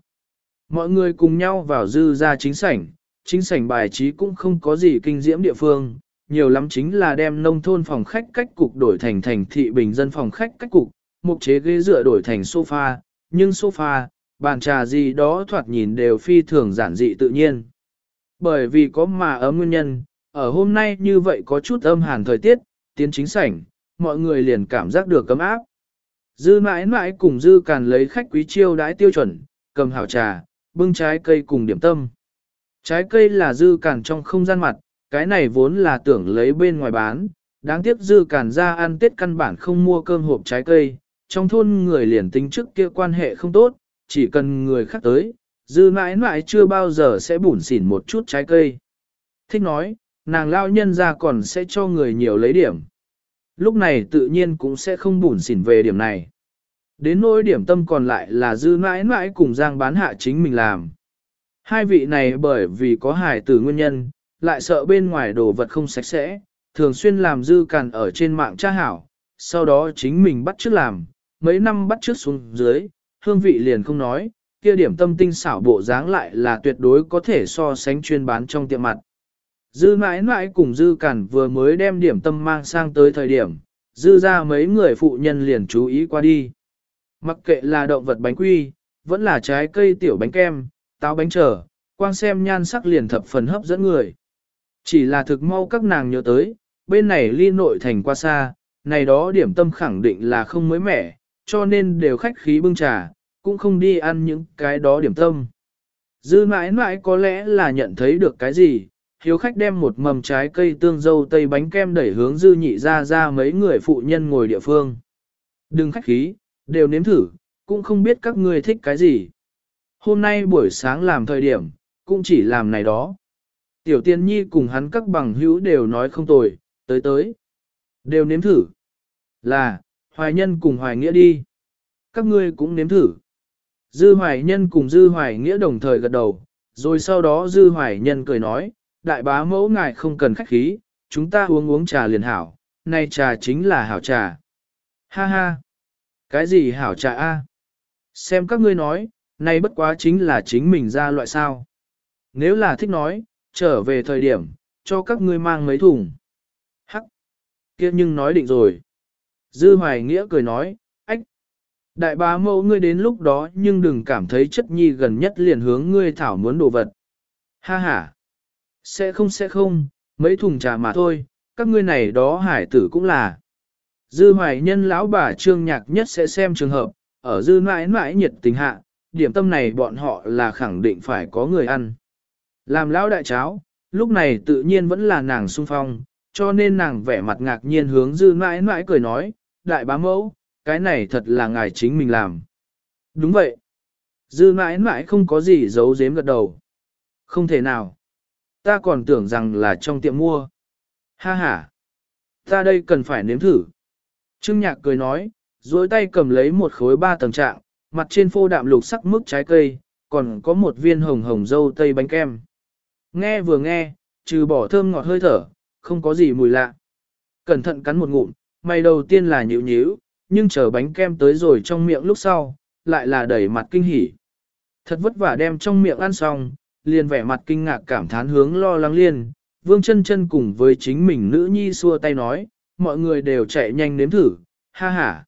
Mọi người cùng nhau vào dư ra chính sảnh, chính sảnh bài trí cũng không có gì kinh diễm địa phương, nhiều lắm chính là đem nông thôn phòng khách cách cục đổi thành thành thị bình dân phòng khách cách cục, mục chế ghế dựa đổi thành sofa, nhưng sofa, bàn trà gì đó thoạt nhìn đều phi thường giản dị tự nhiên. Bởi vì có mà ấm nguyên nhân, ở hôm nay như vậy có chút âm hàn thời tiết, tiến chính sảnh, mọi người liền cảm giác được cấm áp. Dư mãi mãi cùng dư càn lấy khách quý chiêu đãi tiêu chuẩn, cầm hảo trà, bưng trái cây cùng điểm tâm. Trái cây là dư cản trong không gian mặt, cái này vốn là tưởng lấy bên ngoài bán, đáng tiếc dư cản ra ăn tết căn bản không mua cơm hộp trái cây, trong thôn người liền tính trước kia quan hệ không tốt, chỉ cần người khác tới, dư mãi mãi chưa bao giờ sẽ bủn xỉn một chút trái cây. Thích nói, nàng lao nhân ra còn sẽ cho người nhiều lấy điểm. Lúc này tự nhiên cũng sẽ không bủn xỉn về điểm này. Đến nỗi điểm tâm còn lại là dư mãi mãi cùng giang bán hạ chính mình làm. Hai vị này bởi vì có hải tử nguyên nhân, lại sợ bên ngoài đồ vật không sạch sẽ, thường xuyên làm dư càn ở trên mạng tra hảo, sau đó chính mình bắt trước làm, mấy năm bắt trước xuống dưới, hương vị liền không nói, kia điểm tâm tinh xảo bộ dáng lại là tuyệt đối có thể so sánh chuyên bán trong tiệm mặt. Dư mãi mãi cùng dư cản vừa mới đem điểm tâm mang sang tới thời điểm, dư ra mấy người phụ nhân liền chú ý qua đi. Mặc kệ là động vật bánh quy, vẫn là trái cây tiểu bánh kem, táo bánh trở, quang xem nhan sắc liền thập phần hấp dẫn người. Chỉ là thực mau các nàng nhớ tới, bên này ly nội thành qua xa, này đó điểm tâm khẳng định là không mới mẻ, cho nên đều khách khí bưng trà, cũng không đi ăn những cái đó điểm tâm. Dư mãi mãi có lẽ là nhận thấy được cái gì, hiếu khách đem một mầm trái cây tương dâu tây bánh kem đẩy hướng dư nhị ra ra mấy người phụ nhân ngồi địa phương. Đừng khách khí, đều nếm thử, cũng không biết các ngươi thích cái gì. Hôm nay buổi sáng làm thời điểm, cũng chỉ làm này đó. Tiểu tiên nhi cùng hắn các bằng hữu đều nói không tồi, tới tới. Đều nếm thử. Là, hoài nhân cùng hoài nghĩa đi. Các ngươi cũng nếm thử. Dư hoài nhân cùng dư hoài nghĩa đồng thời gật đầu, rồi sau đó dư hoài nhân cười nói, đại bá mẫu ngài không cần khách khí, chúng ta uống uống trà liền hảo, này trà chính là hảo trà. Ha ha! Cái gì hảo trà a? Xem các ngươi nói, nay bất quá chính là chính mình ra loại sao. Nếu là thích nói, trở về thời điểm, cho các ngươi mang mấy thùng. Hắc! kia nhưng nói định rồi. Dư hoài nghĩa cười nói, ách! Đại bá mẫu ngươi đến lúc đó nhưng đừng cảm thấy chất nhi gần nhất liền hướng ngươi thảo muốn đồ vật. Ha ha! Sẽ không sẽ không, mấy thùng trà mà thôi, các ngươi này đó hải tử cũng là. Dư hoài nhân lão bà trương nhạc nhất sẽ xem trường hợp, ở dư mãi mãi nhiệt tình hạ, điểm tâm này bọn họ là khẳng định phải có người ăn. Làm lão đại cháo, lúc này tự nhiên vẫn là nàng sung phong, cho nên nàng vẻ mặt ngạc nhiên hướng dư mãi mãi cười nói, đại bá mẫu, cái này thật là ngài chính mình làm. Đúng vậy. Dư mãi mãi không có gì giấu giếm gật đầu. Không thể nào. Ta còn tưởng rằng là trong tiệm mua. Ha ha. Ta đây cần phải nếm thử. Trương Nhạc cười nói, duỗi tay cầm lấy một khối ba tầng trạng, mặt trên phô đạm lục sắc mức trái cây, còn có một viên hồng hồng dâu tây bánh kem. Nghe vừa nghe, trừ bỏ thơm ngọt hơi thở, không có gì mùi lạ. Cẩn thận cắn một ngụm, mày đầu tiên là nhịu nhíu, nhưng chờ bánh kem tới rồi trong miệng lúc sau, lại là đẩy mặt kinh hỉ. Thật vất vả đem trong miệng ăn xong, liền vẻ mặt kinh ngạc cảm thán hướng lo lắng liên, vương chân chân cùng với chính mình nữ nhi xua tay nói, mọi người đều chạy nhanh nếm thử, ha ha.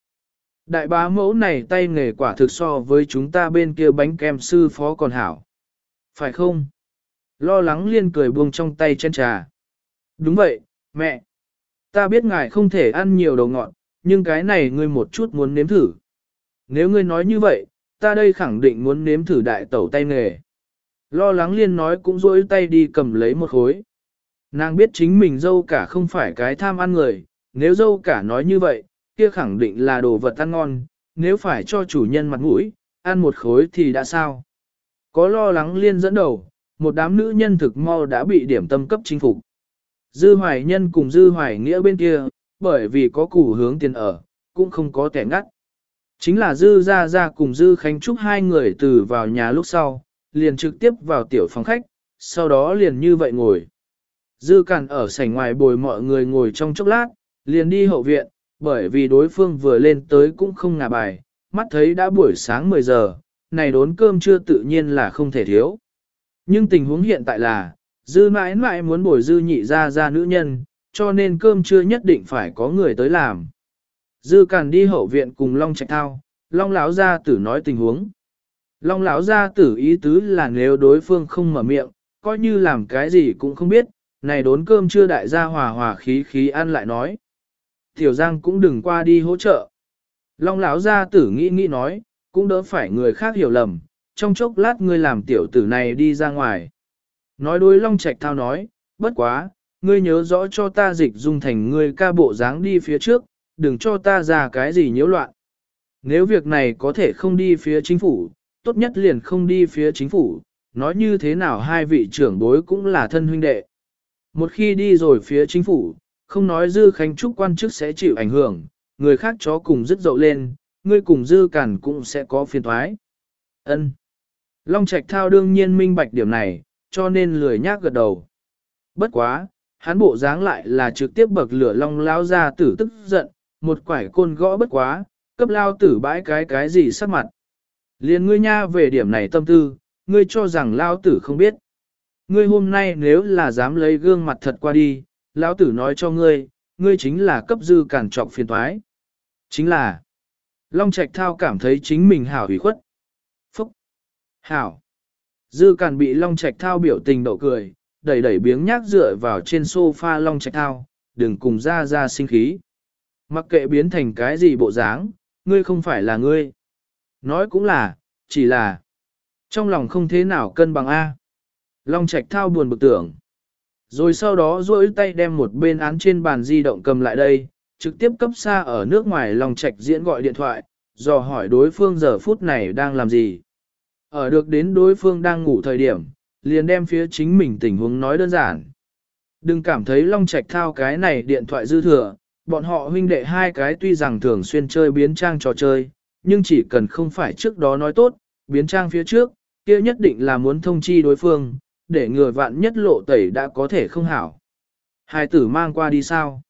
Đại bá mẫu này tay nghề quả thực so với chúng ta bên kia bánh kem sư phó còn hảo. Phải không? Lo lắng liên cười buông trong tay chén trà. Đúng vậy, mẹ. Ta biết ngài không thể ăn nhiều đồ ngọt, nhưng cái này ngươi một chút muốn nếm thử. Nếu ngươi nói như vậy, ta đây khẳng định muốn nếm thử đại tẩu tay nghề. Lo lắng liên nói cũng rỗi tay đi cầm lấy một khối. Nàng biết chính mình dâu cả không phải cái tham ăn người, nếu dâu cả nói như vậy, kia khẳng định là đồ vật ăn ngon, nếu phải cho chủ nhân mặt mũi, ăn một khối thì đã sao. Có lo lắng liên dẫn đầu, một đám nữ nhân thực mau đã bị điểm tâm cấp chính phục. Dư hoài nhân cùng dư hoài nghĩa bên kia, bởi vì có củ hướng tiền ở, cũng không có kẻ ngắt. Chính là dư ra ra cùng dư khánh trúc hai người từ vào nhà lúc sau, liền trực tiếp vào tiểu phòng khách, sau đó liền như vậy ngồi. Dư cản ở sảnh ngoài bồi mọi người ngồi trong chốc lát, liền đi hậu viện, bởi vì đối phương vừa lên tới cũng không ngả bài, mắt thấy đã buổi sáng 10 giờ, này đốn cơm chưa tự nhiên là không thể thiếu. Nhưng tình huống hiện tại là, dư mãi mãi muốn bồi dư nhị ra ra nữ nhân, cho nên cơm chưa nhất định phải có người tới làm. Dư càn đi hậu viện cùng Long Trạch Thao, Long lão gia tử nói tình huống. Long lão gia tử ý tứ là nếu đối phương không mở miệng, coi như làm cái gì cũng không biết, này đốn cơm chưa đại gia hòa hòa khí khí ăn lại nói. Tiểu Giang cũng đừng qua đi hỗ trợ. Long lão gia tử nghĩ nghĩ nói, cũng đỡ phải người khác hiểu lầm, trong chốc lát ngươi làm tiểu tử này đi ra ngoài. Nói đối Long Trạch Thao nói, bất quá, ngươi nhớ rõ cho ta dịch dung thành ngươi ca bộ dáng đi phía trước, đừng cho ta ra cái gì nhiễu loạn. Nếu việc này có thể không đi phía chính phủ, tốt nhất liền không đi phía chính phủ, nói như thế nào hai vị trưởng bối cũng là thân huynh đệ. Một khi đi rồi phía chính phủ, không nói dư khánh trúc quan chức sẽ chịu ảnh hưởng, người khác chó cùng rất dậu lên, ngươi cùng dư cản cũng sẽ có phiền thoái. Ân. Long Trạch Thao đương nhiên minh bạch điểm này, cho nên lười nhác gật đầu. Bất quá, hắn bộ dáng lại là trực tiếp bậc lửa Long lao ra tử tức giận, một quải côn gõ bất quá, cấp lao tử bãi cái cái gì sắc mặt. Liên ngươi nha về điểm này tâm tư, ngươi cho rằng lao tử không biết. Ngươi hôm nay nếu là dám lấy gương mặt thật qua đi, lão tử nói cho ngươi, ngươi chính là cấp dư cản trọng phiền toái. Chính là, Long Trạch Thao cảm thấy chính mình hảo hủy khuất. Phúc! Hảo! Dư cản bị Long Trạch Thao biểu tình đậu cười, đẩy đẩy biếng nhác dựa vào trên sofa Long Trạch Thao, đừng cùng ra ra sinh khí. Mặc kệ biến thành cái gì bộ dáng, ngươi không phải là ngươi. Nói cũng là, chỉ là, trong lòng không thế nào cân bằng A. Long Trạch Thao buồn bực tưởng. Rồi sau đó duỗi tay đem một bên án trên bàn di động cầm lại đây, trực tiếp cấp xa ở nước ngoài Long Trạch diễn gọi điện thoại, dò hỏi đối phương giờ phút này đang làm gì. Ở được đến đối phương đang ngủ thời điểm, liền đem phía chính mình tình huống nói đơn giản. Đừng cảm thấy Long Trạch thao cái này điện thoại dư thừa, bọn họ huynh đệ hai cái tuy rằng thường xuyên chơi biến trang trò chơi, nhưng chỉ cần không phải trước đó nói tốt, biến trang phía trước, kia nhất định là muốn thông chi đối phương, để người vạn nhất lộ tẩy đã có thể không hảo. Hai tử mang qua đi sao?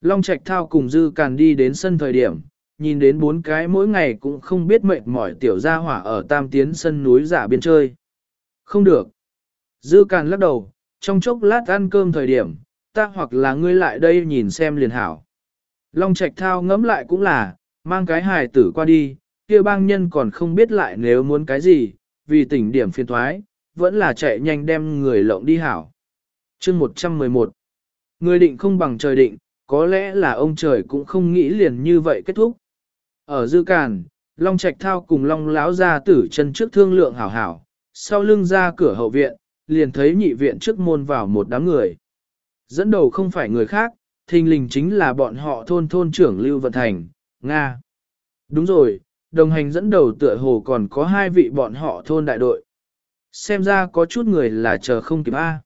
Long Trạch Thao cùng Dư Càn đi đến sân thời điểm, nhìn đến bốn cái mỗi ngày cũng không biết mệt mỏi tiểu gia hỏa ở tam tiến sân núi giả biên chơi. Không được. Dư Càn lắc đầu, trong chốc lát ăn cơm thời điểm, ta hoặc là ngươi lại đây nhìn xem liền hảo. Long Trạch Thao ngẫm lại cũng là, mang cái hài tử qua đi, kia bang nhân còn không biết lại nếu muốn cái gì, vì tỉnh điểm phiền thoái, vẫn là chạy nhanh đem người lộng đi hảo. chương 111 Người định không bằng trời định, có lẽ là ông trời cũng không nghĩ liền như vậy kết thúc. Ở dư càn, Long Trạch Thao cùng Long lão ra tử chân trước thương lượng hảo hảo, sau lưng ra cửa hậu viện, liền thấy nhị viện trước môn vào một đám người. Dẫn đầu không phải người khác, thình lình chính là bọn họ thôn thôn trưởng Lưu Vận Thành, Nga. Đúng rồi, đồng hành dẫn đầu tựa hồ còn có hai vị bọn họ thôn đại đội. Xem ra có chút người là chờ không kịp A.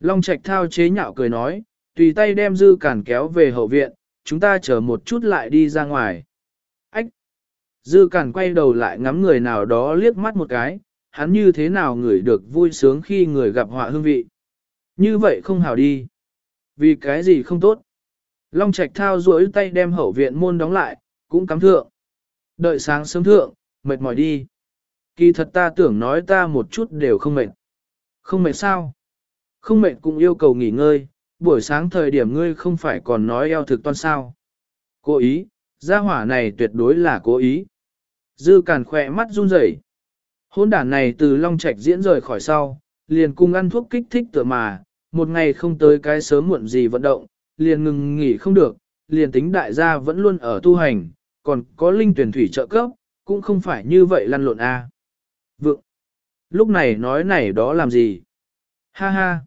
Long Trạch thao chế nhạo cười nói, tùy tay đem dư cản kéo về hậu viện, chúng ta chờ một chút lại đi ra ngoài. Ách! Dư cản quay đầu lại ngắm người nào đó liếc mắt một cái, hắn như thế nào người được vui sướng khi người gặp họa hương vị. Như vậy không hảo đi. Vì cái gì không tốt. Long Trạch thao duỗi tay đem hậu viện môn đóng lại, cũng cắm thượng. Đợi sáng sớm thượng, mệt mỏi đi. Kỳ thật ta tưởng nói ta một chút đều không mệt. Không mệt sao? Không mệt cũng yêu cầu nghỉ ngơi, buổi sáng thời điểm ngươi không phải còn nói eo thực toan sao. Cố ý, gia hỏa này tuyệt đối là cố ý. Dư càn khỏe mắt run rẩy. Hôn đản này từ Long Trạch diễn rời khỏi sau, liền cùng ăn thuốc kích thích tựa mà, một ngày không tới cái sớm muộn gì vận động, liền ngừng nghỉ không được, liền tính đại gia vẫn luôn ở tu hành, còn có linh tuyển thủy trợ cấp, cũng không phải như vậy lăn lộn a. À. Vượng! Lúc này nói này đó làm gì? Ha ha!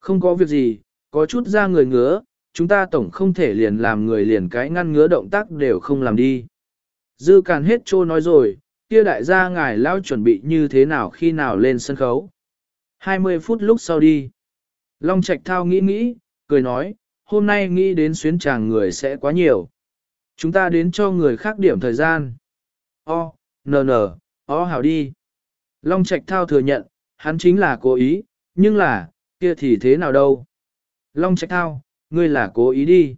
Không có việc gì, có chút ra người ngứa, chúng ta tổng không thể liền làm người liền cái ngăn ngứa động tác đều không làm đi. Dư càn hết trô nói rồi, kia đại gia ngài lao chuẩn bị như thế nào khi nào lên sân khấu. 20 phút lúc sau đi. Long Trạch Thao nghĩ nghĩ, cười nói, hôm nay nghĩ đến xuyến chàng người sẽ quá nhiều. Chúng ta đến cho người khác điểm thời gian. O, nờ nờ, o hảo đi. Long Trạch Thao thừa nhận, hắn chính là cố ý, nhưng là, kia thì thế nào đâu. Long Trạch Thao, ngươi là cố ý đi.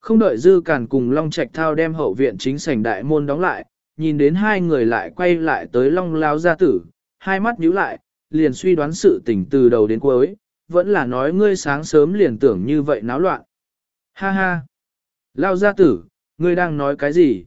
Không đợi Dư Càn cùng Long Trạch Thao đem hậu viện chính sảnh đại môn đóng lại, nhìn đến hai người lại quay lại tới Long Lao gia tử, hai mắt nhíu lại, liền suy đoán sự tình từ đầu đến cuối, vẫn là nói ngươi sáng sớm liền tưởng như vậy náo loạn. Ha ha! Lao gia tử, ngươi đang nói cái gì?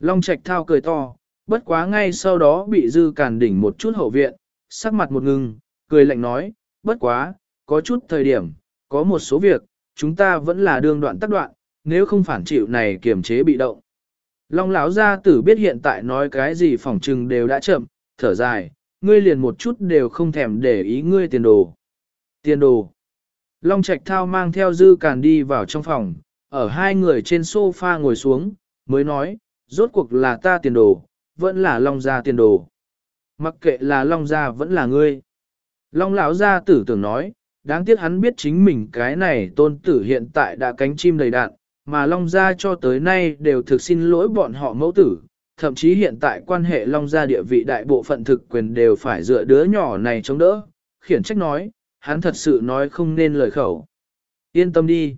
Long Trạch Thao cười to, bất quá ngay sau đó bị Dư Càn đỉnh một chút hậu viện, sắc mặt một ngừng, cười lạnh nói, bất quá, có chút thời điểm, có một số việc, chúng ta vẫn là đương đoạn tắc đoạn, nếu không phản chịu này kiềm chế bị động. Long lão gia tử biết hiện tại nói cái gì phỏng trừng đều đã chậm, thở dài, ngươi liền một chút đều không thèm để ý ngươi tiền đồ. Tiền đồ. Long Trạch Thao mang theo dư càn đi vào trong phòng, ở hai người trên sofa ngồi xuống, mới nói, rốt cuộc là ta tiền đồ, vẫn là Long gia tiền đồ. Mặc kệ là Long gia vẫn là ngươi. Long lão gia tử tưởng nói, đáng tiếc hắn biết chính mình cái này tôn tử hiện tại đã cánh chim đầy đạn, mà Long Gia cho tới nay đều thực xin lỗi bọn họ mẫu tử, thậm chí hiện tại quan hệ Long Gia địa vị đại bộ phận thực quyền đều phải dựa đứa nhỏ này chống đỡ, khiển trách nói, hắn thật sự nói không nên lời khẩu. Yên tâm đi.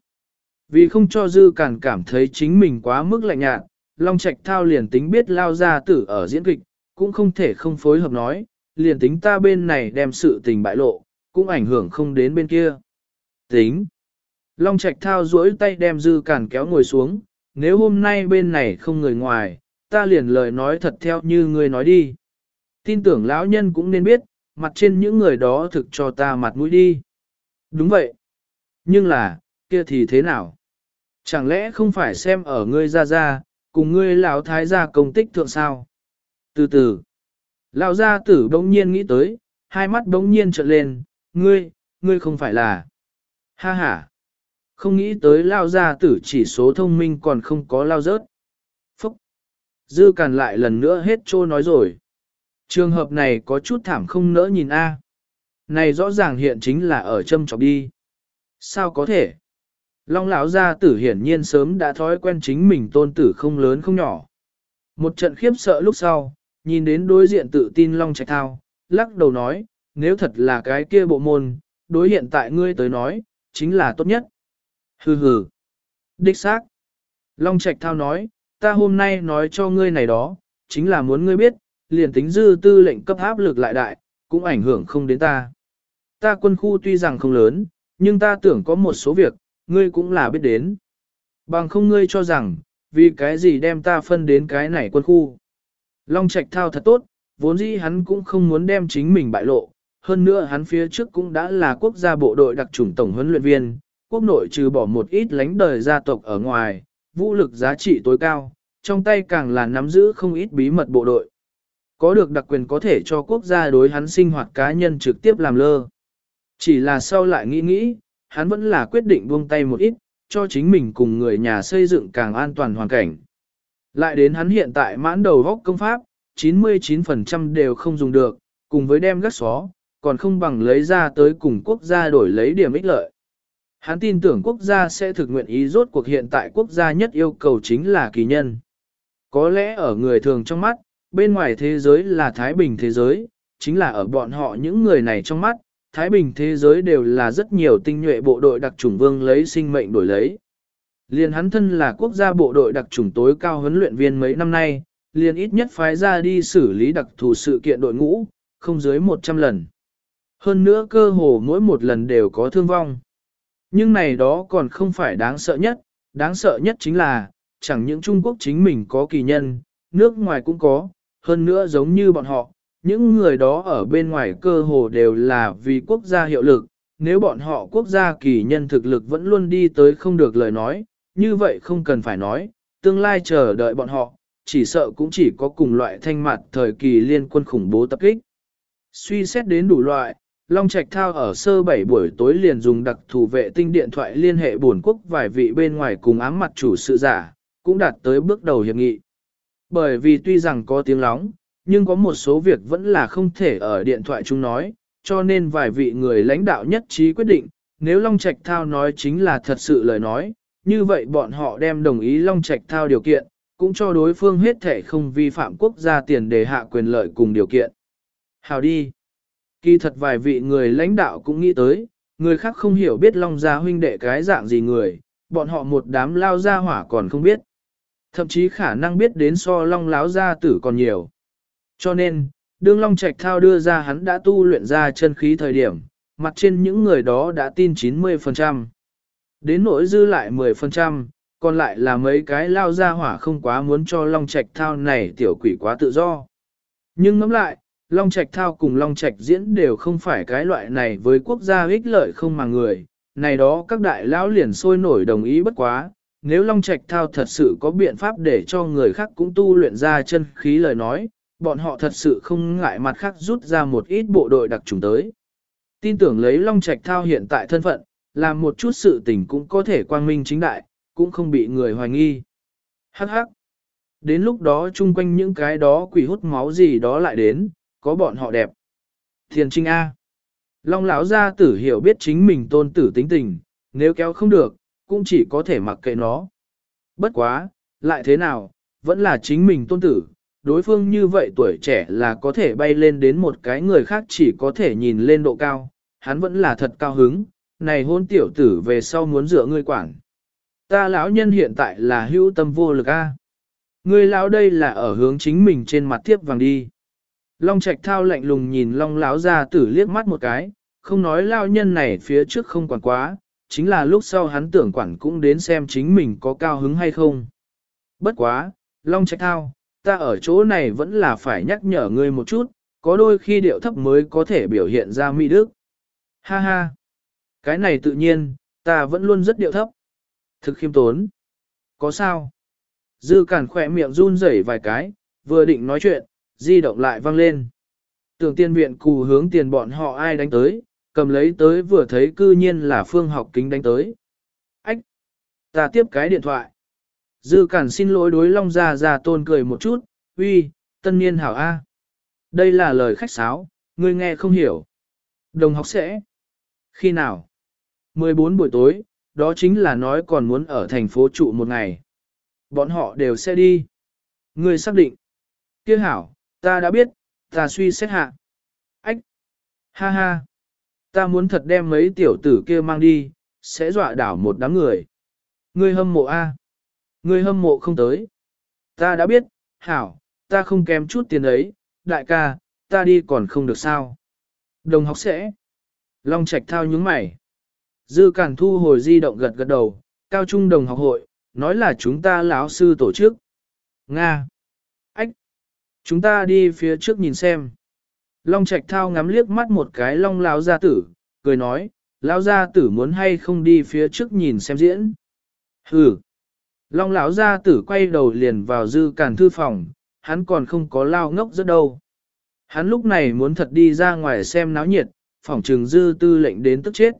Vì không cho Dư cản cảm thấy chính mình quá mức lạnh nhạt, Long Trạch Thao liền tính biết lao ra tử ở diễn kịch, cũng không thể không phối hợp nói, liền tính ta bên này đem sự tình bại lộ, cũng ảnh hưởng không đến bên kia. Tính. Long Trạch thao duỗi tay đem dư cản kéo ngồi xuống, nếu hôm nay bên này không người ngoài, ta liền lời nói thật theo như người nói đi. Tin tưởng lão nhân cũng nên biết, mặt trên những người đó thực cho ta mặt mũi đi. Đúng vậy. Nhưng là, kia thì thế nào? Chẳng lẽ không phải xem ở ngươi ra ra, cùng ngươi lão thái gia công tích thượng sao? Từ từ, lão gia tử bỗng nhiên nghĩ tới, hai mắt bỗng nhiên trợn lên, ngươi, ngươi không phải là... Ha ha! Không nghĩ tới lao gia tử chỉ số thông minh còn không có lao rớt. Phúc! Dư càn lại lần nữa hết trô nói rồi. Trường hợp này có chút thảm không nỡ nhìn a. Này rõ ràng hiện chính là ở châm chọc đi. Sao có thể? Long lão gia tử hiển nhiên sớm đã thói quen chính mình tôn tử không lớn không nhỏ. Một trận khiếp sợ lúc sau, nhìn đến đối diện tự tin Long Trạch Thao, lắc đầu nói, nếu thật là cái kia bộ môn, đối hiện tại ngươi tới nói, chính là tốt nhất. Hừ hừ. Đích xác. Long Trạch Thao nói, ta hôm nay nói cho ngươi này đó, chính là muốn ngươi biết, liền tính dư tư lệnh cấp áp lực lại đại, cũng ảnh hưởng không đến ta. Ta quân khu tuy rằng không lớn, nhưng ta tưởng có một số việc, ngươi cũng là biết đến. Bằng không ngươi cho rằng, vì cái gì đem ta phân đến cái này quân khu. Long Trạch Thao thật tốt, vốn dĩ hắn cũng không muốn đem chính mình bại lộ, hơn nữa hắn phía trước cũng đã là quốc gia bộ đội đặc chủng tổng huấn luyện viên, quốc nội trừ bỏ một ít lánh đời gia tộc ở ngoài, vũ lực giá trị tối cao, trong tay càng là nắm giữ không ít bí mật bộ đội. Có được đặc quyền có thể cho quốc gia đối hắn sinh hoạt cá nhân trực tiếp làm lơ. Chỉ là sau lại nghĩ nghĩ, hắn vẫn là quyết định buông tay một ít, cho chính mình cùng người nhà xây dựng càng an toàn hoàn cảnh. Lại đến hắn hiện tại mãn đầu góc công pháp, 99% đều không dùng được, cùng với đem gắt xó, còn không bằng lấy ra tới cùng quốc gia đổi lấy điểm ích lợi. Hắn tin tưởng quốc gia sẽ thực nguyện ý rốt cuộc hiện tại quốc gia nhất yêu cầu chính là kỳ nhân. Có lẽ ở người thường trong mắt, bên ngoài thế giới là Thái Bình thế giới, chính là ở bọn họ những người này trong mắt, Thái Bình thế giới đều là rất nhiều tinh nhuệ bộ đội đặc chủng vương lấy sinh mệnh đổi lấy. Liên hắn thân là quốc gia bộ đội đặc chủng tối cao huấn luyện viên mấy năm nay, liền ít nhất phái ra đi xử lý đặc thù sự kiện đội ngũ, không dưới 100 lần. Hơn nữa cơ hồ mỗi một lần đều có thương vong. Nhưng này đó còn không phải đáng sợ nhất, đáng sợ nhất chính là, chẳng những Trung Quốc chính mình có kỳ nhân, nước ngoài cũng có, hơn nữa giống như bọn họ, những người đó ở bên ngoài cơ hồ đều là vì quốc gia hiệu lực, nếu bọn họ quốc gia kỳ nhân thực lực vẫn luôn đi tới không được lời nói, như vậy không cần phải nói, tương lai chờ đợi bọn họ, chỉ sợ cũng chỉ có cùng loại thanh mặt thời kỳ liên quân khủng bố tập kích. Suy xét đến đủ loại, Long Trạch Thao ở sơ bảy buổi tối liền dùng đặc thù vệ tinh điện thoại liên hệ bổn quốc vài vị bên ngoài cùng ám mặt chủ sự giả, cũng đạt tới bước đầu hiệp nghị. Bởi vì tuy rằng có tiếng lóng, nhưng có một số việc vẫn là không thể ở điện thoại chúng nói, cho nên vài vị người lãnh đạo nhất trí quyết định, nếu Long Trạch Thao nói chính là thật sự lời nói, như vậy bọn họ đem đồng ý Long Trạch Thao điều kiện, cũng cho đối phương hết thể không vi phạm quốc gia tiền đề hạ quyền lợi cùng điều kiện. Hào đi! Kỳ thật vài vị người lãnh đạo cũng nghĩ tới, người khác không hiểu biết Long Gia huynh đệ cái dạng gì người, bọn họ một đám lao gia hỏa còn không biết. Thậm chí khả năng biết đến so Long láo gia tử còn nhiều. Cho nên, đương Long Trạch Thao đưa ra hắn đã tu luyện ra chân khí thời điểm, mặt trên những người đó đã tin 90%. Đến nỗi dư lại 10%, còn lại là mấy cái lao ra hỏa không quá muốn cho Long Trạch Thao này tiểu quỷ quá tự do. Nhưng ngẫm lại, Long Trạch Thao cùng Long Trạch diễn đều không phải cái loại này với quốc gia ích lợi không mà người, này đó các đại lão liền sôi nổi đồng ý bất quá, nếu Long Trạch Thao thật sự có biện pháp để cho người khác cũng tu luyện ra chân khí lời nói, bọn họ thật sự không ngại mặt khác rút ra một ít bộ đội đặc trùng tới. Tin tưởng lấy Long Trạch Thao hiện tại thân phận, làm một chút sự tình cũng có thể quang minh chính đại, cũng không bị người hoài nghi. Hắc hắc. Đến lúc đó chung quanh những cái đó quỷ hút máu gì đó lại đến, có bọn họ đẹp. Thiền Trinh A. Long lão gia tử hiểu biết chính mình tôn tử tính tình, nếu kéo không được, cũng chỉ có thể mặc kệ nó. Bất quá, lại thế nào, vẫn là chính mình tôn tử, đối phương như vậy tuổi trẻ là có thể bay lên đến một cái người khác chỉ có thể nhìn lên độ cao, hắn vẫn là thật cao hứng, này hôn tiểu tử về sau muốn dựa ngươi quản. Ta lão nhân hiện tại là hữu tâm vô lực a. Ngươi lão đây là ở hướng chính mình trên mặt tiếp vàng đi. Long Trạch thao lạnh lùng nhìn Long lão gia tử liếc mắt một cái, không nói lão nhân này phía trước không quản quá, chính là lúc sau hắn tưởng quản cũng đến xem chính mình có cao hứng hay không. Bất quá, Long Trạch thao, ta ở chỗ này vẫn là phải nhắc nhở ngươi một chút, có đôi khi điệu thấp mới có thể biểu hiện ra mỹ đức. Ha ha, cái này tự nhiên, ta vẫn luôn rất điệu thấp. Thực khiêm tốn. Có sao? Dư cản khỏe miệng run rẩy vài cái, vừa định nói chuyện, di động lại vang lên. Tưởng tiên viện cù hướng tiền bọn họ ai đánh tới, cầm lấy tới vừa thấy cư nhiên là phương học kính đánh tới. Ách! Ta tiếp cái điện thoại. Dư cản xin lỗi đối Long Gia Gia tôn cười một chút, uy, tân niên hảo A. Đây là lời khách sáo, ngươi nghe không hiểu. Đồng học sẽ. Khi nào? 14 buổi tối, đó chính là nói còn muốn ở thành phố trụ một ngày. Bọn họ đều sẽ đi. Ngươi xác định. Kia hảo, ta đã biết, ta suy xét hạ. Ách! Ha ha! Ta muốn thật đem mấy tiểu tử kia mang đi, sẽ dọa đảo một đám người. Ngươi hâm mộ A. Ngươi hâm mộ không tới. Ta đã biết, hảo, ta không kém chút tiền ấy, đại ca, ta đi còn không được sao. Đồng học sẽ. Long Trạch thao nhướng mày. Dư Cản thu hồi di động gật gật đầu, cao trung đồng học hội, nói là chúng ta lão sư tổ chức. Nga. Ách. Chúng ta đi phía trước nhìn xem. Long Trạch thao ngắm liếc mắt một cái long lão gia tử, cười nói, lão gia tử muốn hay không đi phía trước nhìn xem diễn. Hừ. Long lão gia tử quay đầu liền vào dư cản thư phòng, hắn còn không có lao ngốc rất đâu. Hắn lúc này muốn thật đi ra ngoài xem náo nhiệt, phòng trường dư tư lệnh đến tức chết.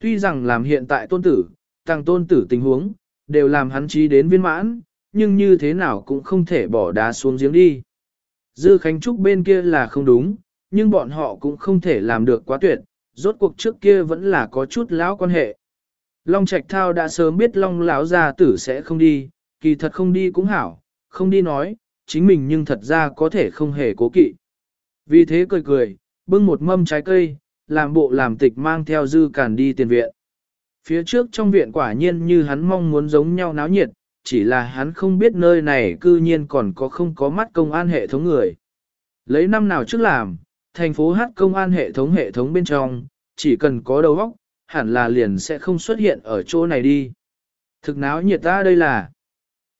Tuy rằng làm hiện tại tôn tử, tăng tôn tử tình huống, đều làm hắn trí đến viên mãn, nhưng như thế nào cũng không thể bỏ đá xuống giếng đi. Dư Khánh Trúc bên kia là không đúng, nhưng bọn họ cũng không thể làm được quá tuyệt, rốt cuộc trước kia vẫn là có chút lão quan hệ. Long Trạch Thao đã sớm biết Long lão gia tử sẽ không đi, kỳ thật không đi cũng hảo, không đi nói, chính mình nhưng thật ra có thể không hề cố kỵ. Vì thế cười cười, bưng một mâm trái cây, làm bộ làm tịch mang theo dư cản đi tiền viện. Phía trước trong viện quả nhiên như hắn mong muốn giống nhau náo nhiệt, chỉ là hắn không biết nơi này cư nhiên còn có không có mắt công an hệ thống người. Lấy năm nào trước làm, thành phố hát công an hệ thống hệ thống bên trong, chỉ cần có đầu óc, hẳn là liền sẽ không xuất hiện ở chỗ này đi. Thực náo nhiệt ta đây là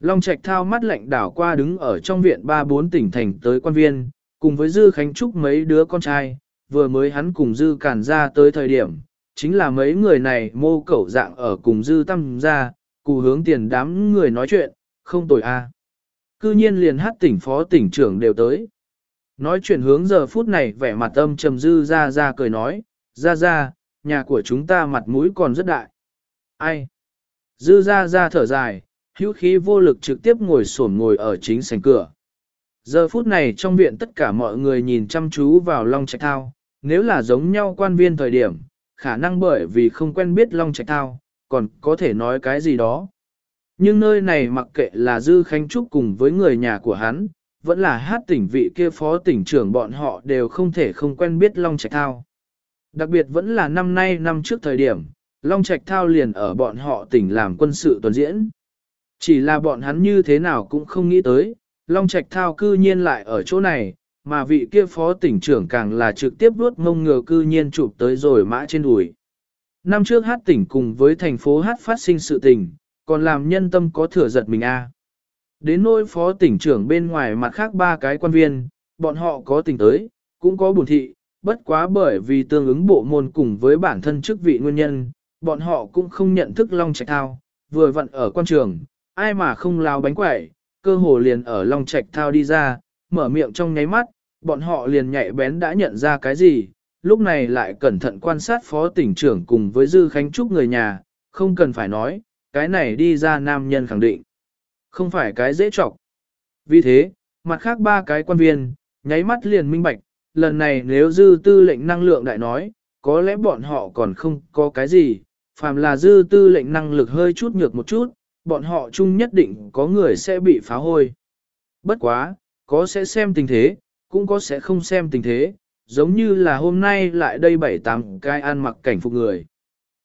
Long Trạch thao mắt lạnh đảo qua đứng ở trong viện ba bốn tỉnh thành tới quan viên, cùng với Dư Khánh Trúc mấy đứa con trai, vừa mới hắn cùng Dư Cản ra tới thời điểm, chính là mấy người này mô cẩu dạng ở cùng Dư Tâm ra, cụ hướng tiền đám người nói chuyện, không tồi a. Cư nhiên liền hát tỉnh phó tỉnh trưởng đều tới. Nói chuyện hướng giờ phút này vẻ mặt âm trầm Dư ra ra cười nói, ra ra, nhà của chúng ta mặt mũi còn rất đại. Ai? Dư ra ra thở dài, hữu khí vô lực trực tiếp ngồi xổm ngồi ở chính sảnh cửa. Giờ phút này trong viện tất cả mọi người nhìn chăm chú vào Long Trạch Thao, nếu là giống nhau quan viên thời điểm, khả năng bởi vì không quen biết Long Trạch Thao, còn có thể nói cái gì đó. Nhưng nơi này mặc kệ là Dư Khánh Trúc cùng với người nhà của hắn, vẫn là hát tỉnh vị kia phó tỉnh trưởng bọn họ đều không thể không quen biết Long Trạch Thao. Đặc biệt vẫn là năm nay năm trước thời điểm, Long Trạch Thao liền ở bọn họ tỉnh làm quân sự tuần diễn. Chỉ là bọn hắn như thế nào cũng không nghĩ tới, Long Trạch Thao cư nhiên lại ở chỗ này, mà vị kia phó tỉnh trưởng càng là trực tiếp đuốt ngông ngừa cư nhiên chụp tới rồi mã trên đùi. Năm trước hát tỉnh cùng với thành phố hát phát sinh sự tình, còn làm nhân tâm có thừa giật mình a. Đến nỗi phó tỉnh trưởng bên ngoài mặt khác ba cái quan viên, bọn họ có tỉnh tới, cũng có buồn thị, bất quá bởi vì tương ứng bộ môn cùng với bản thân chức vị nguyên nhân, bọn họ cũng không nhận thức Long Trạch Thao, vừa vặn ở quan trường, ai mà không lao bánh quẩy, cơ hồ liền ở Long Trạch Thao đi ra, mở miệng trong nháy mắt, bọn họ liền nhạy bén đã nhận ra cái gì, lúc này lại cẩn thận quan sát phó tỉnh trưởng cùng với Dư Khánh Trúc người nhà, không cần phải nói, cái này đi ra nam nhân khẳng định. Không phải cái dễ trọc. Vì thế, mặt khác ba cái quan viên, nháy mắt liền minh bạch, lần này nếu Dư tư lệnh năng lượng đại nói, có lẽ bọn họ còn không có cái gì, phàm là Dư tư lệnh năng lực hơi chút nhược một chút, bọn họ chung nhất định có người sẽ bị phá hôi. Bất quá, có sẽ xem tình thế, cũng có sẽ không xem tình thế, giống như là hôm nay lại đây bảy tám cái ăn mặc cảnh phục người.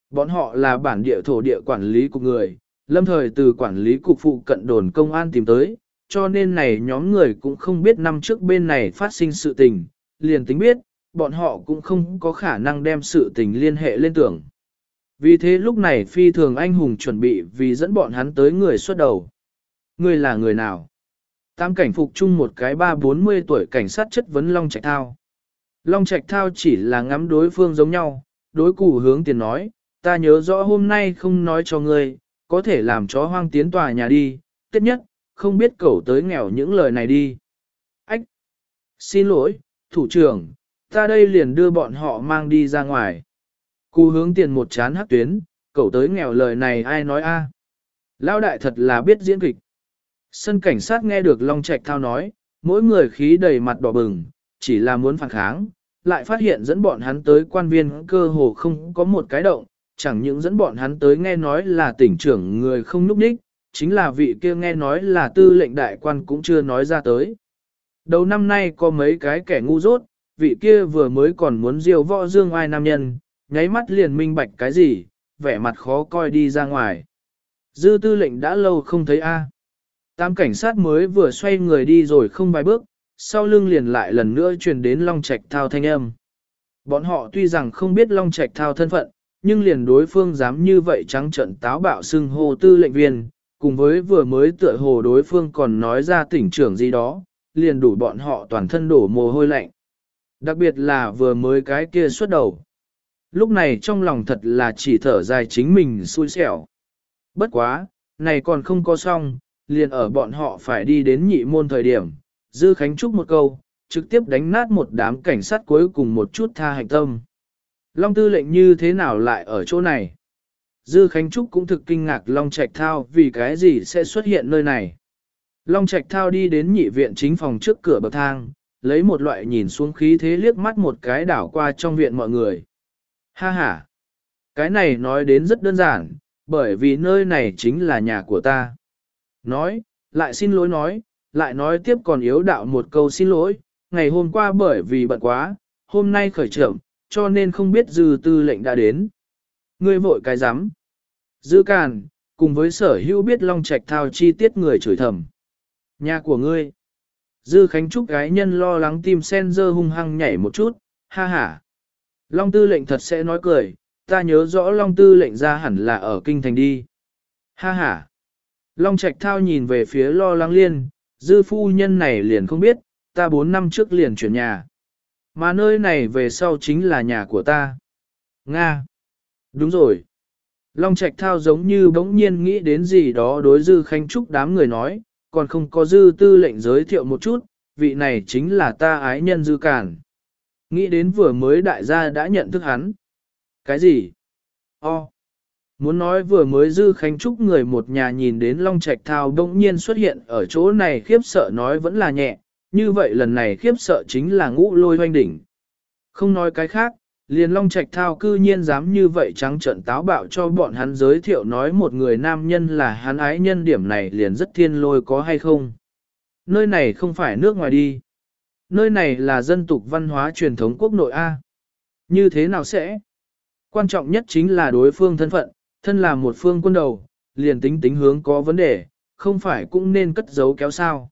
Bọn họ là bản địa thổ địa quản lý của người, lâm thời từ quản lý cục phụ cận đồn công an tìm tới, cho nên này nhóm người cũng không biết năm trước bên này phát sinh sự tình, liền tính biết, bọn họ cũng không có khả năng đem sự tình liên hệ lên tưởng. Vì thế lúc này phi thường anh hùng chuẩn bị vì dẫn bọn hắn tới người xuất đầu. Người là người nào? Tam cảnh phục chung một cái ba bốn mươi tuổi cảnh sát chất vấn Long Trạch Thao. Long Trạch Thao chỉ là ngắm đối phương giống nhau, đối cụ hướng tiền nói, ta nhớ rõ hôm nay không nói cho ngươi, có thể làm chó hoang tiến tòa nhà đi, tiết nhất, không biết cẩu tới nghèo những lời này đi. Ách! Xin lỗi, thủ trưởng, ta đây liền đưa bọn họ mang đi ra ngoài. Cú hướng tiền một chán hắc tuyến, cậu tới nghèo lời này ai nói a? À? Lão đại thật là biết diễn kịch. Sân cảnh sát nghe được Long Trạch thao nói, mỗi người khí đầy mặt đỏ bừng, chỉ là muốn phản kháng, lại phát hiện dẫn bọn hắn tới quan viên cơ hồ không có một cái động, chẳng những dẫn bọn hắn tới nghe nói là tỉnh trưởng người không núp đích, chính là vị kia nghe nói là tư lệnh đại quan cũng chưa nói ra tới. Đầu năm nay có mấy cái kẻ ngu dốt, vị kia vừa mới còn muốn diêu võ dương ai nam nhân, nháy mắt liền minh bạch cái gì, vẻ mặt khó coi đi ra ngoài. Dư tư lệnh đã lâu không thấy A. Tam cảnh sát mới vừa xoay người đi rồi không vài bước, sau lưng liền lại lần nữa truyền đến Long Trạch Thao thanh âm. Bọn họ tuy rằng không biết Long Trạch Thao thân phận, nhưng liền đối phương dám như vậy trắng trận táo bạo xưng hô tư lệnh viên, cùng với vừa mới tựa hồ đối phương còn nói ra tỉnh trưởng gì đó, liền đủ bọn họ toàn thân đổ mồ hôi lạnh. Đặc biệt là vừa mới cái kia xuất đầu. Lúc này trong lòng thật là chỉ thở dài chính mình xui xẻo. Bất quá, này còn không có xong, liền ở bọn họ phải đi đến nhị môn thời điểm, Dư Khánh Trúc một câu, trực tiếp đánh nát một đám cảnh sát cuối cùng một chút tha hành tâm. Long tư lệnh như thế nào lại ở chỗ này? Dư Khánh Trúc cũng thực kinh ngạc Long Trạch Thao vì cái gì sẽ xuất hiện nơi này. Long Trạch Thao đi đến nhị viện chính phòng trước cửa bậc thang, lấy một loại nhìn xuống khí thế liếc mắt một cái đảo qua trong viện mọi người. Ha ha! Cái này nói đến rất đơn giản, bởi vì nơi này chính là nhà của ta. Nói, lại xin lỗi nói, lại nói tiếp còn yếu đạo một câu xin lỗi, ngày hôm qua bởi vì bận quá, hôm nay khởi trưởng, cho nên không biết dư tư lệnh đã đến. Ngươi vội cái rắm Dư càn, cùng với sở hữu biết long trạch thao chi tiết người chửi thầm. Nhà của ngươi. Dư Khánh Trúc gái nhân lo lắng tim sen dơ hung hăng nhảy một chút, ha ha. Long tư lệnh thật sẽ nói cười, ta nhớ rõ Long tư lệnh ra hẳn là ở kinh thành đi. Ha ha. Long Trạch Thao nhìn về phía lo lắng liên, dư phu nhân này liền không biết, ta 4 năm trước liền chuyển nhà. Mà nơi này về sau chính là nhà của ta. Nga. Đúng rồi. Long Trạch Thao giống như bỗng nhiên nghĩ đến gì đó đối dư khánh trúc đám người nói, còn không có dư tư lệnh giới thiệu một chút, vị này chính là ta ái nhân dư cản. Nghĩ đến vừa mới đại gia đã nhận thức hắn. Cái gì? O. Muốn nói vừa mới dư khánh trúc người một nhà nhìn đến Long Trạch Thao đông nhiên xuất hiện ở chỗ này khiếp sợ nói vẫn là nhẹ, như vậy lần này khiếp sợ chính là ngũ lôi hoanh đỉnh. Không nói cái khác, liền Long Trạch Thao cư nhiên dám như vậy trắng trợn táo bạo cho bọn hắn giới thiệu nói một người nam nhân là hắn ái nhân điểm này liền rất thiên lôi có hay không. Nơi này không phải nước ngoài đi. Nơi này là dân tục văn hóa truyền thống quốc nội A. Như thế nào sẽ? Quan trọng nhất chính là đối phương thân phận, thân là một phương quân đầu, liền tính tính hướng có vấn đề, không phải cũng nên cất giấu kéo sao.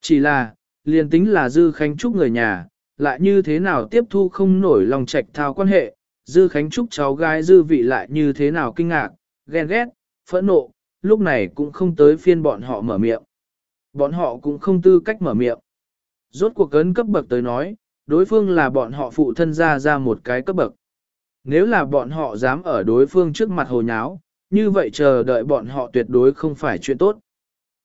Chỉ là, liền tính là Dư Khánh Trúc người nhà, lại như thế nào tiếp thu không nổi lòng trạch thao quan hệ, Dư Khánh Trúc cháu gái Dư vị lại như thế nào kinh ngạc, ghen ghét, phẫn nộ, lúc này cũng không tới phiên bọn họ mở miệng. Bọn họ cũng không tư cách mở miệng. Rốt cuộc cấn cấp bậc tới nói, đối phương là bọn họ phụ thân ra ra một cái cấp bậc. Nếu là bọn họ dám ở đối phương trước mặt hồ nháo, như vậy chờ đợi bọn họ tuyệt đối không phải chuyện tốt.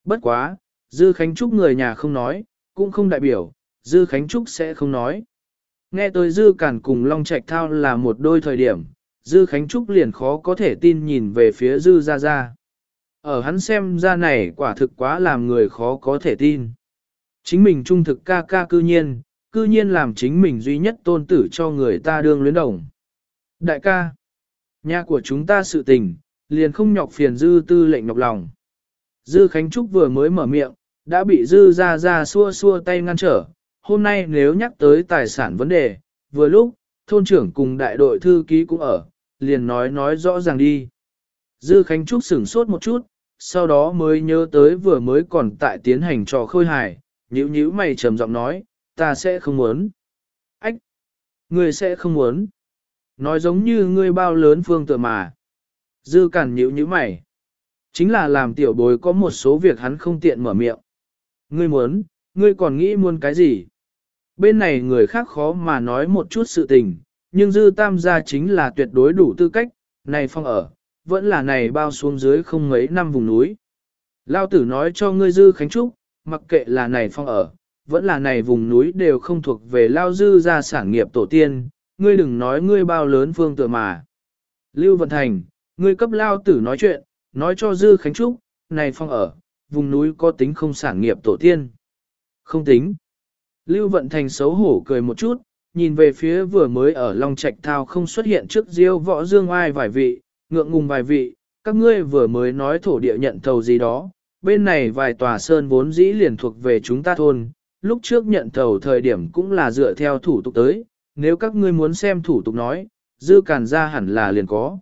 Bất quá, Dư Khánh Trúc người nhà không nói, cũng không đại biểu, Dư Khánh Trúc sẽ không nói. Nghe tới Dư Cản cùng Long Trạch Thao là một đôi thời điểm, Dư Khánh Trúc liền khó có thể tin nhìn về phía Dư Gia Gia. Ở hắn xem ra này quả thực quá làm người khó có thể tin. Chính mình trung thực ca ca cư nhiên, cư nhiên làm chính mình duy nhất tôn tử cho người ta đương luyến đồng. Đại ca, nhà của chúng ta sự tình, liền không nhọc phiền Dư tư lệnh nhọc lòng. Dư Khánh Trúc vừa mới mở miệng, đã bị Dư ra ra xua xua tay ngăn trở. Hôm nay nếu nhắc tới tài sản vấn đề, vừa lúc, thôn trưởng cùng đại đội thư ký cũng ở, liền nói nói rõ ràng đi. Dư Khánh Trúc sửng sốt một chút, sau đó mới nhớ tới vừa mới còn tại tiến hành trò khôi hài, nhíu nhíu mày trầm giọng nói, ta sẽ không muốn. Ách! Ngươi sẽ không muốn. Nói giống như ngươi bao lớn phương tựa mà. Dư cản nhíu nhíu mày. Chính là làm tiểu bối có một số việc hắn không tiện mở miệng. Ngươi muốn, ngươi còn nghĩ muốn cái gì? Bên này người khác khó mà nói một chút sự tình, nhưng dư tam gia chính là tuyệt đối đủ tư cách, này phong ở, vẫn là này bao xuống dưới không mấy năm vùng núi. Lao tử nói cho ngươi dư khánh trúc, mặc kệ là này phong ở, vẫn là này vùng núi đều không thuộc về Lao dư gia sản nghiệp tổ tiên, ngươi đừng nói ngươi bao lớn phương tựa mà. Lưu Vận Thành, ngươi cấp Lao tử nói chuyện, nói cho dư khánh trúc, này phong ở, vùng núi có tính không sản nghiệp tổ tiên. Không tính. Lưu Vận Thành xấu hổ cười một chút, nhìn về phía vừa mới ở Long Trạch Thao không xuất hiện trước diêu võ dương ai vài vị, ngượng ngùng vài vị, các ngươi vừa mới nói thổ địa nhận thầu gì đó, bên này vài tòa sơn vốn dĩ liền thuộc về chúng ta thôn, lúc trước nhận thầu thời điểm cũng là dựa theo thủ tục tới, nếu các ngươi muốn xem thủ tục nói, dư càn ra hẳn là liền có.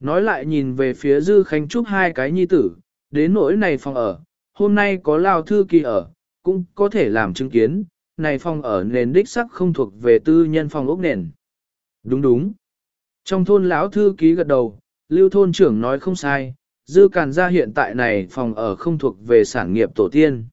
Nói lại nhìn về phía dư khánh trúc hai cái nhi tử, đến nỗi này phòng ở, hôm nay có lao thư kỳ ở, cũng có thể làm chứng kiến, này phòng ở nền đích sắc không thuộc về tư nhân phòng ốc nền. Đúng đúng. Trong thôn lão thư ký gật đầu, lưu thôn trưởng nói không sai, dư càn ra hiện tại này phòng ở không thuộc về sản nghiệp tổ tiên.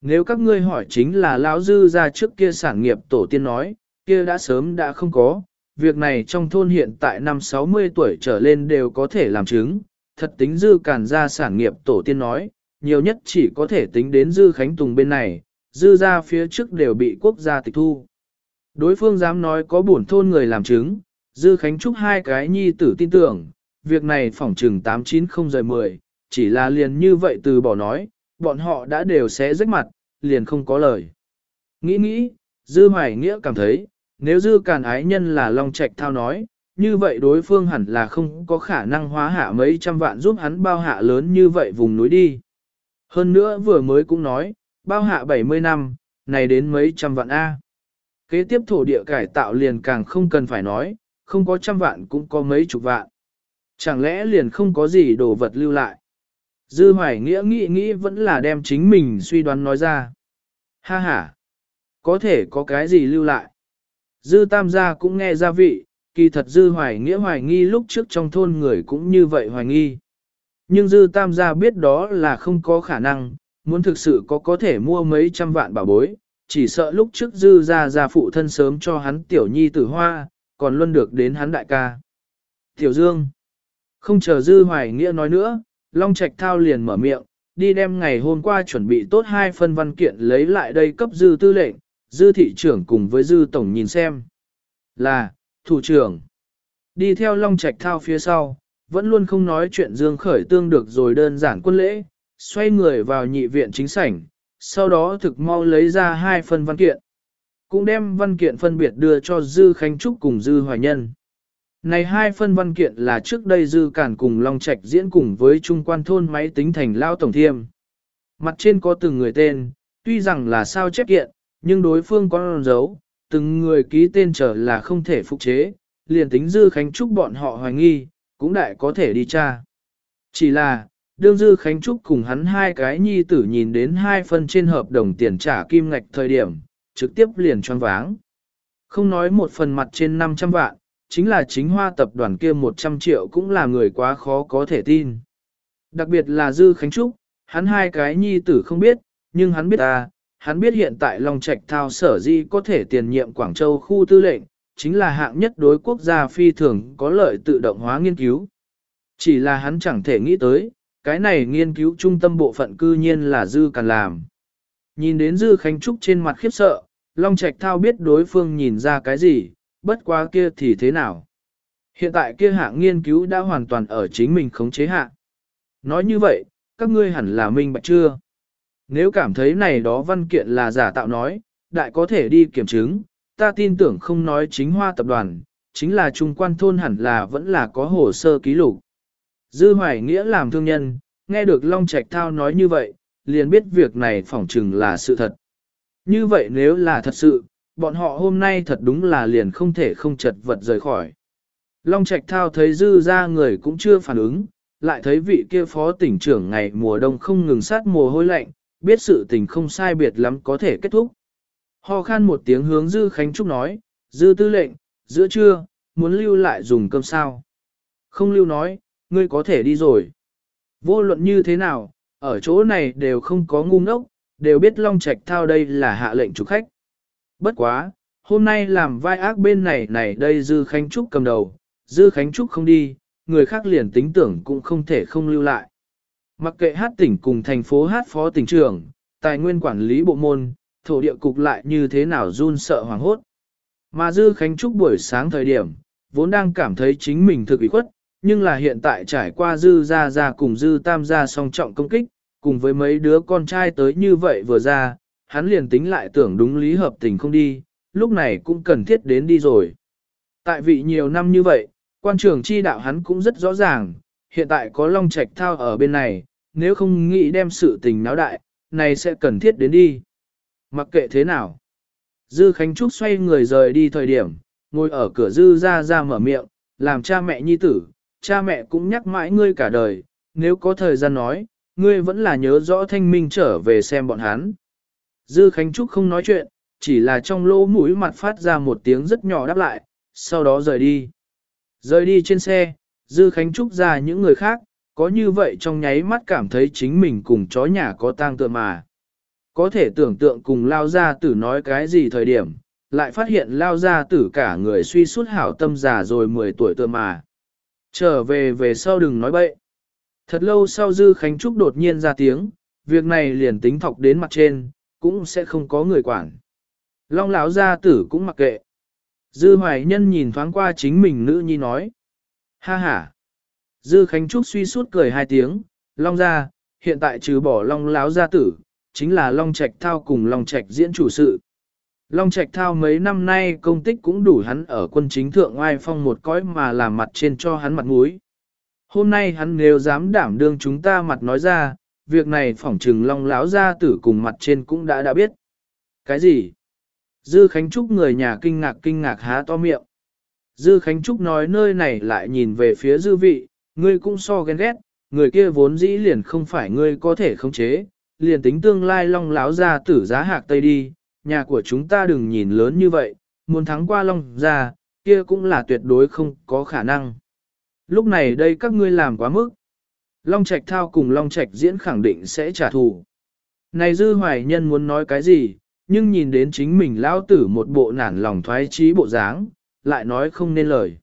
Nếu các ngươi hỏi chính là lão dư ra trước kia sản nghiệp tổ tiên nói, kia đã sớm đã không có, việc này trong thôn hiện tại năm 60 tuổi trở lên đều có thể làm chứng, thật tính dư càn ra sản nghiệp tổ tiên nói, nhiều nhất chỉ có thể tính đến dư khánh tùng bên này, dư ra phía trước đều bị quốc gia tịch thu. Đối phương dám nói có bổn thôn người làm chứng, dư khánh trúc hai cái nhi tử tin tưởng, việc này phỏng trừng 890 giờ 10, chỉ là liền như vậy từ bỏ nói, bọn họ đã đều sẽ rách mặt, liền không có lời. Nghĩ nghĩ, dư hoài nghĩa cảm thấy, nếu dư càn ái nhân là Long Trạch thao nói, như vậy đối phương hẳn là không có khả năng hóa hạ mấy trăm vạn giúp hắn bao hạ lớn như vậy vùng núi đi. Hơn nữa vừa mới cũng nói, bao hạ 70 năm, này đến mấy trăm vạn A. Kế tiếp thổ địa cải tạo liền càng không cần phải nói, không có trăm vạn cũng có mấy chục vạn. Chẳng lẽ liền không có gì đồ vật lưu lại? Dư hoài nghĩa nghĩ nghĩ vẫn là đem chính mình suy đoán nói ra. Ha ha! Có thể có cái gì lưu lại? Dư tam gia cũng nghe ra vị, kỳ thật dư hoài nghĩa hoài nghi lúc trước trong thôn người cũng như vậy hoài nghi. Nhưng dư tam gia biết đó là không có khả năng, muốn thực sự có có thể mua mấy trăm vạn bảo bối, chỉ sợ lúc trước dư gia gia phụ thân sớm cho hắn tiểu nhi tử hoa, còn luôn được đến hắn đại ca. Tiểu Dương, không chờ dư hoài nghĩa nói nữa, Long Trạch Thao liền mở miệng, đi đem ngày hôm qua chuẩn bị tốt hai phân văn kiện lấy lại đây cấp dư tư lệnh, dư thị trưởng cùng với dư tổng nhìn xem. Là, thủ trưởng, đi theo Long Trạch Thao phía sau, vẫn luôn không nói chuyện Dương Khởi Tương được rồi đơn giản quân lễ, xoay người vào nhị viện chính sảnh, sau đó thực mau lấy ra hai phần văn kiện. Cũng đem văn kiện phân biệt đưa cho Dư Khánh Trúc cùng Dư Hoài Nhân. Này hai phân văn kiện là trước đây Dư Cản cùng Long Trạch diễn cùng với Trung quan thôn máy tính thành Lao Tổng Thiêm. Mặt trên có từng người tên, tuy rằng là sao chép kiện, nhưng đối phương có dấu, từng người ký tên trở là không thể phục chế, liền tính Dư Khánh Trúc bọn họ hoài nghi, cũng đại có thể đi tra. Chỉ là, đương Dư Khánh Trúc cùng hắn hai cái nhi tử nhìn đến hai phân trên hợp đồng tiền trả kim ngạch thời điểm, trực tiếp liền choáng váng. Không nói một phần mặt trên 500 vạn, chính là chính hoa tập đoàn kia 100 triệu cũng là người quá khó có thể tin. Đặc biệt là Dư Khánh Trúc, hắn hai cái nhi tử không biết, nhưng hắn biết à, hắn biết hiện tại Long Trạch Thao sở di có thể tiền nhiệm Quảng Châu khu tư lệnh, chính là hạng nhất đối quốc gia phi thường có lợi tự động hóa nghiên cứu. Chỉ là hắn chẳng thể nghĩ tới, cái này nghiên cứu trung tâm bộ phận cư nhiên là Dư Càn làm. Nhìn đến Dư Khánh Trúc trên mặt khiếp sợ, Long Trạch Thao biết đối phương nhìn ra cái gì, bất quá kia thì thế nào. Hiện tại kia hạng nghiên cứu đã hoàn toàn ở chính mình khống chế hạ. Nói như vậy, các ngươi hẳn là minh bạch chưa? Nếu cảm thấy này đó văn kiện là giả tạo nói, đại có thể đi kiểm chứng, ta tin tưởng không nói chính hoa tập đoàn, chính là trung quan thôn hẳn là vẫn là có hồ sơ ký lục. Dư Hoài Nghĩa làm thương nhân, nghe được Long Trạch Thao nói như vậy, liền biết việc này phỏng chừng là sự thật. Như vậy nếu là thật sự, bọn họ hôm nay thật đúng là liền không thể không chật vật rời khỏi. Long Trạch Thao thấy dư ra người cũng chưa phản ứng, lại thấy vị kia phó tỉnh trưởng ngày mùa đông không ngừng sát mồ hôi lạnh, biết sự tình không sai biệt lắm có thể kết thúc. Ho khan một tiếng hướng Dư Khánh Trúc nói, Dư tư lệnh, giữa trưa, muốn lưu lại dùng cơm sao. Không lưu nói, ngươi có thể đi rồi. Vô luận như thế nào, ở chỗ này đều không có ngu ngốc, đều biết Long Trạch Thao đây là hạ lệnh chủ khách. Bất quá, hôm nay làm vai ác bên này này đây Dư Khánh Trúc cầm đầu, Dư Khánh Trúc không đi, người khác liền tính tưởng cũng không thể không lưu lại. Mặc kệ hát tỉnh cùng thành phố hát phó tỉnh trưởng, tài nguyên quản lý bộ môn, thổ địa cục lại như thế nào run sợ hoàng hốt. Mà Dư Khánh Trúc buổi sáng thời điểm, vốn đang cảm thấy chính mình thực ý khuất, nhưng là hiện tại trải qua Dư ra ra cùng Dư tam gia song trọng công kích, cùng với mấy đứa con trai tới như vậy vừa ra, hắn liền tính lại tưởng đúng lý hợp tình không đi, lúc này cũng cần thiết đến đi rồi. Tại vị nhiều năm như vậy, quan trường chi đạo hắn cũng rất rõ ràng, hiện tại có Long Trạch Thao ở bên này, nếu không nghĩ đem sự tình náo đại, này sẽ cần thiết đến đi. Mặc kệ thế nào. Dư Khánh Trúc xoay người rời đi thời điểm, ngồi ở cửa Dư ra ra mở miệng, làm cha mẹ nhi tử, cha mẹ cũng nhắc mãi ngươi cả đời, nếu có thời gian nói, ngươi vẫn là nhớ rõ thanh minh trở về xem bọn hắn. Dư Khánh Trúc không nói chuyện, chỉ là trong lỗ mũi mặt phát ra một tiếng rất nhỏ đáp lại, sau đó rời đi. Rời đi trên xe, Dư Khánh Trúc ra những người khác, có như vậy trong nháy mắt cảm thấy chính mình cùng chó nhà có tang tựa mà. Có thể tưởng tượng cùng lao gia tử nói cái gì thời điểm, lại phát hiện lao gia tử cả người suy suốt hảo tâm già rồi 10 tuổi tựa mà. Trở về về sau đừng nói bậy. Thật lâu sau Dư Khánh Trúc đột nhiên ra tiếng, việc này liền tính thọc đến mặt trên, cũng sẽ không có người quản. Long lão gia tử cũng mặc kệ. Dư Hoài Nhân nhìn thoáng qua chính mình nữ nhi nói. Ha ha. Dư Khánh Trúc suy suốt cười hai tiếng, Long gia, hiện tại trừ bỏ Long lão gia tử, chính là Long Trạch Thao cùng Long Trạch diễn chủ sự. Long Trạch Thao mấy năm nay công tích cũng đủ hắn ở quân chính thượng oai phong một cõi mà làm mặt trên cho hắn mặt mũi. Hôm nay hắn nếu dám đảm đương chúng ta mặt nói ra, việc này phỏng trừng Long lão gia tử cùng mặt trên cũng đã đã biết. Cái gì? Dư Khánh Trúc người nhà kinh ngạc kinh ngạc há to miệng. Dư Khánh Trúc nói nơi này lại nhìn về phía dư vị, ngươi cũng so ghen ghét, người kia vốn dĩ liền không phải ngươi có thể khống chế, liền tính tương lai long láo ra tử giá hạc tây đi, nhà của chúng ta đừng nhìn lớn như vậy, muốn thắng qua long ra, kia cũng là tuyệt đối không có khả năng. Lúc này đây các ngươi làm quá mức. Long Trạch thao cùng Long Trạch diễn khẳng định sẽ trả thù. Này Dư Hoài Nhân muốn nói cái gì, nhưng nhìn đến chính mình lao tử một bộ nản lòng thoái trí bộ dáng, lại nói không nên lời.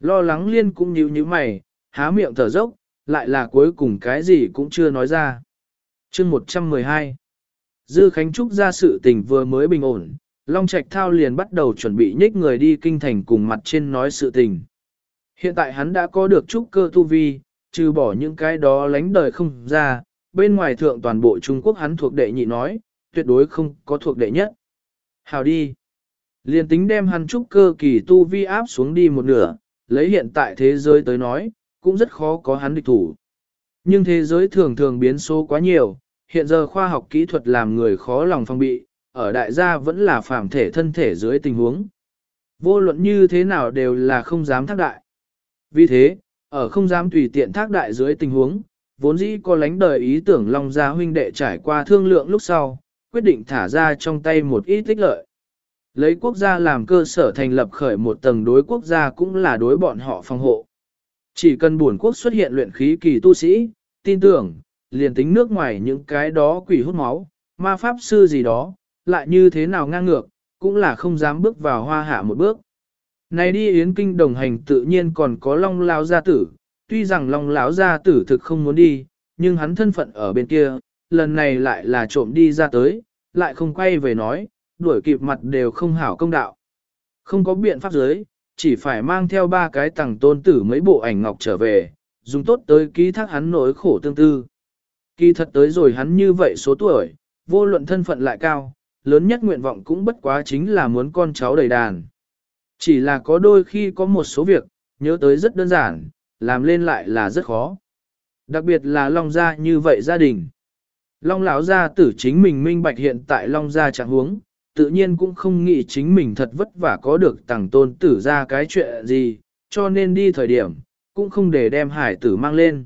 Lo lắng liên cũng nhíu như mày, há miệng thở dốc, lại là cuối cùng cái gì cũng chưa nói ra chương 112 Dư Khánh Trúc ra sự tình vừa mới bình ổn, Long Trạch Thao liền bắt đầu chuẩn bị nhích người đi kinh thành cùng mặt trên nói sự tình. Hiện tại hắn đã có được trúc cơ tu vi, trừ bỏ những cái đó lánh đời không ra, bên ngoài thượng toàn bộ Trung Quốc hắn thuộc đệ nhị nói, tuyệt đối không có thuộc đệ nhất. Hào đi. Liền tính đem hắn trúc cơ kỳ tu vi áp xuống đi một nửa, lấy hiện tại thế giới tới nói, cũng rất khó có hắn địch thủ. Nhưng thế giới thường thường biến số quá nhiều, hiện giờ khoa học kỹ thuật làm người khó lòng phong bị, ở đại gia vẫn là phàm thể thân thể dưới tình huống. Vô luận như thế nào đều là không dám thác đại. Vì thế, ở không dám tùy tiện thác đại dưới tình huống, vốn dĩ có lánh đời ý tưởng Long Gia huynh đệ trải qua thương lượng lúc sau, quyết định thả ra trong tay một ít tích lợi. Lấy quốc gia làm cơ sở thành lập khởi một tầng đối quốc gia cũng là đối bọn họ phòng hộ. Chỉ cần buồn quốc xuất hiện luyện khí kỳ tu sĩ, tin tưởng, liền tính nước ngoài những cái đó quỷ hút máu, ma pháp sư gì đó, lại như thế nào ngang ngược, cũng là không dám bước vào hoa hạ một bước. Này đi yến kinh đồng hành tự nhiên còn có long lão gia tử, tuy rằng long lão gia tử thực không muốn đi, nhưng hắn thân phận ở bên kia, lần này lại là trộm đi ra tới, lại không quay về nói, đuổi kịp mặt đều không hảo công đạo. Không có biện pháp giới, chỉ phải mang theo ba cái tầng tôn tử mấy bộ ảnh ngọc trở về, dùng tốt tới ký thác hắn nỗi khổ tương tư. Kỳ thật tới rồi hắn như vậy số tuổi, vô luận thân phận lại cao, lớn nhất nguyện vọng cũng bất quá chính là muốn con cháu đầy đàn. Chỉ là có đôi khi có một số việc, nhớ tới rất đơn giản, làm lên lại là rất khó. Đặc biệt là Long Gia như vậy gia đình. Long lão gia tử chính mình minh bạch hiện tại Long Gia trạng huống, tự nhiên cũng không nghĩ chính mình thật vất vả có được tàng tôn tử ra cái chuyện gì, cho nên đi thời điểm, cũng không để đem hải tử mang lên.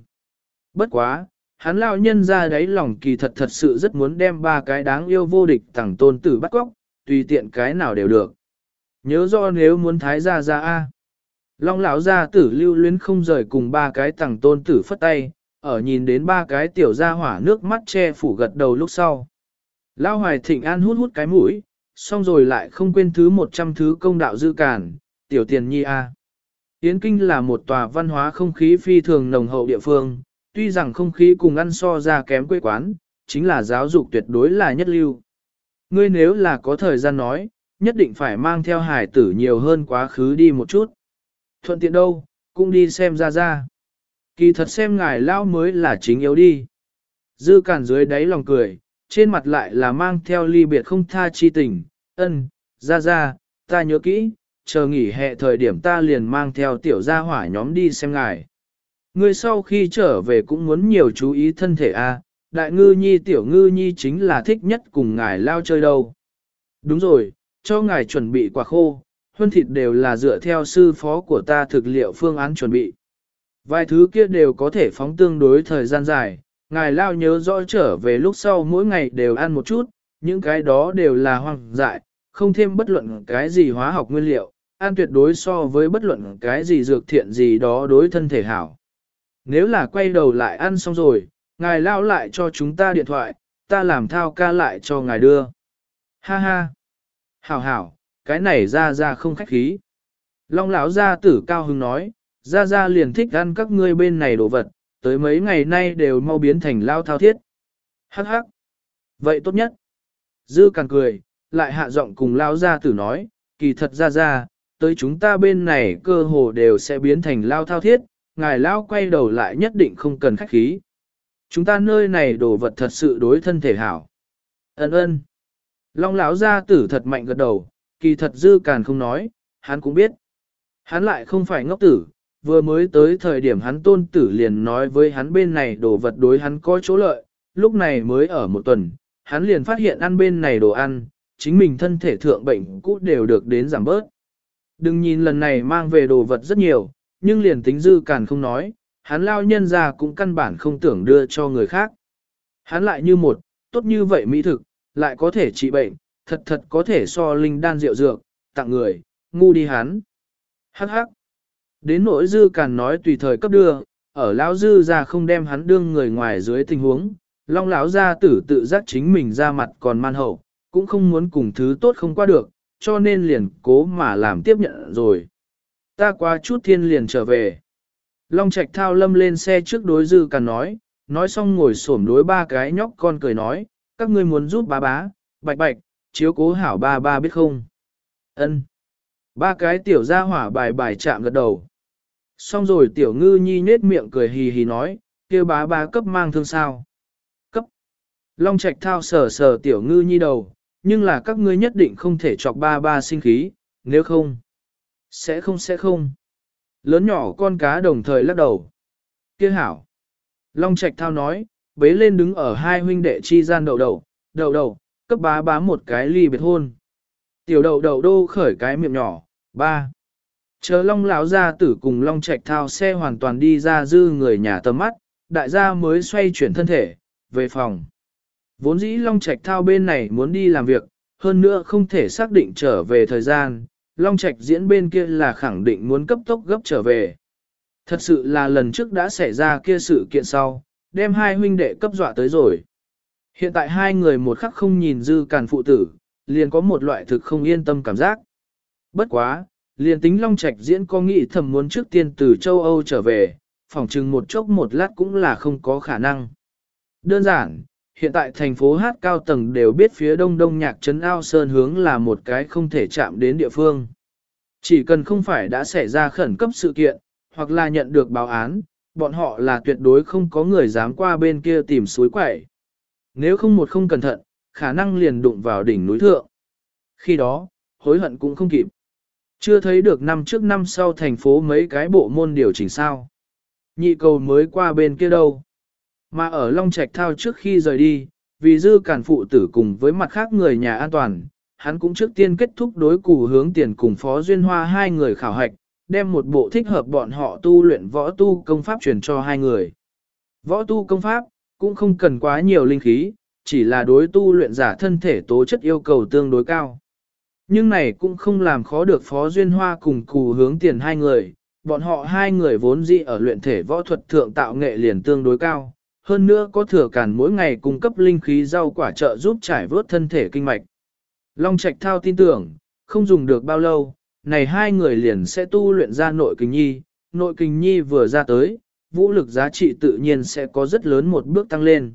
Bất quá, hắn lão nhân ra đấy lòng kỳ thật thật sự rất muốn đem ba cái đáng yêu vô địch tàng tôn tử bắt cóc, tùy tiện cái nào đều được. Nhớ do nếu muốn thái gia ra A. Long lão gia tử lưu luyến không rời cùng ba cái tàng tôn tử phất tay, ở nhìn đến ba cái tiểu gia hỏa nước mắt che phủ gật đầu lúc sau. lao hoài thịnh an hút hút cái mũi, xong rồi lại không quên thứ một trăm thứ công đạo dư cản, tiểu tiền nhi A. Yến Kinh là một tòa văn hóa không khí phi thường nồng hậu địa phương, tuy rằng không khí cùng ăn so ra kém quê quán, chính là giáo dục tuyệt đối là nhất lưu. Ngươi nếu là có thời gian nói, nhất định phải mang theo hải tử nhiều hơn quá khứ đi một chút. Thuận tiện đâu, cũng đi xem ra ra. Kỳ thật xem ngài lao mới là chính yếu đi. Dư cản dưới đáy lòng cười, trên mặt lại là mang theo ly biệt không tha chi tình, ân, ra ra, ta nhớ kỹ, chờ nghỉ hè thời điểm ta liền mang theo tiểu gia hỏa nhóm đi xem ngài. Ngươi sau khi trở về cũng muốn nhiều chú ý thân thể a. đại ngư nhi tiểu ngư nhi chính là thích nhất cùng ngài lao chơi đâu. Đúng rồi, cho ngài chuẩn bị quả khô, huân thịt đều là dựa theo sư phó của ta thực liệu phương án chuẩn bị. Vài thứ kia đều có thể phóng tương đối thời gian dài, ngài lao nhớ rõ trở về lúc sau mỗi ngày đều ăn một chút, những cái đó đều là hoang dại, không thêm bất luận cái gì hóa học nguyên liệu, ăn tuyệt đối so với bất luận cái gì dược thiện gì đó đối thân thể hảo. Nếu là quay đầu lại ăn xong rồi, ngài lao lại cho chúng ta điện thoại, ta làm thao ca lại cho ngài đưa. Ha ha. Hảo hảo, cái này ra ra không khách khí. Long lão gia tử cao hứng nói, ra ra liền thích ăn các ngươi bên này đồ vật, tới mấy ngày nay đều mau biến thành lao thao thiết. Hắc hắc. Vậy tốt nhất. Dư càng cười, lại hạ giọng cùng lao gia tử nói, kỳ thật ra ra, tới chúng ta bên này cơ hồ đều sẽ biến thành lao thao thiết, ngài lao quay đầu lại nhất định không cần khách khí. Chúng ta nơi này đồ vật thật sự đối thân thể hảo. Ấn ơn. Long lão gia tử thật mạnh gật đầu, kỳ thật dư càn không nói, hắn cũng biết. Hắn lại không phải ngốc tử, vừa mới tới thời điểm hắn tôn tử liền nói với hắn bên này đồ vật đối hắn có chỗ lợi, lúc này mới ở một tuần, hắn liền phát hiện ăn bên này đồ ăn, chính mình thân thể thượng bệnh cũ đều được đến giảm bớt. Đừng nhìn lần này mang về đồ vật rất nhiều, nhưng liền tính dư càn không nói, hắn lao nhân ra cũng căn bản không tưởng đưa cho người khác. Hắn lại như một, tốt như vậy mỹ thực, lại có thể trị bệnh, thật thật có thể so linh đan rượu dược, tặng người, ngu đi hắn. Hắc hắc. Đến nỗi dư càn nói tùy thời cấp đưa, ở lão dư ra không đem hắn đương người ngoài dưới tình huống, long lão gia tử tự giác chính mình ra mặt còn man hậu, cũng không muốn cùng thứ tốt không qua được, cho nên liền cố mà làm tiếp nhận rồi. Ta qua chút thiên liền trở về. Long Trạch thao lâm lên xe trước đối dư càn nói, nói xong ngồi xổm đối ba cái nhóc con cười nói, các ngươi muốn giúp ba bá, bạch bạch, chiếu cố hảo ba ba biết không. Ân. Ba cái tiểu gia hỏa bài bài chạm gật đầu. Xong rồi tiểu ngư nhi nết miệng cười hì hì nói, kêu bá bá cấp mang thương sao. Cấp. Long Trạch thao sờ sờ tiểu ngư nhi đầu, nhưng là các ngươi nhất định không thể chọc ba ba sinh khí, nếu không. Sẽ không sẽ không. Lớn nhỏ con cá đồng thời lắc đầu. Kia hảo. Long Trạch thao nói, bế lên đứng ở hai huynh đệ chi gian đầu đầu đầu đầu cấp bá bá một cái ly biệt hôn. Tiểu đầu đầu đô khởi cái miệng nhỏ, ba. Chờ Long lão ra tử cùng Long Trạch thao xe hoàn toàn đi ra dư người nhà tầm mắt, đại gia mới xoay chuyển thân thể, về phòng. Vốn dĩ Long Trạch thao bên này muốn đi làm việc, hơn nữa không thể xác định trở về thời gian, Long Trạch diễn bên kia là khẳng định muốn cấp tốc gấp trở về. Thật sự là lần trước đã xảy ra kia sự kiện sau, đem hai huynh đệ cấp dọa tới rồi. Hiện tại hai người một khắc không nhìn dư càn phụ tử, liền có một loại thực không yên tâm cảm giác. Bất quá, liền tính Long Trạch diễn có nghĩ thầm muốn trước tiên từ châu Âu trở về, phỏng chừng một chốc một lát cũng là không có khả năng. Đơn giản, hiện tại thành phố hát cao tầng đều biết phía đông đông nhạc trấn ao sơn hướng là một cái không thể chạm đến địa phương. Chỉ cần không phải đã xảy ra khẩn cấp sự kiện, hoặc là nhận được báo án, bọn họ là tuyệt đối không có người dám qua bên kia tìm suối quẩy. Nếu không một không cẩn thận, khả năng liền đụng vào đỉnh núi thượng. Khi đó, hối hận cũng không kịp. Chưa thấy được năm trước năm sau thành phố mấy cái bộ môn điều chỉnh sao. Nhị cầu mới qua bên kia đâu. Mà ở Long Trạch Thao trước khi rời đi, vì dư cản phụ tử cùng với mặt khác người nhà an toàn, hắn cũng trước tiên kết thúc đối củ hướng tiền cùng Phó Duyên Hoa hai người khảo hạch, đem một bộ thích hợp bọn họ tu luyện võ tu công pháp truyền cho hai người. Võ tu công pháp, cũng không cần quá nhiều linh khí, chỉ là đối tu luyện giả thân thể tố chất yêu cầu tương đối cao. Nhưng này cũng không làm khó được Phó Duyên Hoa cùng cù hướng tiền hai người, bọn họ hai người vốn dĩ ở luyện thể võ thuật thượng tạo nghệ liền tương đối cao, hơn nữa có thừa cản mỗi ngày cung cấp linh khí rau quả trợ giúp trải vớt thân thể kinh mạch. Long Trạch Thao tin tưởng, không dùng được bao lâu, này hai người liền sẽ tu luyện ra nội kinh nhi, nội kinh nhi vừa ra tới, vũ lực giá trị tự nhiên sẽ có rất lớn một bước tăng lên.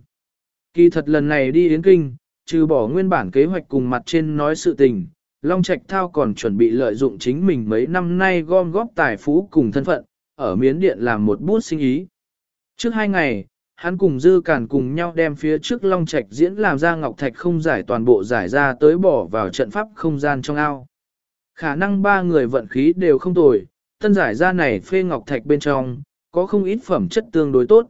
Kỳ thật lần này đi Yến Kinh, trừ bỏ nguyên bản kế hoạch cùng mặt trên nói sự tình, Long Trạch Thao còn chuẩn bị lợi dụng chính mình mấy năm nay gom góp tài phú cùng thân phận, ở Miến Điện làm một bút sinh ý. Trước hai ngày, hắn cùng Dư Cản cùng nhau đem phía trước Long Trạch diễn làm ra Ngọc Thạch không giải toàn bộ giải ra tới bỏ vào trận pháp không gian trong ao. Khả năng ba người vận khí đều không tồi, tân giải ra này phê Ngọc Thạch bên trong, có không ít phẩm chất tương đối tốt.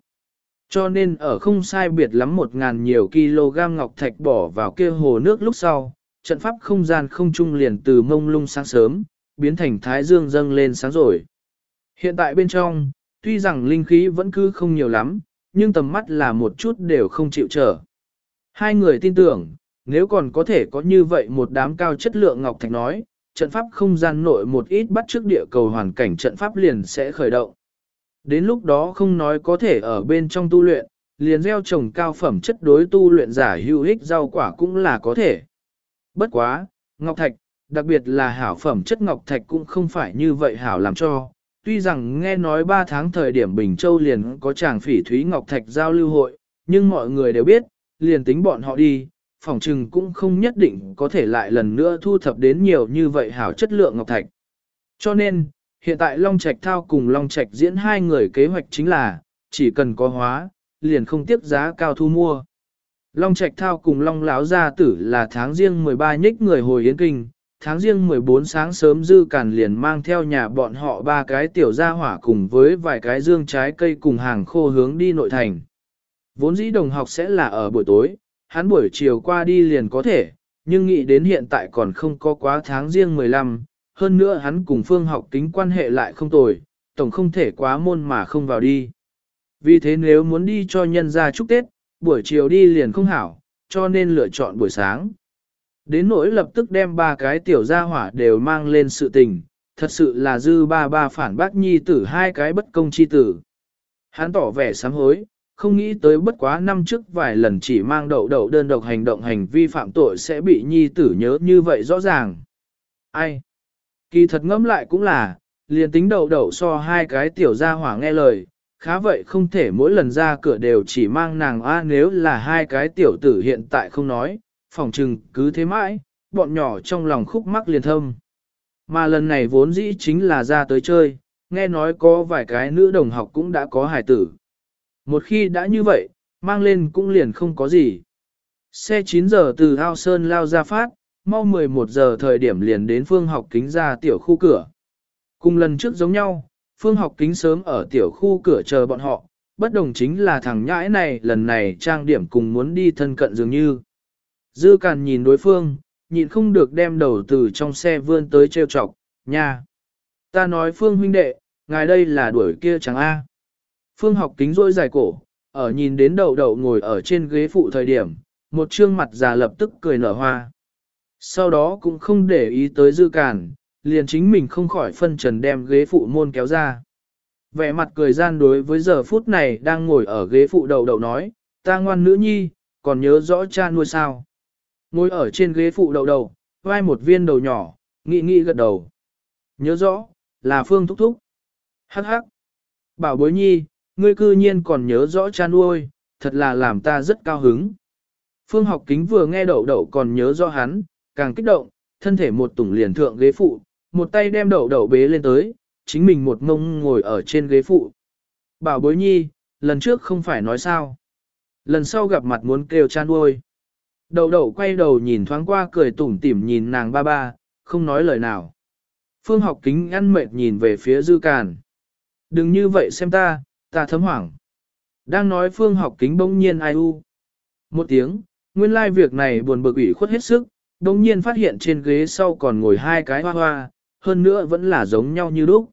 Cho nên ở không sai biệt lắm một ngàn nhiều kg Ngọc Thạch bỏ vào kia hồ nước lúc sau, trận pháp không gian không trung liền từ mông lung sáng sớm, biến thành thái dương dâng lên sáng rồi. Hiện tại bên trong, tuy rằng linh khí vẫn cứ không nhiều lắm, nhưng tầm mắt là một chút đều không chịu trở. Hai người tin tưởng, nếu còn có thể có như vậy một đám cao chất lượng Ngọc Thạch nói, trận pháp không gian nội một ít bắt trước địa cầu hoàn cảnh trận pháp liền sẽ khởi động. Đến lúc đó không nói có thể ở bên trong tu luyện, liền gieo trồng cao phẩm chất đối tu luyện giả hữu ích rau quả cũng là có thể. Bất quá, Ngọc Thạch, đặc biệt là hảo phẩm chất Ngọc Thạch cũng không phải như vậy hảo làm cho. Tuy rằng nghe nói 3 tháng thời điểm Bình Châu liền có chàng phỉ thúy Ngọc Thạch giao lưu hội, nhưng mọi người đều biết, liền tính bọn họ đi, phòng trừng cũng không nhất định có thể lại lần nữa thu thập đến nhiều như vậy hảo chất lượng Ngọc Thạch. Cho nên, hiện tại Long Trạch Thao cùng Long Trạch diễn hai người kế hoạch chính là, chỉ cần có hóa, liền không tiếp giá cao thu mua. Long Trạch Thao cùng Long Lão Gia Tử là tháng riêng 13 nhích người hồi Yến Kinh, tháng riêng 14 sáng sớm dư cản liền mang theo nhà bọn họ ba cái tiểu gia hỏa cùng với vài cái dương trái cây cùng hàng khô hướng đi nội thành. Vốn dĩ đồng học sẽ là ở buổi tối, hắn buổi chiều qua đi liền có thể, nhưng nghĩ đến hiện tại còn không có quá tháng riêng 15, hơn nữa hắn cùng phương học kính quan hệ lại không tồi, tổng không thể quá môn mà không vào đi. Vì thế nếu muốn đi cho nhân gia chúc Tết, buổi chiều đi liền không hảo, cho nên lựa chọn buổi sáng. Đến nỗi lập tức đem ba cái tiểu gia hỏa đều mang lên sự tình, thật sự là dư ba ba phản bác nhi tử hai cái bất công chi tử. Hắn tỏ vẻ sám hối, không nghĩ tới bất quá năm trước vài lần chỉ mang đậu đậu đơn độc hành động hành vi phạm tội sẽ bị nhi tử nhớ như vậy rõ ràng. Ai? Kỳ thật ngẫm lại cũng là, liền tính đậu đậu so hai cái tiểu gia hỏa nghe lời, khá vậy không thể mỗi lần ra cửa đều chỉ mang nàng A nếu là hai cái tiểu tử hiện tại không nói, phỏng trừng cứ thế mãi, bọn nhỏ trong lòng khúc mắc liền thâm. Mà lần này vốn dĩ chính là ra tới chơi, nghe nói có vài cái nữ đồng học cũng đã có hài tử. Một khi đã như vậy, mang lên cũng liền không có gì. Xe 9 giờ từ Ao Sơn lao ra phát, mau 11 giờ thời điểm liền đến phương học kính ra tiểu khu cửa. Cùng lần trước giống nhau, phương học kính sớm ở tiểu khu cửa chờ bọn họ, bất đồng chính là thằng nhãi này lần này trang điểm cùng muốn đi thân cận dường như. Dư càn nhìn đối phương, nhịn không được đem đầu từ trong xe vươn tới trêu chọc, nha. Ta nói phương huynh đệ, ngài đây là đuổi kia chẳng a. Phương học kính rôi dài cổ, ở nhìn đến đầu đầu ngồi ở trên ghế phụ thời điểm, một trương mặt già lập tức cười nở hoa. Sau đó cũng không để ý tới dư càn, liền chính mình không khỏi phân trần đem ghế phụ môn kéo ra. Vẻ mặt cười gian đối với giờ phút này đang ngồi ở ghế phụ đầu đầu nói, ta ngoan nữ nhi, còn nhớ rõ cha nuôi sao. Ngồi ở trên ghế phụ đầu đầu, vai một viên đầu nhỏ, nghị nghị gật đầu. Nhớ rõ, là Phương Thúc Thúc. Hắc hắc. Bảo bối nhi, ngươi cư nhiên còn nhớ rõ cha nuôi, thật là làm ta rất cao hứng. Phương học kính vừa nghe đậu đậu còn nhớ rõ hắn, càng kích động, thân thể một tủng liền thượng ghế phụ, một tay đem đậu đậu bế lên tới, chính mình một ngông ngồi ở trên ghế phụ. Bảo bối nhi, lần trước không phải nói sao. Lần sau gặp mặt muốn kêu cha nuôi. Đậu đậu quay đầu nhìn thoáng qua cười tủm tỉm nhìn nàng ba ba, không nói lời nào. Phương học kính ăn mệt nhìn về phía dư càn. Đừng như vậy xem ta, ta thấm hoảng. Đang nói phương học kính bỗng nhiên ai u. Một tiếng, nguyên lai like việc này buồn bực ủy khuất hết sức, bỗng nhiên phát hiện trên ghế sau còn ngồi hai cái hoa hoa, hơn nữa vẫn là giống nhau như lúc.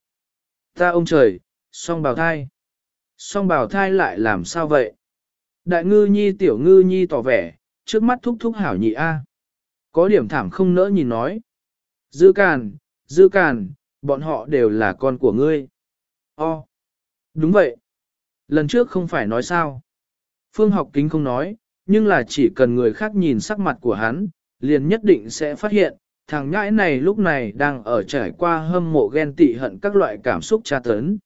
Ta ông trời, song bào thai. Song bào thai lại làm sao vậy? Đại ngư nhi tiểu ngư nhi tỏ vẻ, trước mắt thúc thúc hảo nhị A. Có điểm thảm không nỡ nhìn nói. Dư càn, dư càn, bọn họ đều là con của ngươi. O. Đúng vậy. Lần trước không phải nói sao. Phương học kính không nói, nhưng là chỉ cần người khác nhìn sắc mặt của hắn, liền nhất định sẽ phát hiện, thằng nhãi này lúc này đang ở trải qua hâm mộ ghen tị hận các loại cảm xúc tra tấn.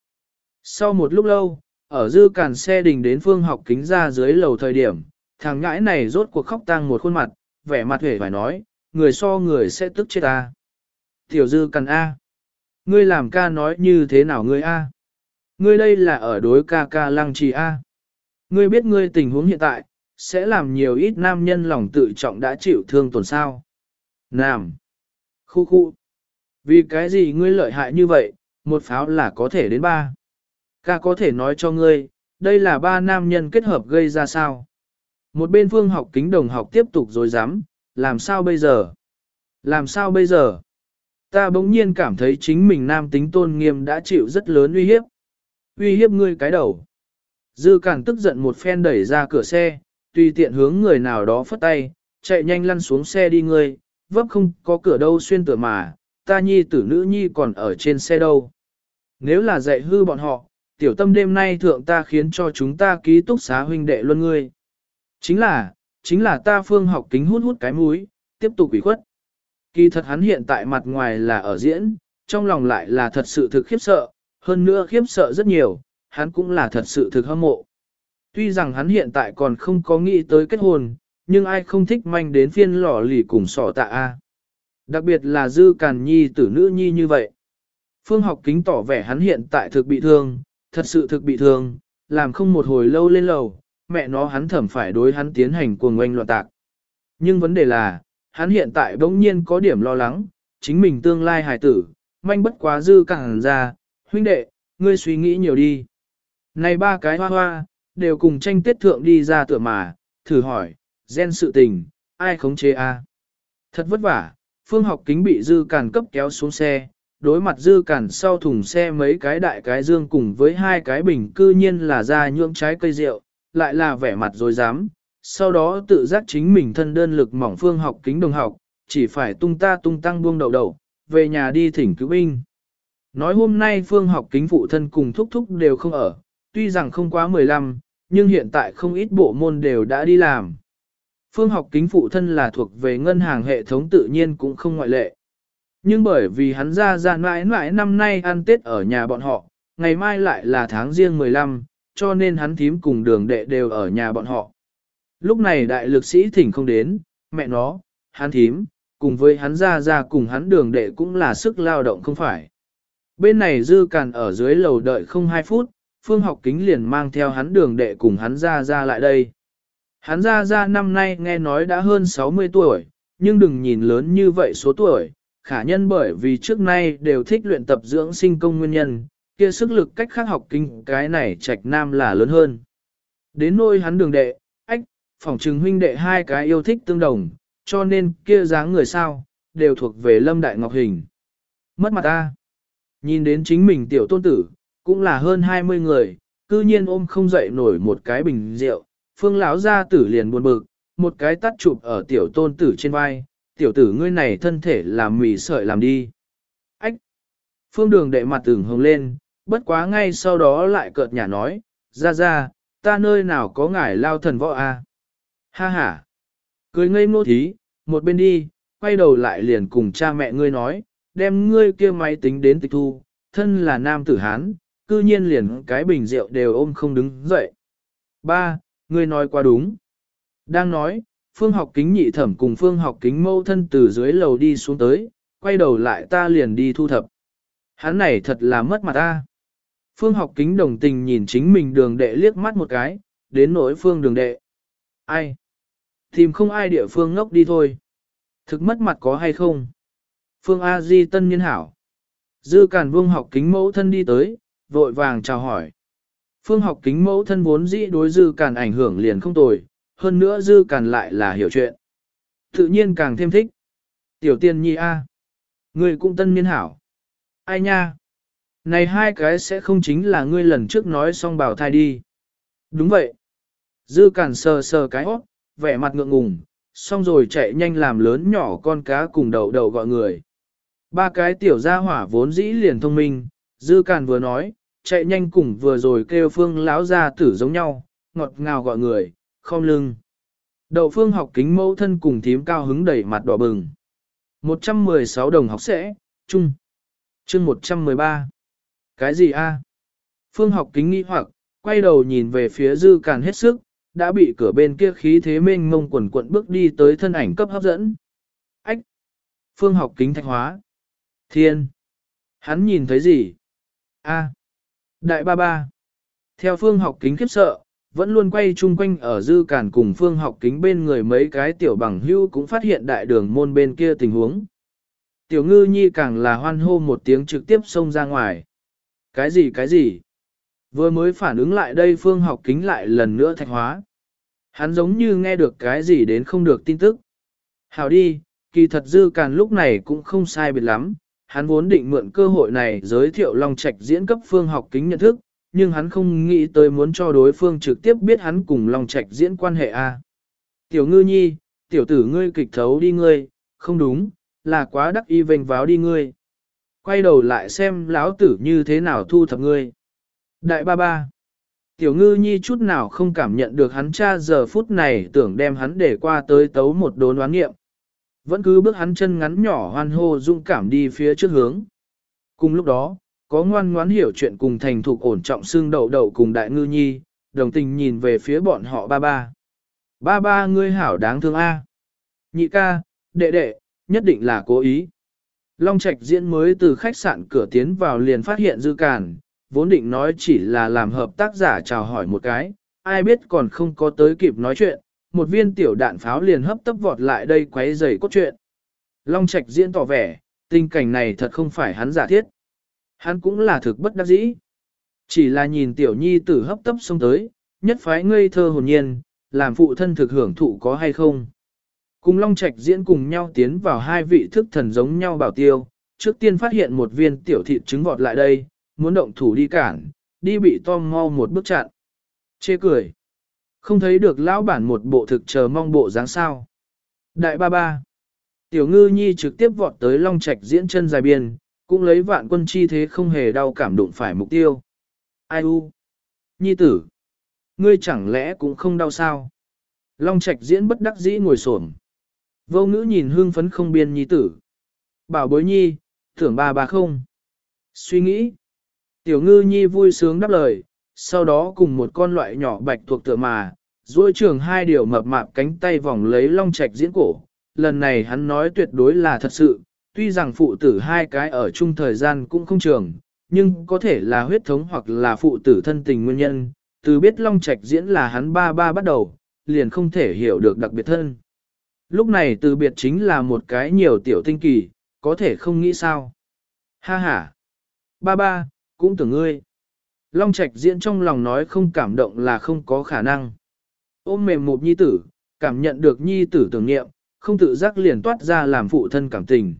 Sau một lúc lâu, ở dư càn xe đình đến phương học kính ra dưới lầu thời điểm, thằng nhãi này rốt cuộc khóc tang một khuôn mặt, vẻ mặt hề phải nói, người so người sẽ tức chết ta. Tiểu dư cần A. Ngươi làm ca nói như thế nào ngươi A? Ngươi đây là ở đối ca ca lăng trì A. Ngươi biết ngươi tình huống hiện tại, sẽ làm nhiều ít nam nhân lòng tự trọng đã chịu thương tổn sao. Nam. Khu khu. Vì cái gì ngươi lợi hại như vậy, một pháo là có thể đến ba. Ca có thể nói cho ngươi, đây là ba nam nhân kết hợp gây ra sao. Một bên phương học kính đồng học tiếp tục dối dám, làm sao bây giờ? Làm sao bây giờ? Ta bỗng nhiên cảm thấy chính mình nam tính tôn nghiêm đã chịu rất lớn uy hiếp. Uy hiếp ngươi cái đầu. Dư càng tức giận một phen đẩy ra cửa xe, tùy tiện hướng người nào đó phất tay, chạy nhanh lăn xuống xe đi ngươi, vấp không có cửa đâu xuyên tựa mà, ta nhi tử nữ nhi còn ở trên xe đâu. Nếu là dạy hư bọn họ, tiểu tâm đêm nay thượng ta khiến cho chúng ta ký túc xá huynh đệ luôn ngươi. Chính là, chính là ta phương học kính hút hút cái mũi, tiếp tục ủy khuất. Kỳ thật hắn hiện tại mặt ngoài là ở diễn, trong lòng lại là thật sự thực khiếp sợ, hơn nữa khiếp sợ rất nhiều, hắn cũng là thật sự thực hâm mộ. Tuy rằng hắn hiện tại còn không có nghĩ tới kết hôn, nhưng ai không thích manh đến phiên lò lì cùng sỏ tạ A. Đặc biệt là dư càn nhi tử nữ nhi như vậy. Phương học kính tỏ vẻ hắn hiện tại thực bị thương, thật sự thực bị thương, làm không một hồi lâu lên lầu, mẹ nó hắn thẩm phải đối hắn tiến hành cuồng oanh loạn tạc. Nhưng vấn đề là, hắn hiện tại bỗng nhiên có điểm lo lắng, chính mình tương lai hài tử, manh bất quá dư càng ra, huynh đệ, ngươi suy nghĩ nhiều đi. Này ba cái hoa hoa, đều cùng tranh tiết thượng đi ra tựa mà, thử hỏi, gen sự tình, ai khống chế a? Thật vất vả, phương học kính bị dư càn cấp kéo xuống xe, đối mặt dư càn sau thùng xe mấy cái đại cái dương cùng với hai cái bình cư nhiên là ra nhượng trái cây rượu, lại là vẻ mặt dối dám, sau đó tự giác chính mình thân đơn lực mỏng phương học kính đồng học, chỉ phải tung ta tung tăng buông đầu đầu, về nhà đi thỉnh cứu binh. Nói hôm nay phương học kính phụ thân cùng thúc thúc đều không ở, tuy rằng không quá 15, nhưng hiện tại không ít bộ môn đều đã đi làm. Phương học kính phụ thân là thuộc về ngân hàng hệ thống tự nhiên cũng không ngoại lệ. Nhưng bởi vì hắn ra ra mãi mãi năm nay ăn Tết ở nhà bọn họ, ngày mai lại là tháng riêng 15, cho nên hắn thím cùng đường đệ đều ở nhà bọn họ. Lúc này đại lực sĩ thỉnh không đến, mẹ nó, hắn thím, cùng với hắn ra ra cùng hắn đường đệ cũng là sức lao động không phải. Bên này dư càn ở dưới lầu đợi không 2 phút, phương học kính liền mang theo hắn đường đệ cùng hắn ra ra lại đây. Hắn ra ra năm nay nghe nói đã hơn 60 tuổi, nhưng đừng nhìn lớn như vậy số tuổi, khả nhân bởi vì trước nay đều thích luyện tập dưỡng sinh công nguyên nhân, kia sức lực cách khác học kinh cái này trạch nam là lớn hơn. Đến nôi hắn đường đệ, ách, phỏng trừng huynh đệ hai cái yêu thích tương đồng, cho nên kia dáng người sao, đều thuộc về lâm đại ngọc hình. Mất mặt ta. Nhìn đến chính mình tiểu tôn tử, cũng là hơn 20 người, cư nhiên ôm không dậy nổi một cái bình rượu, phương lão gia tử liền buồn bực, một cái tắt chụp ở tiểu tôn tử trên vai, tiểu tử ngươi này thân thể làm mì sợi làm đi. Ách! Phương đường đệ mặt tưởng hồng lên, bất quá ngay sau đó lại cợt nhả nói, ra ra, ta nơi nào có ngải lao thần võ a à? Ha ha! Cười ngây ngô thí, một bên đi, quay đầu lại liền cùng cha mẹ ngươi nói, đem ngươi kia máy tính đến tịch thu, thân là nam tử Hán, cư nhiên liền cái bình rượu đều ôm không đứng dậy. Ba, ngươi nói quá đúng. Đang nói, phương học kính nhị thẩm cùng phương học kính mâu thân từ dưới lầu đi xuống tới, quay đầu lại ta liền đi thu thập. Hắn này thật là mất mặt ta. Phương học kính đồng tình nhìn chính mình đường đệ liếc mắt một cái, đến nỗi phương đường đệ. Ai? Tìm không ai địa phương ngốc đi thôi. Thực mất mặt có hay không? Phương A Di tân nhân hảo. Dư cản vương học kính mẫu thân đi tới, vội vàng chào hỏi. Phương học kính mẫu thân vốn dĩ đối dư cản ảnh hưởng liền không tồi, hơn nữa dư cản lại là hiểu chuyện. Tự nhiên càng thêm thích. Tiểu tiên nhi A. Người cũng tân niên hảo. Ai nha? Này hai cái sẽ không chính là ngươi lần trước nói xong bảo thai đi. Đúng vậy. Dư cản sờ sờ cái hót, vẻ mặt ngượng ngùng, xong rồi chạy nhanh làm lớn nhỏ con cá cùng đầu đầu gọi người. Ba cái tiểu gia hỏa vốn dĩ liền thông minh, dư cản vừa nói, chạy nhanh cùng vừa rồi kêu phương lão ra tử giống nhau, ngọt ngào gọi người, không lưng. Đậu phương học kính mẫu thân cùng thím cao hứng đẩy mặt đỏ bừng. 116 đồng học sẽ, chung. chương 113. Cái gì a? Phương học kính nghi hoặc, quay đầu nhìn về phía dư càn hết sức, đã bị cửa bên kia khí thế mênh mông quần quận bước đi tới thân ảnh cấp hấp dẫn. Ách! Phương học kính thạch hóa. Thiên! Hắn nhìn thấy gì? A! Đại ba ba! Theo phương học kính khiếp sợ, vẫn luôn quay chung quanh ở dư cản cùng phương học kính bên người mấy cái tiểu bằng hưu cũng phát hiện đại đường môn bên kia tình huống. Tiểu ngư nhi càng là hoan hô một tiếng trực tiếp xông ra ngoài. Cái gì cái gì? Vừa mới phản ứng lại đây phương học kính lại lần nữa thạch hóa. Hắn giống như nghe được cái gì đến không được tin tức. Hảo đi, kỳ thật dư càn lúc này cũng không sai biệt lắm. Hắn vốn định mượn cơ hội này giới thiệu Long Trạch diễn cấp phương học kính nhận thức, nhưng hắn không nghĩ tới muốn cho đối phương trực tiếp biết hắn cùng Long Trạch diễn quan hệ a. Tiểu ngư nhi, tiểu tử ngươi kịch thấu đi ngươi, không đúng, là quá đắc y vênh váo đi ngươi. Quay đầu lại xem lão tử như thế nào thu thập ngươi. Đại ba ba. Tiểu ngư nhi chút nào không cảm nhận được hắn cha giờ phút này tưởng đem hắn để qua tới tấu một đốn đoán nghiệm. Vẫn cứ bước hắn chân ngắn nhỏ hoan hô dũng cảm đi phía trước hướng. Cùng lúc đó, có ngoan ngoãn hiểu chuyện cùng thành thục ổn trọng xương đậu đậu cùng đại ngư nhi, đồng tình nhìn về phía bọn họ ba ba. Ba ba ngươi hảo đáng thương a. Nhị ca, đệ đệ, nhất định là cố ý. Long Trạch diễn mới từ khách sạn cửa tiến vào liền phát hiện dư cản, vốn định nói chỉ là làm hợp tác giả chào hỏi một cái, ai biết còn không có tới kịp nói chuyện, một viên tiểu đạn pháo liền hấp tấp vọt lại đây quấy rầy cốt truyện. Long Trạch diễn tỏ vẻ, tình cảnh này thật không phải hắn giả thiết. Hắn cũng là thực bất đắc dĩ. Chỉ là nhìn tiểu nhi tử hấp tấp xông tới, nhất phái ngây thơ hồn nhiên, làm phụ thân thực hưởng thụ có hay không. Cùng Long Trạch diễn cùng nhau tiến vào hai vị thức thần giống nhau bảo tiêu, trước tiên phát hiện một viên tiểu thịt trứng vọt lại đây, muốn động thủ đi cản, đi bị Tom mau một bước chặn. Chê cười. Không thấy được lão bản một bộ thực chờ mong bộ dáng sao. Đại ba ba. Tiểu ngư nhi trực tiếp vọt tới long Trạch diễn chân dài biên, cũng lấy vạn quân chi thế không hề đau cảm đụng phải mục tiêu. Ai u? Nhi tử. Ngươi chẳng lẽ cũng không đau sao? Long Trạch diễn bất đắc dĩ ngồi xổm. Vô ngữ nhìn hương phấn không biên nhi tử. Bảo bối nhi, thưởng ba ba không. Suy nghĩ. Tiểu ngư nhi vui sướng đáp lời, sau đó cùng một con loại nhỏ bạch thuộc tựa mà, duỗi trường hai điều mập mạp cánh tay vòng lấy long trạch diễn cổ. Lần này hắn nói tuyệt đối là thật sự, tuy rằng phụ tử hai cái ở chung thời gian cũng không trường, nhưng có thể là huyết thống hoặc là phụ tử thân tình nguyên nhân, từ biết long trạch diễn là hắn ba ba bắt đầu, liền không thể hiểu được đặc biệt thân. Lúc này từ biệt chính là một cái nhiều tiểu tinh kỳ, có thể không nghĩ sao. Ha ha. Ba ba, cũng tưởng ngươi. Long Trạch diễn trong lòng nói không cảm động là không có khả năng. Ôm mềm một nhi tử, cảm nhận được nhi tử tưởng niệm, không tự giác liền toát ra làm phụ thân cảm tình.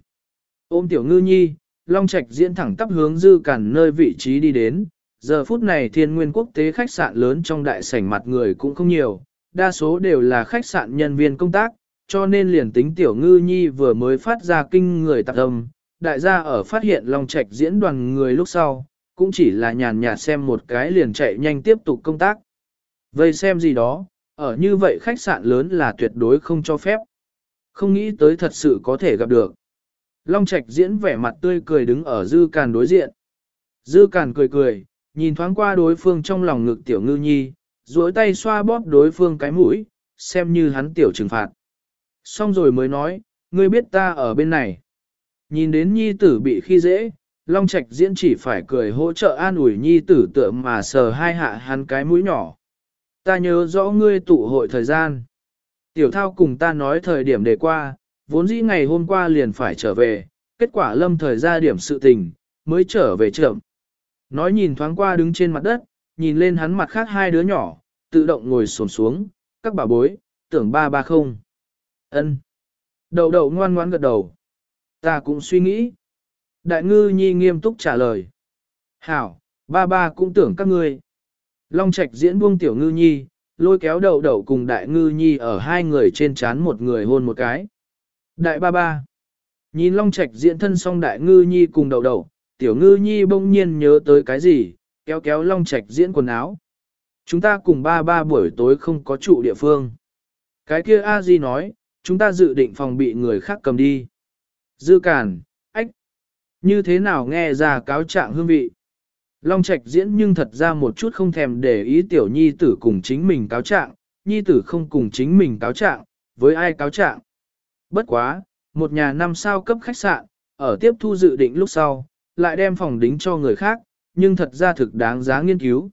Ôm tiểu ngư nhi, Long Trạch diễn thẳng tắp hướng dư cản nơi vị trí đi đến. Giờ phút này thiên nguyên quốc tế khách sạn lớn trong đại sảnh mặt người cũng không nhiều, đa số đều là khách sạn nhân viên công tác, cho nên liền tính tiểu ngư nhi vừa mới phát ra kinh người tạc âm, đại gia ở phát hiện Long Trạch diễn đoàn người lúc sau, cũng chỉ là nhàn nhạt xem một cái liền chạy nhanh tiếp tục công tác. Vậy xem gì đó, ở như vậy khách sạn lớn là tuyệt đối không cho phép. Không nghĩ tới thật sự có thể gặp được. Long Trạch diễn vẻ mặt tươi cười đứng ở Dư Càn đối diện. Dư Càn cười cười, nhìn thoáng qua đối phương trong lòng ngực tiểu ngư nhi, duỗi tay xoa bóp đối phương cái mũi, xem như hắn tiểu trừng phạt. Xong rồi mới nói, ngươi biết ta ở bên này. Nhìn đến nhi tử bị khi dễ, Long Trạch diễn chỉ phải cười hỗ trợ an ủi nhi tử tựa mà sờ hai hạ hắn cái mũi nhỏ. Ta nhớ rõ ngươi tụ hội thời gian. Tiểu thao cùng ta nói thời điểm đề qua, vốn dĩ ngày hôm qua liền phải trở về, kết quả lâm thời ra điểm sự tình, mới trở về chậm. Nói nhìn thoáng qua đứng trên mặt đất, nhìn lên hắn mặt khác hai đứa nhỏ, tự động ngồi xổm xuống, các bà bối, tưởng ba ba không ân Đầu đầu ngoan ngoãn gật đầu. Ta cũng suy nghĩ. Đại ngư nhi nghiêm túc trả lời. Hảo, ba ba cũng tưởng các ngươi. Long Trạch diễn buông tiểu ngư nhi, lôi kéo đầu đầu cùng đại ngư nhi ở hai người trên chán một người hôn một cái. Đại ba ba. Nhìn Long Trạch diễn thân xong đại ngư nhi cùng đầu đầu, tiểu ngư nhi bỗng nhiên nhớ tới cái gì, kéo kéo Long Trạch diễn quần áo. Chúng ta cùng ba ba buổi tối không có trụ địa phương. Cái kia A Di nói, chúng ta dự định phòng bị người khác cầm đi. Dư cản, ách. Như thế nào nghe ra cáo trạng hương vị? Long Trạch diễn nhưng thật ra một chút không thèm để ý tiểu nhi tử cùng chính mình cáo trạng, nhi tử không cùng chính mình cáo trạng, với ai cáo trạng. Bất quá, một nhà năm sao cấp khách sạn, ở tiếp thu dự định lúc sau, lại đem phòng đính cho người khác, nhưng thật ra thực đáng giá nghiên cứu.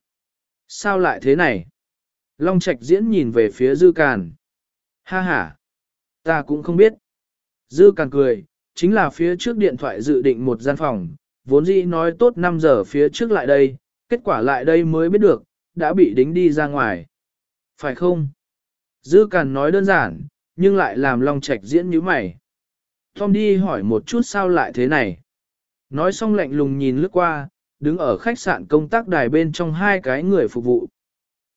Sao lại thế này? Long Trạch diễn nhìn về phía Dư Càn. Ha ha! Ta cũng không biết. Dư càng cười, chính là phía trước điện thoại dự định một gian phòng, vốn dĩ nói tốt 5 giờ phía trước lại đây, kết quả lại đây mới biết được, đã bị đính đi ra ngoài. Phải không? Dư càng nói đơn giản, nhưng lại làm Long Trạch diễn như mày. Tom đi hỏi một chút sao lại thế này. Nói xong lạnh lùng nhìn lướt qua, đứng ở khách sạn công tác đài bên trong hai cái người phục vụ.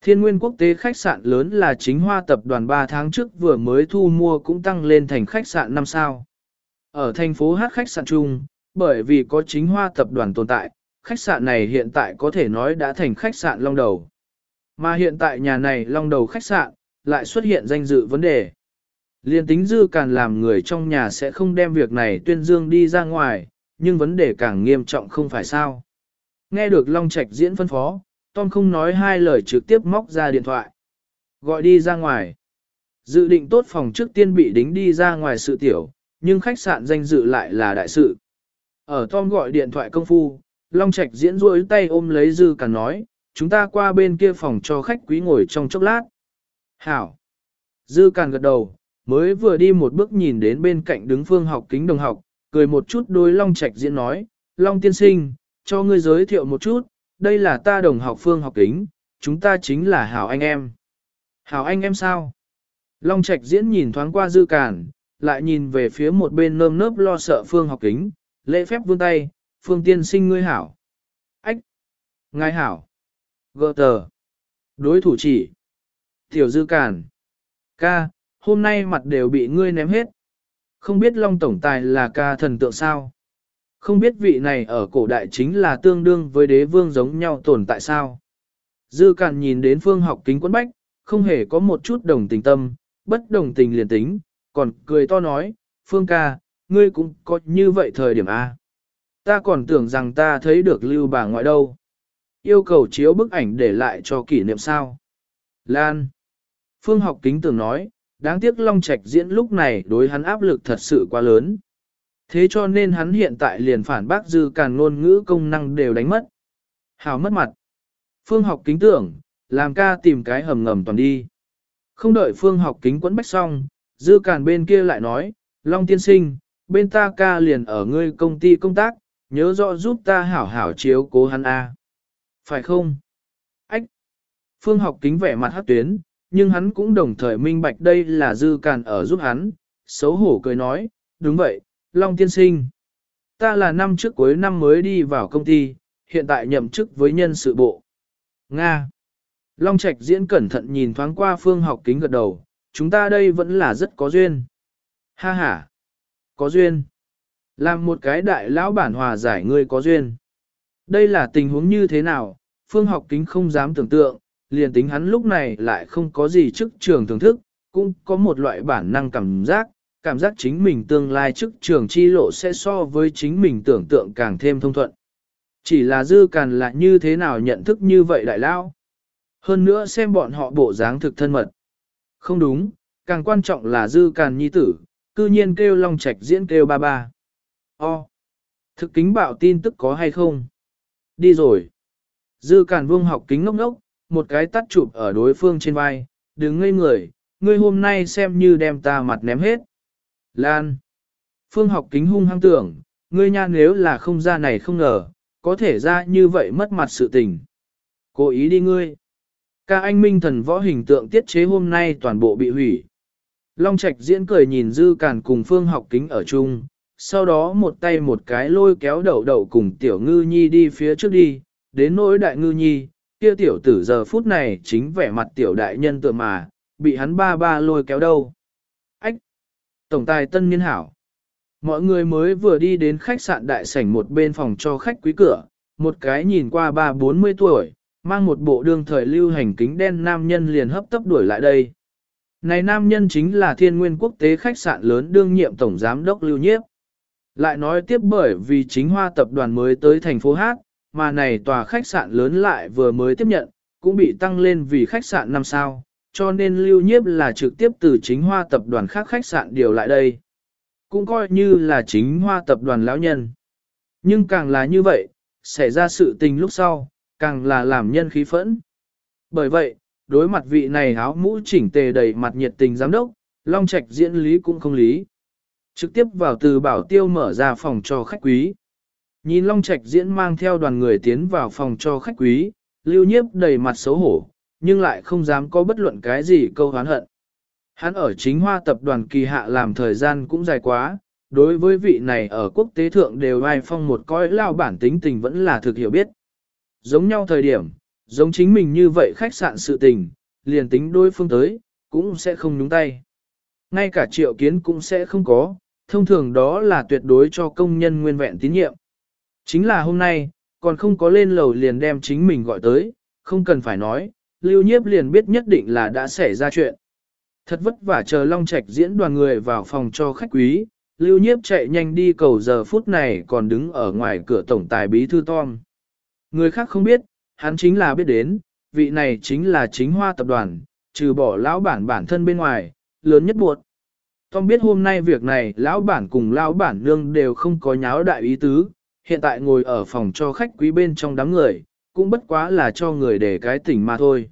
Thiên nguyên quốc tế khách sạn lớn là chính hoa tập đoàn 3 tháng trước vừa mới thu mua cũng tăng lên thành khách sạn 5 sao. Ở thành phố Hát khách sạn chung, bởi vì có chính hoa tập đoàn tồn tại, khách sạn này hiện tại có thể nói đã thành khách sạn long đầu. Mà hiện tại nhà này long đầu khách sạn, lại xuất hiện danh dự vấn đề. Liên tính dư càng làm người trong nhà sẽ không đem việc này tuyên dương đi ra ngoài, nhưng vấn đề càng nghiêm trọng không phải sao. Nghe được Long Trạch diễn phân phó, Tom không nói hai lời trực tiếp móc ra điện thoại. Gọi đi ra ngoài. Dự định tốt phòng trước tiên bị đính đi ra ngoài sự tiểu, nhưng khách sạn danh dự lại là đại sự. Ở Tom gọi điện thoại công phu, Long Trạch diễn rôi tay ôm lấy Dư Càn nói, chúng ta qua bên kia phòng cho khách quý ngồi trong chốc lát. Hảo. Dư Càn gật đầu, mới vừa đi một bước nhìn đến bên cạnh đứng phương học kính đồng học, cười một chút đôi Long Trạch diễn nói, Long tiên sinh, cho ngươi giới thiệu một chút, đây là ta đồng học phương học kính, chúng ta chính là Hảo anh em. Hảo anh em sao? Long Trạch diễn nhìn thoáng qua dư cản, lại nhìn về phía một bên nơm nớp lo sợ phương học kính, lễ phép vươn tay, phương tiên sinh ngươi hảo. Ách! Ngài hảo! Gơ tờ! Đối thủ chỉ! Tiểu dư cản! Ca, hôm nay mặt đều bị ngươi ném hết. Không biết Long Tổng Tài là ca thần tượng sao? Không biết vị này ở cổ đại chính là tương đương với đế vương giống nhau tồn tại sao? Dư càn nhìn đến phương học kính quấn bách, không hề có một chút đồng tình tâm, bất đồng tình liền tính, còn cười to nói, phương ca, ngươi cũng có như vậy thời điểm A. Ta còn tưởng rằng ta thấy được lưu bà ngoại đâu. Yêu cầu chiếu bức ảnh để lại cho kỷ niệm sao. Lan. Phương học kính tưởng nói, đáng tiếc Long Trạch diễn lúc này đối hắn áp lực thật sự quá lớn. Thế cho nên hắn hiện tại liền phản bác dư càn ngôn ngữ công năng đều đánh mất. Hào mất mặt. Phương học kính tưởng, làm ca tìm cái hầm ngầm toàn đi. Không đợi phương học kính quấn bách xong, dư càn bên kia lại nói, Long tiên sinh, bên ta ca liền ở ngươi công ty công tác, nhớ rõ giúp ta hảo hảo chiếu cố hắn A. Phải không? Ách! Phương học kính vẻ mặt hát tuyến, nhưng hắn cũng đồng thời minh bạch đây là dư càn ở giúp hắn, xấu hổ cười nói, đúng vậy, Long tiên sinh. Ta là năm trước cuối năm mới đi vào công ty, hiện tại nhậm chức với nhân sự bộ. Nga. Long Trạch diễn cẩn thận nhìn thoáng qua phương học kính gật đầu, chúng ta đây vẫn là rất có duyên. Ha ha. Có duyên. Làm một cái đại lão bản hòa giải ngươi có duyên. Đây là tình huống như thế nào, phương học kính không dám tưởng tượng, liền tính hắn lúc này lại không có gì chức trường thưởng thức, cũng có một loại bản năng cảm giác, cảm giác chính mình tương lai chức trường chi lộ sẽ so với chính mình tưởng tượng càng thêm thông thuận. Chỉ là dư càn lại như thế nào nhận thức như vậy đại lao. Hơn nữa xem bọn họ bộ dáng thực thân mật. Không đúng, càng quan trọng là dư càn nhi tử, cư nhiên kêu long trạch diễn kêu ba ba. O. Thực kính bạo tin tức có hay không? Đi rồi. Dư càn vương học kính ngốc ngốc, một cái tắt chụp ở đối phương trên vai, đứng ngây người, ngươi hôm nay xem như đem ta mặt ném hết. Lan. Phương học kính hung hăng tưởng, ngươi nha nếu là không ra này không ngờ, có thể ra như vậy mất mặt sự tình. Cố ý đi ngươi. Ca anh minh thần võ hình tượng tiết chế hôm nay toàn bộ bị hủy. Long Trạch diễn cười nhìn Dư Càn cùng Phương học kính ở chung, sau đó một tay một cái lôi kéo đầu đầu cùng tiểu ngư nhi đi phía trước đi, đến nỗi đại ngư nhi, kia tiểu tử giờ phút này chính vẻ mặt tiểu đại nhân tựa mà, bị hắn ba ba lôi kéo đâu. Tổng tài tân niên hảo. Mọi người mới vừa đi đến khách sạn đại sảnh một bên phòng cho khách quý cửa, một cái nhìn qua ba bốn mươi tuổi, mang một bộ đương thời lưu hành kính đen nam nhân liền hấp tấp đuổi lại đây. Này nam nhân chính là thiên nguyên quốc tế khách sạn lớn đương nhiệm tổng giám đốc lưu nhiếp. Lại nói tiếp bởi vì chính hoa tập đoàn mới tới thành phố Hát, mà này tòa khách sạn lớn lại vừa mới tiếp nhận, cũng bị tăng lên vì khách sạn năm sao, cho nên lưu nhiếp là trực tiếp từ chính hoa tập đoàn khác khách sạn điều lại đây. Cũng coi như là chính hoa tập đoàn lão nhân. Nhưng càng là như vậy, xảy ra sự tình lúc sau, càng là làm nhân khí phẫn. Bởi vậy, đối mặt vị này áo mũ chỉnh tề đầy mặt nhiệt tình giám đốc, Long Trạch diễn lý cũng không lý. Trực tiếp vào từ bảo tiêu mở ra phòng cho khách quý. Nhìn Long Trạch diễn mang theo đoàn người tiến vào phòng cho khách quý, lưu nhiếp đầy mặt xấu hổ, nhưng lại không dám có bất luận cái gì câu hán hận. Hắn ở chính hoa tập đoàn kỳ hạ làm thời gian cũng dài quá, đối với vị này ở quốc tế thượng đều ai phong một coi lao bản tính tình vẫn là thực hiểu biết. Giống nhau thời điểm, giống chính mình như vậy khách sạn sự tình, liền tính đối phương tới, cũng sẽ không nhúng tay. Ngay cả triệu kiến cũng sẽ không có, thông thường đó là tuyệt đối cho công nhân nguyên vẹn tín nhiệm. Chính là hôm nay, còn không có lên lầu liền đem chính mình gọi tới, không cần phải nói, lưu nhiếp liền biết nhất định là đã xảy ra chuyện. Thật vất vả chờ Long Trạch diễn đoàn người vào phòng cho khách quý, lưu nhiếp chạy nhanh đi cầu giờ phút này còn đứng ở ngoài cửa tổng tài bí thư Tom. Người khác không biết, hắn chính là biết đến, vị này chính là chính hoa tập đoàn, trừ bỏ lão bản bản thân bên ngoài, lớn nhất buộc. Tom biết hôm nay việc này lão bản cùng lão bản nương đều không có nháo đại ý tứ, hiện tại ngồi ở phòng cho khách quý bên trong đám người, cũng bất quá là cho người để cái tỉnh mà thôi.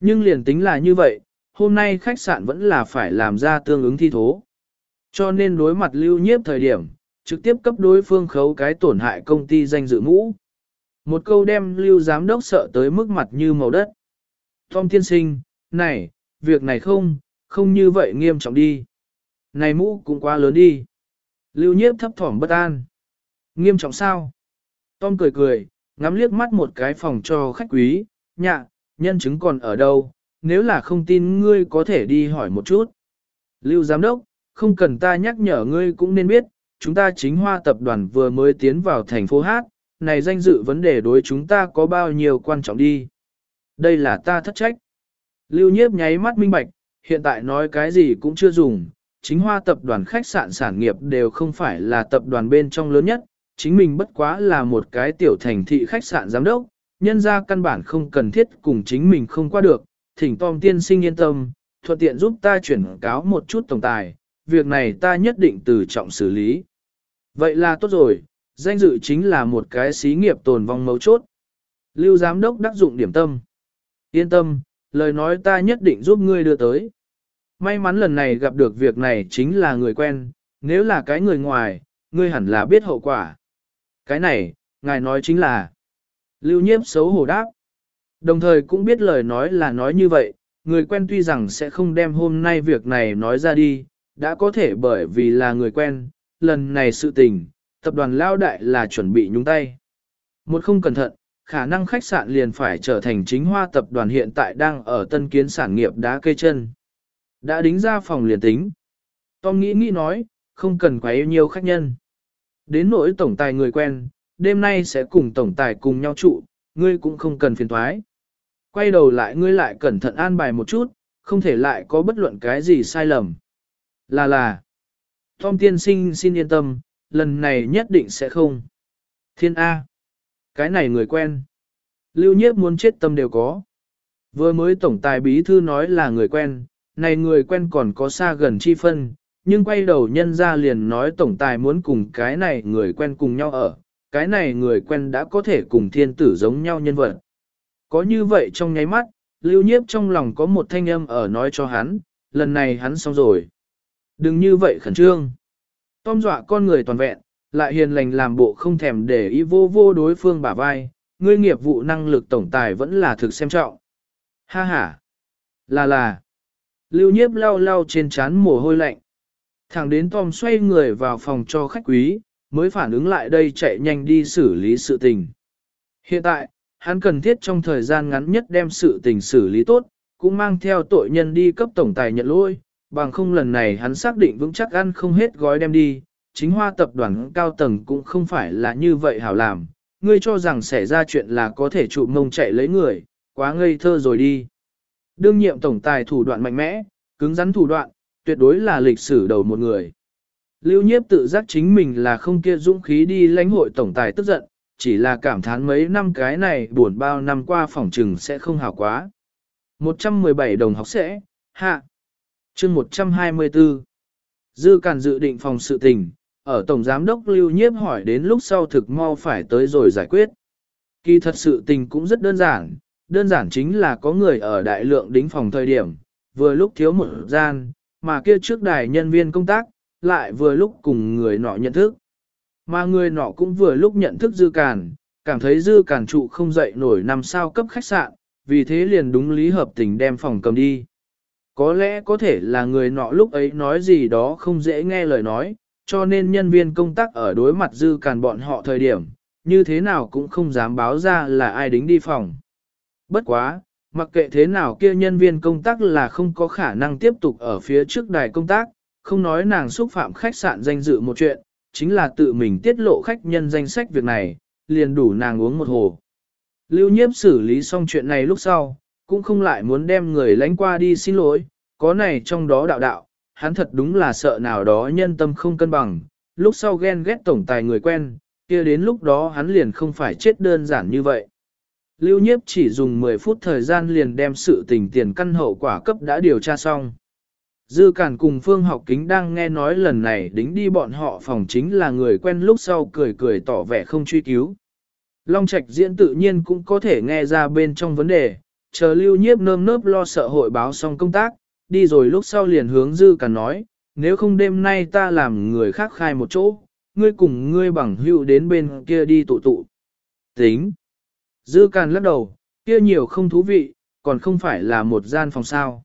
Nhưng liền tính là như vậy, hôm nay khách sạn vẫn là phải làm ra tương ứng thi thố. Cho nên đối mặt lưu nhiếp thời điểm, trực tiếp cấp đối phương khấu cái tổn hại công ty danh dự mũ. Một câu đem lưu giám đốc sợ tới mức mặt như màu đất. Tom tiên sinh, này, việc này không, không như vậy nghiêm trọng đi. Này mũ cũng quá lớn đi. Lưu nhiếp thấp thỏm bất an. Nghiêm trọng sao? Tom cười cười, ngắm liếc mắt một cái phòng cho khách quý, nhạ, nhân chứng còn ở đâu, nếu là không tin ngươi có thể đi hỏi một chút. Lưu giám đốc, không cần ta nhắc nhở ngươi cũng nên biết, chúng ta chính hoa tập đoàn vừa mới tiến vào thành phố Hát, này danh dự vấn đề đối chúng ta có bao nhiêu quan trọng đi. đây là ta thất trách. Lưu nhiếp nháy mắt minh bạch, hiện tại nói cái gì cũng chưa dùng, chính hoa tập đoàn khách sạn sản nghiệp đều không phải là tập đoàn bên trong lớn nhất, chính mình bất quá là một cái tiểu thành thị khách sạn giám đốc, nhân ra căn bản không cần thiết cùng chính mình không qua được, thỉnh Tom tiên sinh yên tâm, thuận tiện giúp ta chuyển cáo một chút tổng tài, việc này ta nhất định từ trọng xử lý. Vậy là tốt rồi, danh dự chính là một cái xí nghiệp tồn vong mấu chốt. Lưu giám đốc đắc dụng điểm tâm. Yên tâm, lời nói ta nhất định giúp ngươi đưa tới. May mắn lần này gặp được việc này chính là người quen, nếu là cái người ngoài, ngươi hẳn là biết hậu quả. Cái này, ngài nói chính là Lưu nhiếp xấu hổ đáp. Đồng thời cũng biết lời nói là nói như vậy, người quen tuy rằng sẽ không đem hôm nay việc này nói ra đi, đã có thể bởi vì là người quen, lần này sự tình, tập đoàn lao đại là chuẩn bị nhúng tay. Một không cẩn thận, khả năng khách sạn liền phải trở thành chính hoa tập đoàn hiện tại đang ở tân kiến sản nghiệp đá cây chân. Đã đính ra phòng liền tính. Tom nghĩ nghĩ nói, không cần quá yêu nhiều khách nhân. Đến nỗi tổng tài người quen, đêm nay sẽ cùng tổng tài cùng nhau trụ, ngươi cũng không cần phiền thoái. Quay đầu lại ngươi lại cẩn thận an bài một chút, không thể lại có bất luận cái gì sai lầm. Là là, Tom tiên sinh xin yên tâm, lần này nhất định sẽ không. Thiên A, cái này người quen. Lưu nhiếp muốn chết tâm đều có. Vừa mới tổng tài bí thư nói là người quen, này người quen còn có xa gần chi phân, nhưng quay đầu nhân ra liền nói tổng tài muốn cùng cái này người quen cùng nhau ở, cái này người quen đã có thể cùng thiên tử giống nhau nhân vật. Có như vậy trong nháy mắt, lưu nhiếp trong lòng có một thanh âm ở nói cho hắn, lần này hắn xong rồi. Đừng như vậy khẩn trương. Tom dọa con người toàn vẹn, lại hiền lành làm bộ không thèm để ý vô vô đối phương bả vai, ngươi nghiệp vụ năng lực tổng tài vẫn là thực xem trọng. Ha ha. Là là. Lưu nhiếp lau lau trên trán mồ hôi lạnh. Thẳng đến Tom xoay người vào phòng cho khách quý, mới phản ứng lại đây chạy nhanh đi xử lý sự tình. Hiện tại, hắn cần thiết trong thời gian ngắn nhất đem sự tình xử lý tốt, cũng mang theo tội nhân đi cấp tổng tài nhận lỗi, bằng không lần này hắn xác định vững chắc ăn không hết gói đem đi, chính hoa tập đoàn cao tầng cũng không phải là như vậy hảo làm, ngươi cho rằng xảy ra chuyện là có thể trụ mông chạy lấy người, quá ngây thơ rồi đi. Đương nhiệm tổng tài thủ đoạn mạnh mẽ, cứng rắn thủ đoạn, tuyệt đối là lịch sử đầu một người. Lưu nhiếp tự giác chính mình là không kia dũng khí đi lãnh hội tổng tài tức giận, chỉ là cảm thán mấy năm cái này buồn bao năm qua phòng trừng sẽ không hảo quá. 117 đồng học sẽ, hạ. chương 124. Dư Càn dự định phòng sự tình, ở Tổng Giám đốc Lưu Nhiếp hỏi đến lúc sau thực mau phải tới rồi giải quyết. Kỳ thật sự tình cũng rất đơn giản, đơn giản chính là có người ở đại lượng đính phòng thời điểm, vừa lúc thiếu một gian, mà kia trước đài nhân viên công tác, lại vừa lúc cùng người nọ nhận thức. Mà người nọ cũng vừa lúc nhận thức dư càn, cảm thấy dư càn trụ không dậy nổi năm sao cấp khách sạn, vì thế liền đúng lý hợp tình đem phòng cầm đi. Có lẽ có thể là người nọ lúc ấy nói gì đó không dễ nghe lời nói, cho nên nhân viên công tác ở đối mặt dư càn bọn họ thời điểm, như thế nào cũng không dám báo ra là ai đính đi phòng. Bất quá, mặc kệ thế nào kia nhân viên công tác là không có khả năng tiếp tục ở phía trước đài công tác, không nói nàng xúc phạm khách sạn danh dự một chuyện, chính là tự mình tiết lộ khách nhân danh sách việc này, liền đủ nàng uống một hồ. Lưu nhiếp xử lý xong chuyện này lúc sau, cũng không lại muốn đem người lánh qua đi xin lỗi, có này trong đó đạo đạo, hắn thật đúng là sợ nào đó nhân tâm không cân bằng, lúc sau ghen ghét tổng tài người quen, kia đến lúc đó hắn liền không phải chết đơn giản như vậy. Lưu nhiếp chỉ dùng 10 phút thời gian liền đem sự tình tiền căn hậu quả cấp đã điều tra xong. Dư Cản cùng Phương Học Kính đang nghe nói lần này đính đi bọn họ phòng chính là người quen lúc sau cười cười tỏ vẻ không truy cứu. Long Trạch diễn tự nhiên cũng có thể nghe ra bên trong vấn đề, chờ lưu nhiếp nơm nớp lo sợ hội báo xong công tác, đi rồi lúc sau liền hướng Dư Cản nói, nếu không đêm nay ta làm người khác khai một chỗ, ngươi cùng ngươi bằng hữu đến bên kia đi tụ tụ. Tính. Dư Cản lắc đầu, kia nhiều không thú vị, còn không phải là một gian phòng sao.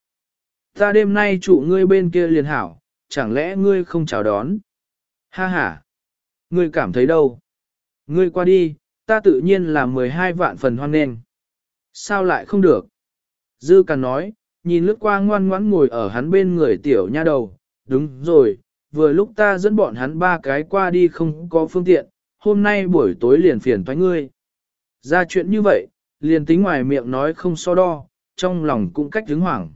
Ta đêm nay trụ ngươi bên kia liền hảo, chẳng lẽ ngươi không chào đón? Ha ha! Ngươi cảm thấy đâu? Ngươi qua đi, ta tự nhiên là 12 vạn phần hoan nghênh. Sao lại không được? Dư Càn nói, nhìn lướt qua ngoan ngoãn ngồi ở hắn bên người tiểu nha đầu, đúng rồi, vừa lúc ta dẫn bọn hắn ba cái qua đi không có phương tiện, hôm nay buổi tối liền phiền thoái ngươi. Ra chuyện như vậy, liền tính ngoài miệng nói không so đo, trong lòng cũng cách hứng hoảng.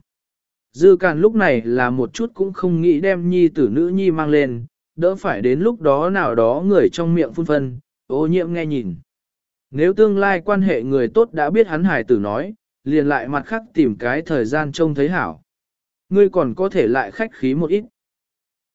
Dư Càn lúc này là một chút cũng không nghĩ đem nhi tử nữ nhi mang lên, đỡ phải đến lúc đó nào đó người trong miệng phun phân, ô nhiễm nghe nhìn. Nếu tương lai quan hệ người tốt đã biết hắn hài tử nói, liền lại mặt khác tìm cái thời gian trông thấy hảo. Ngươi còn có thể lại khách khí một ít.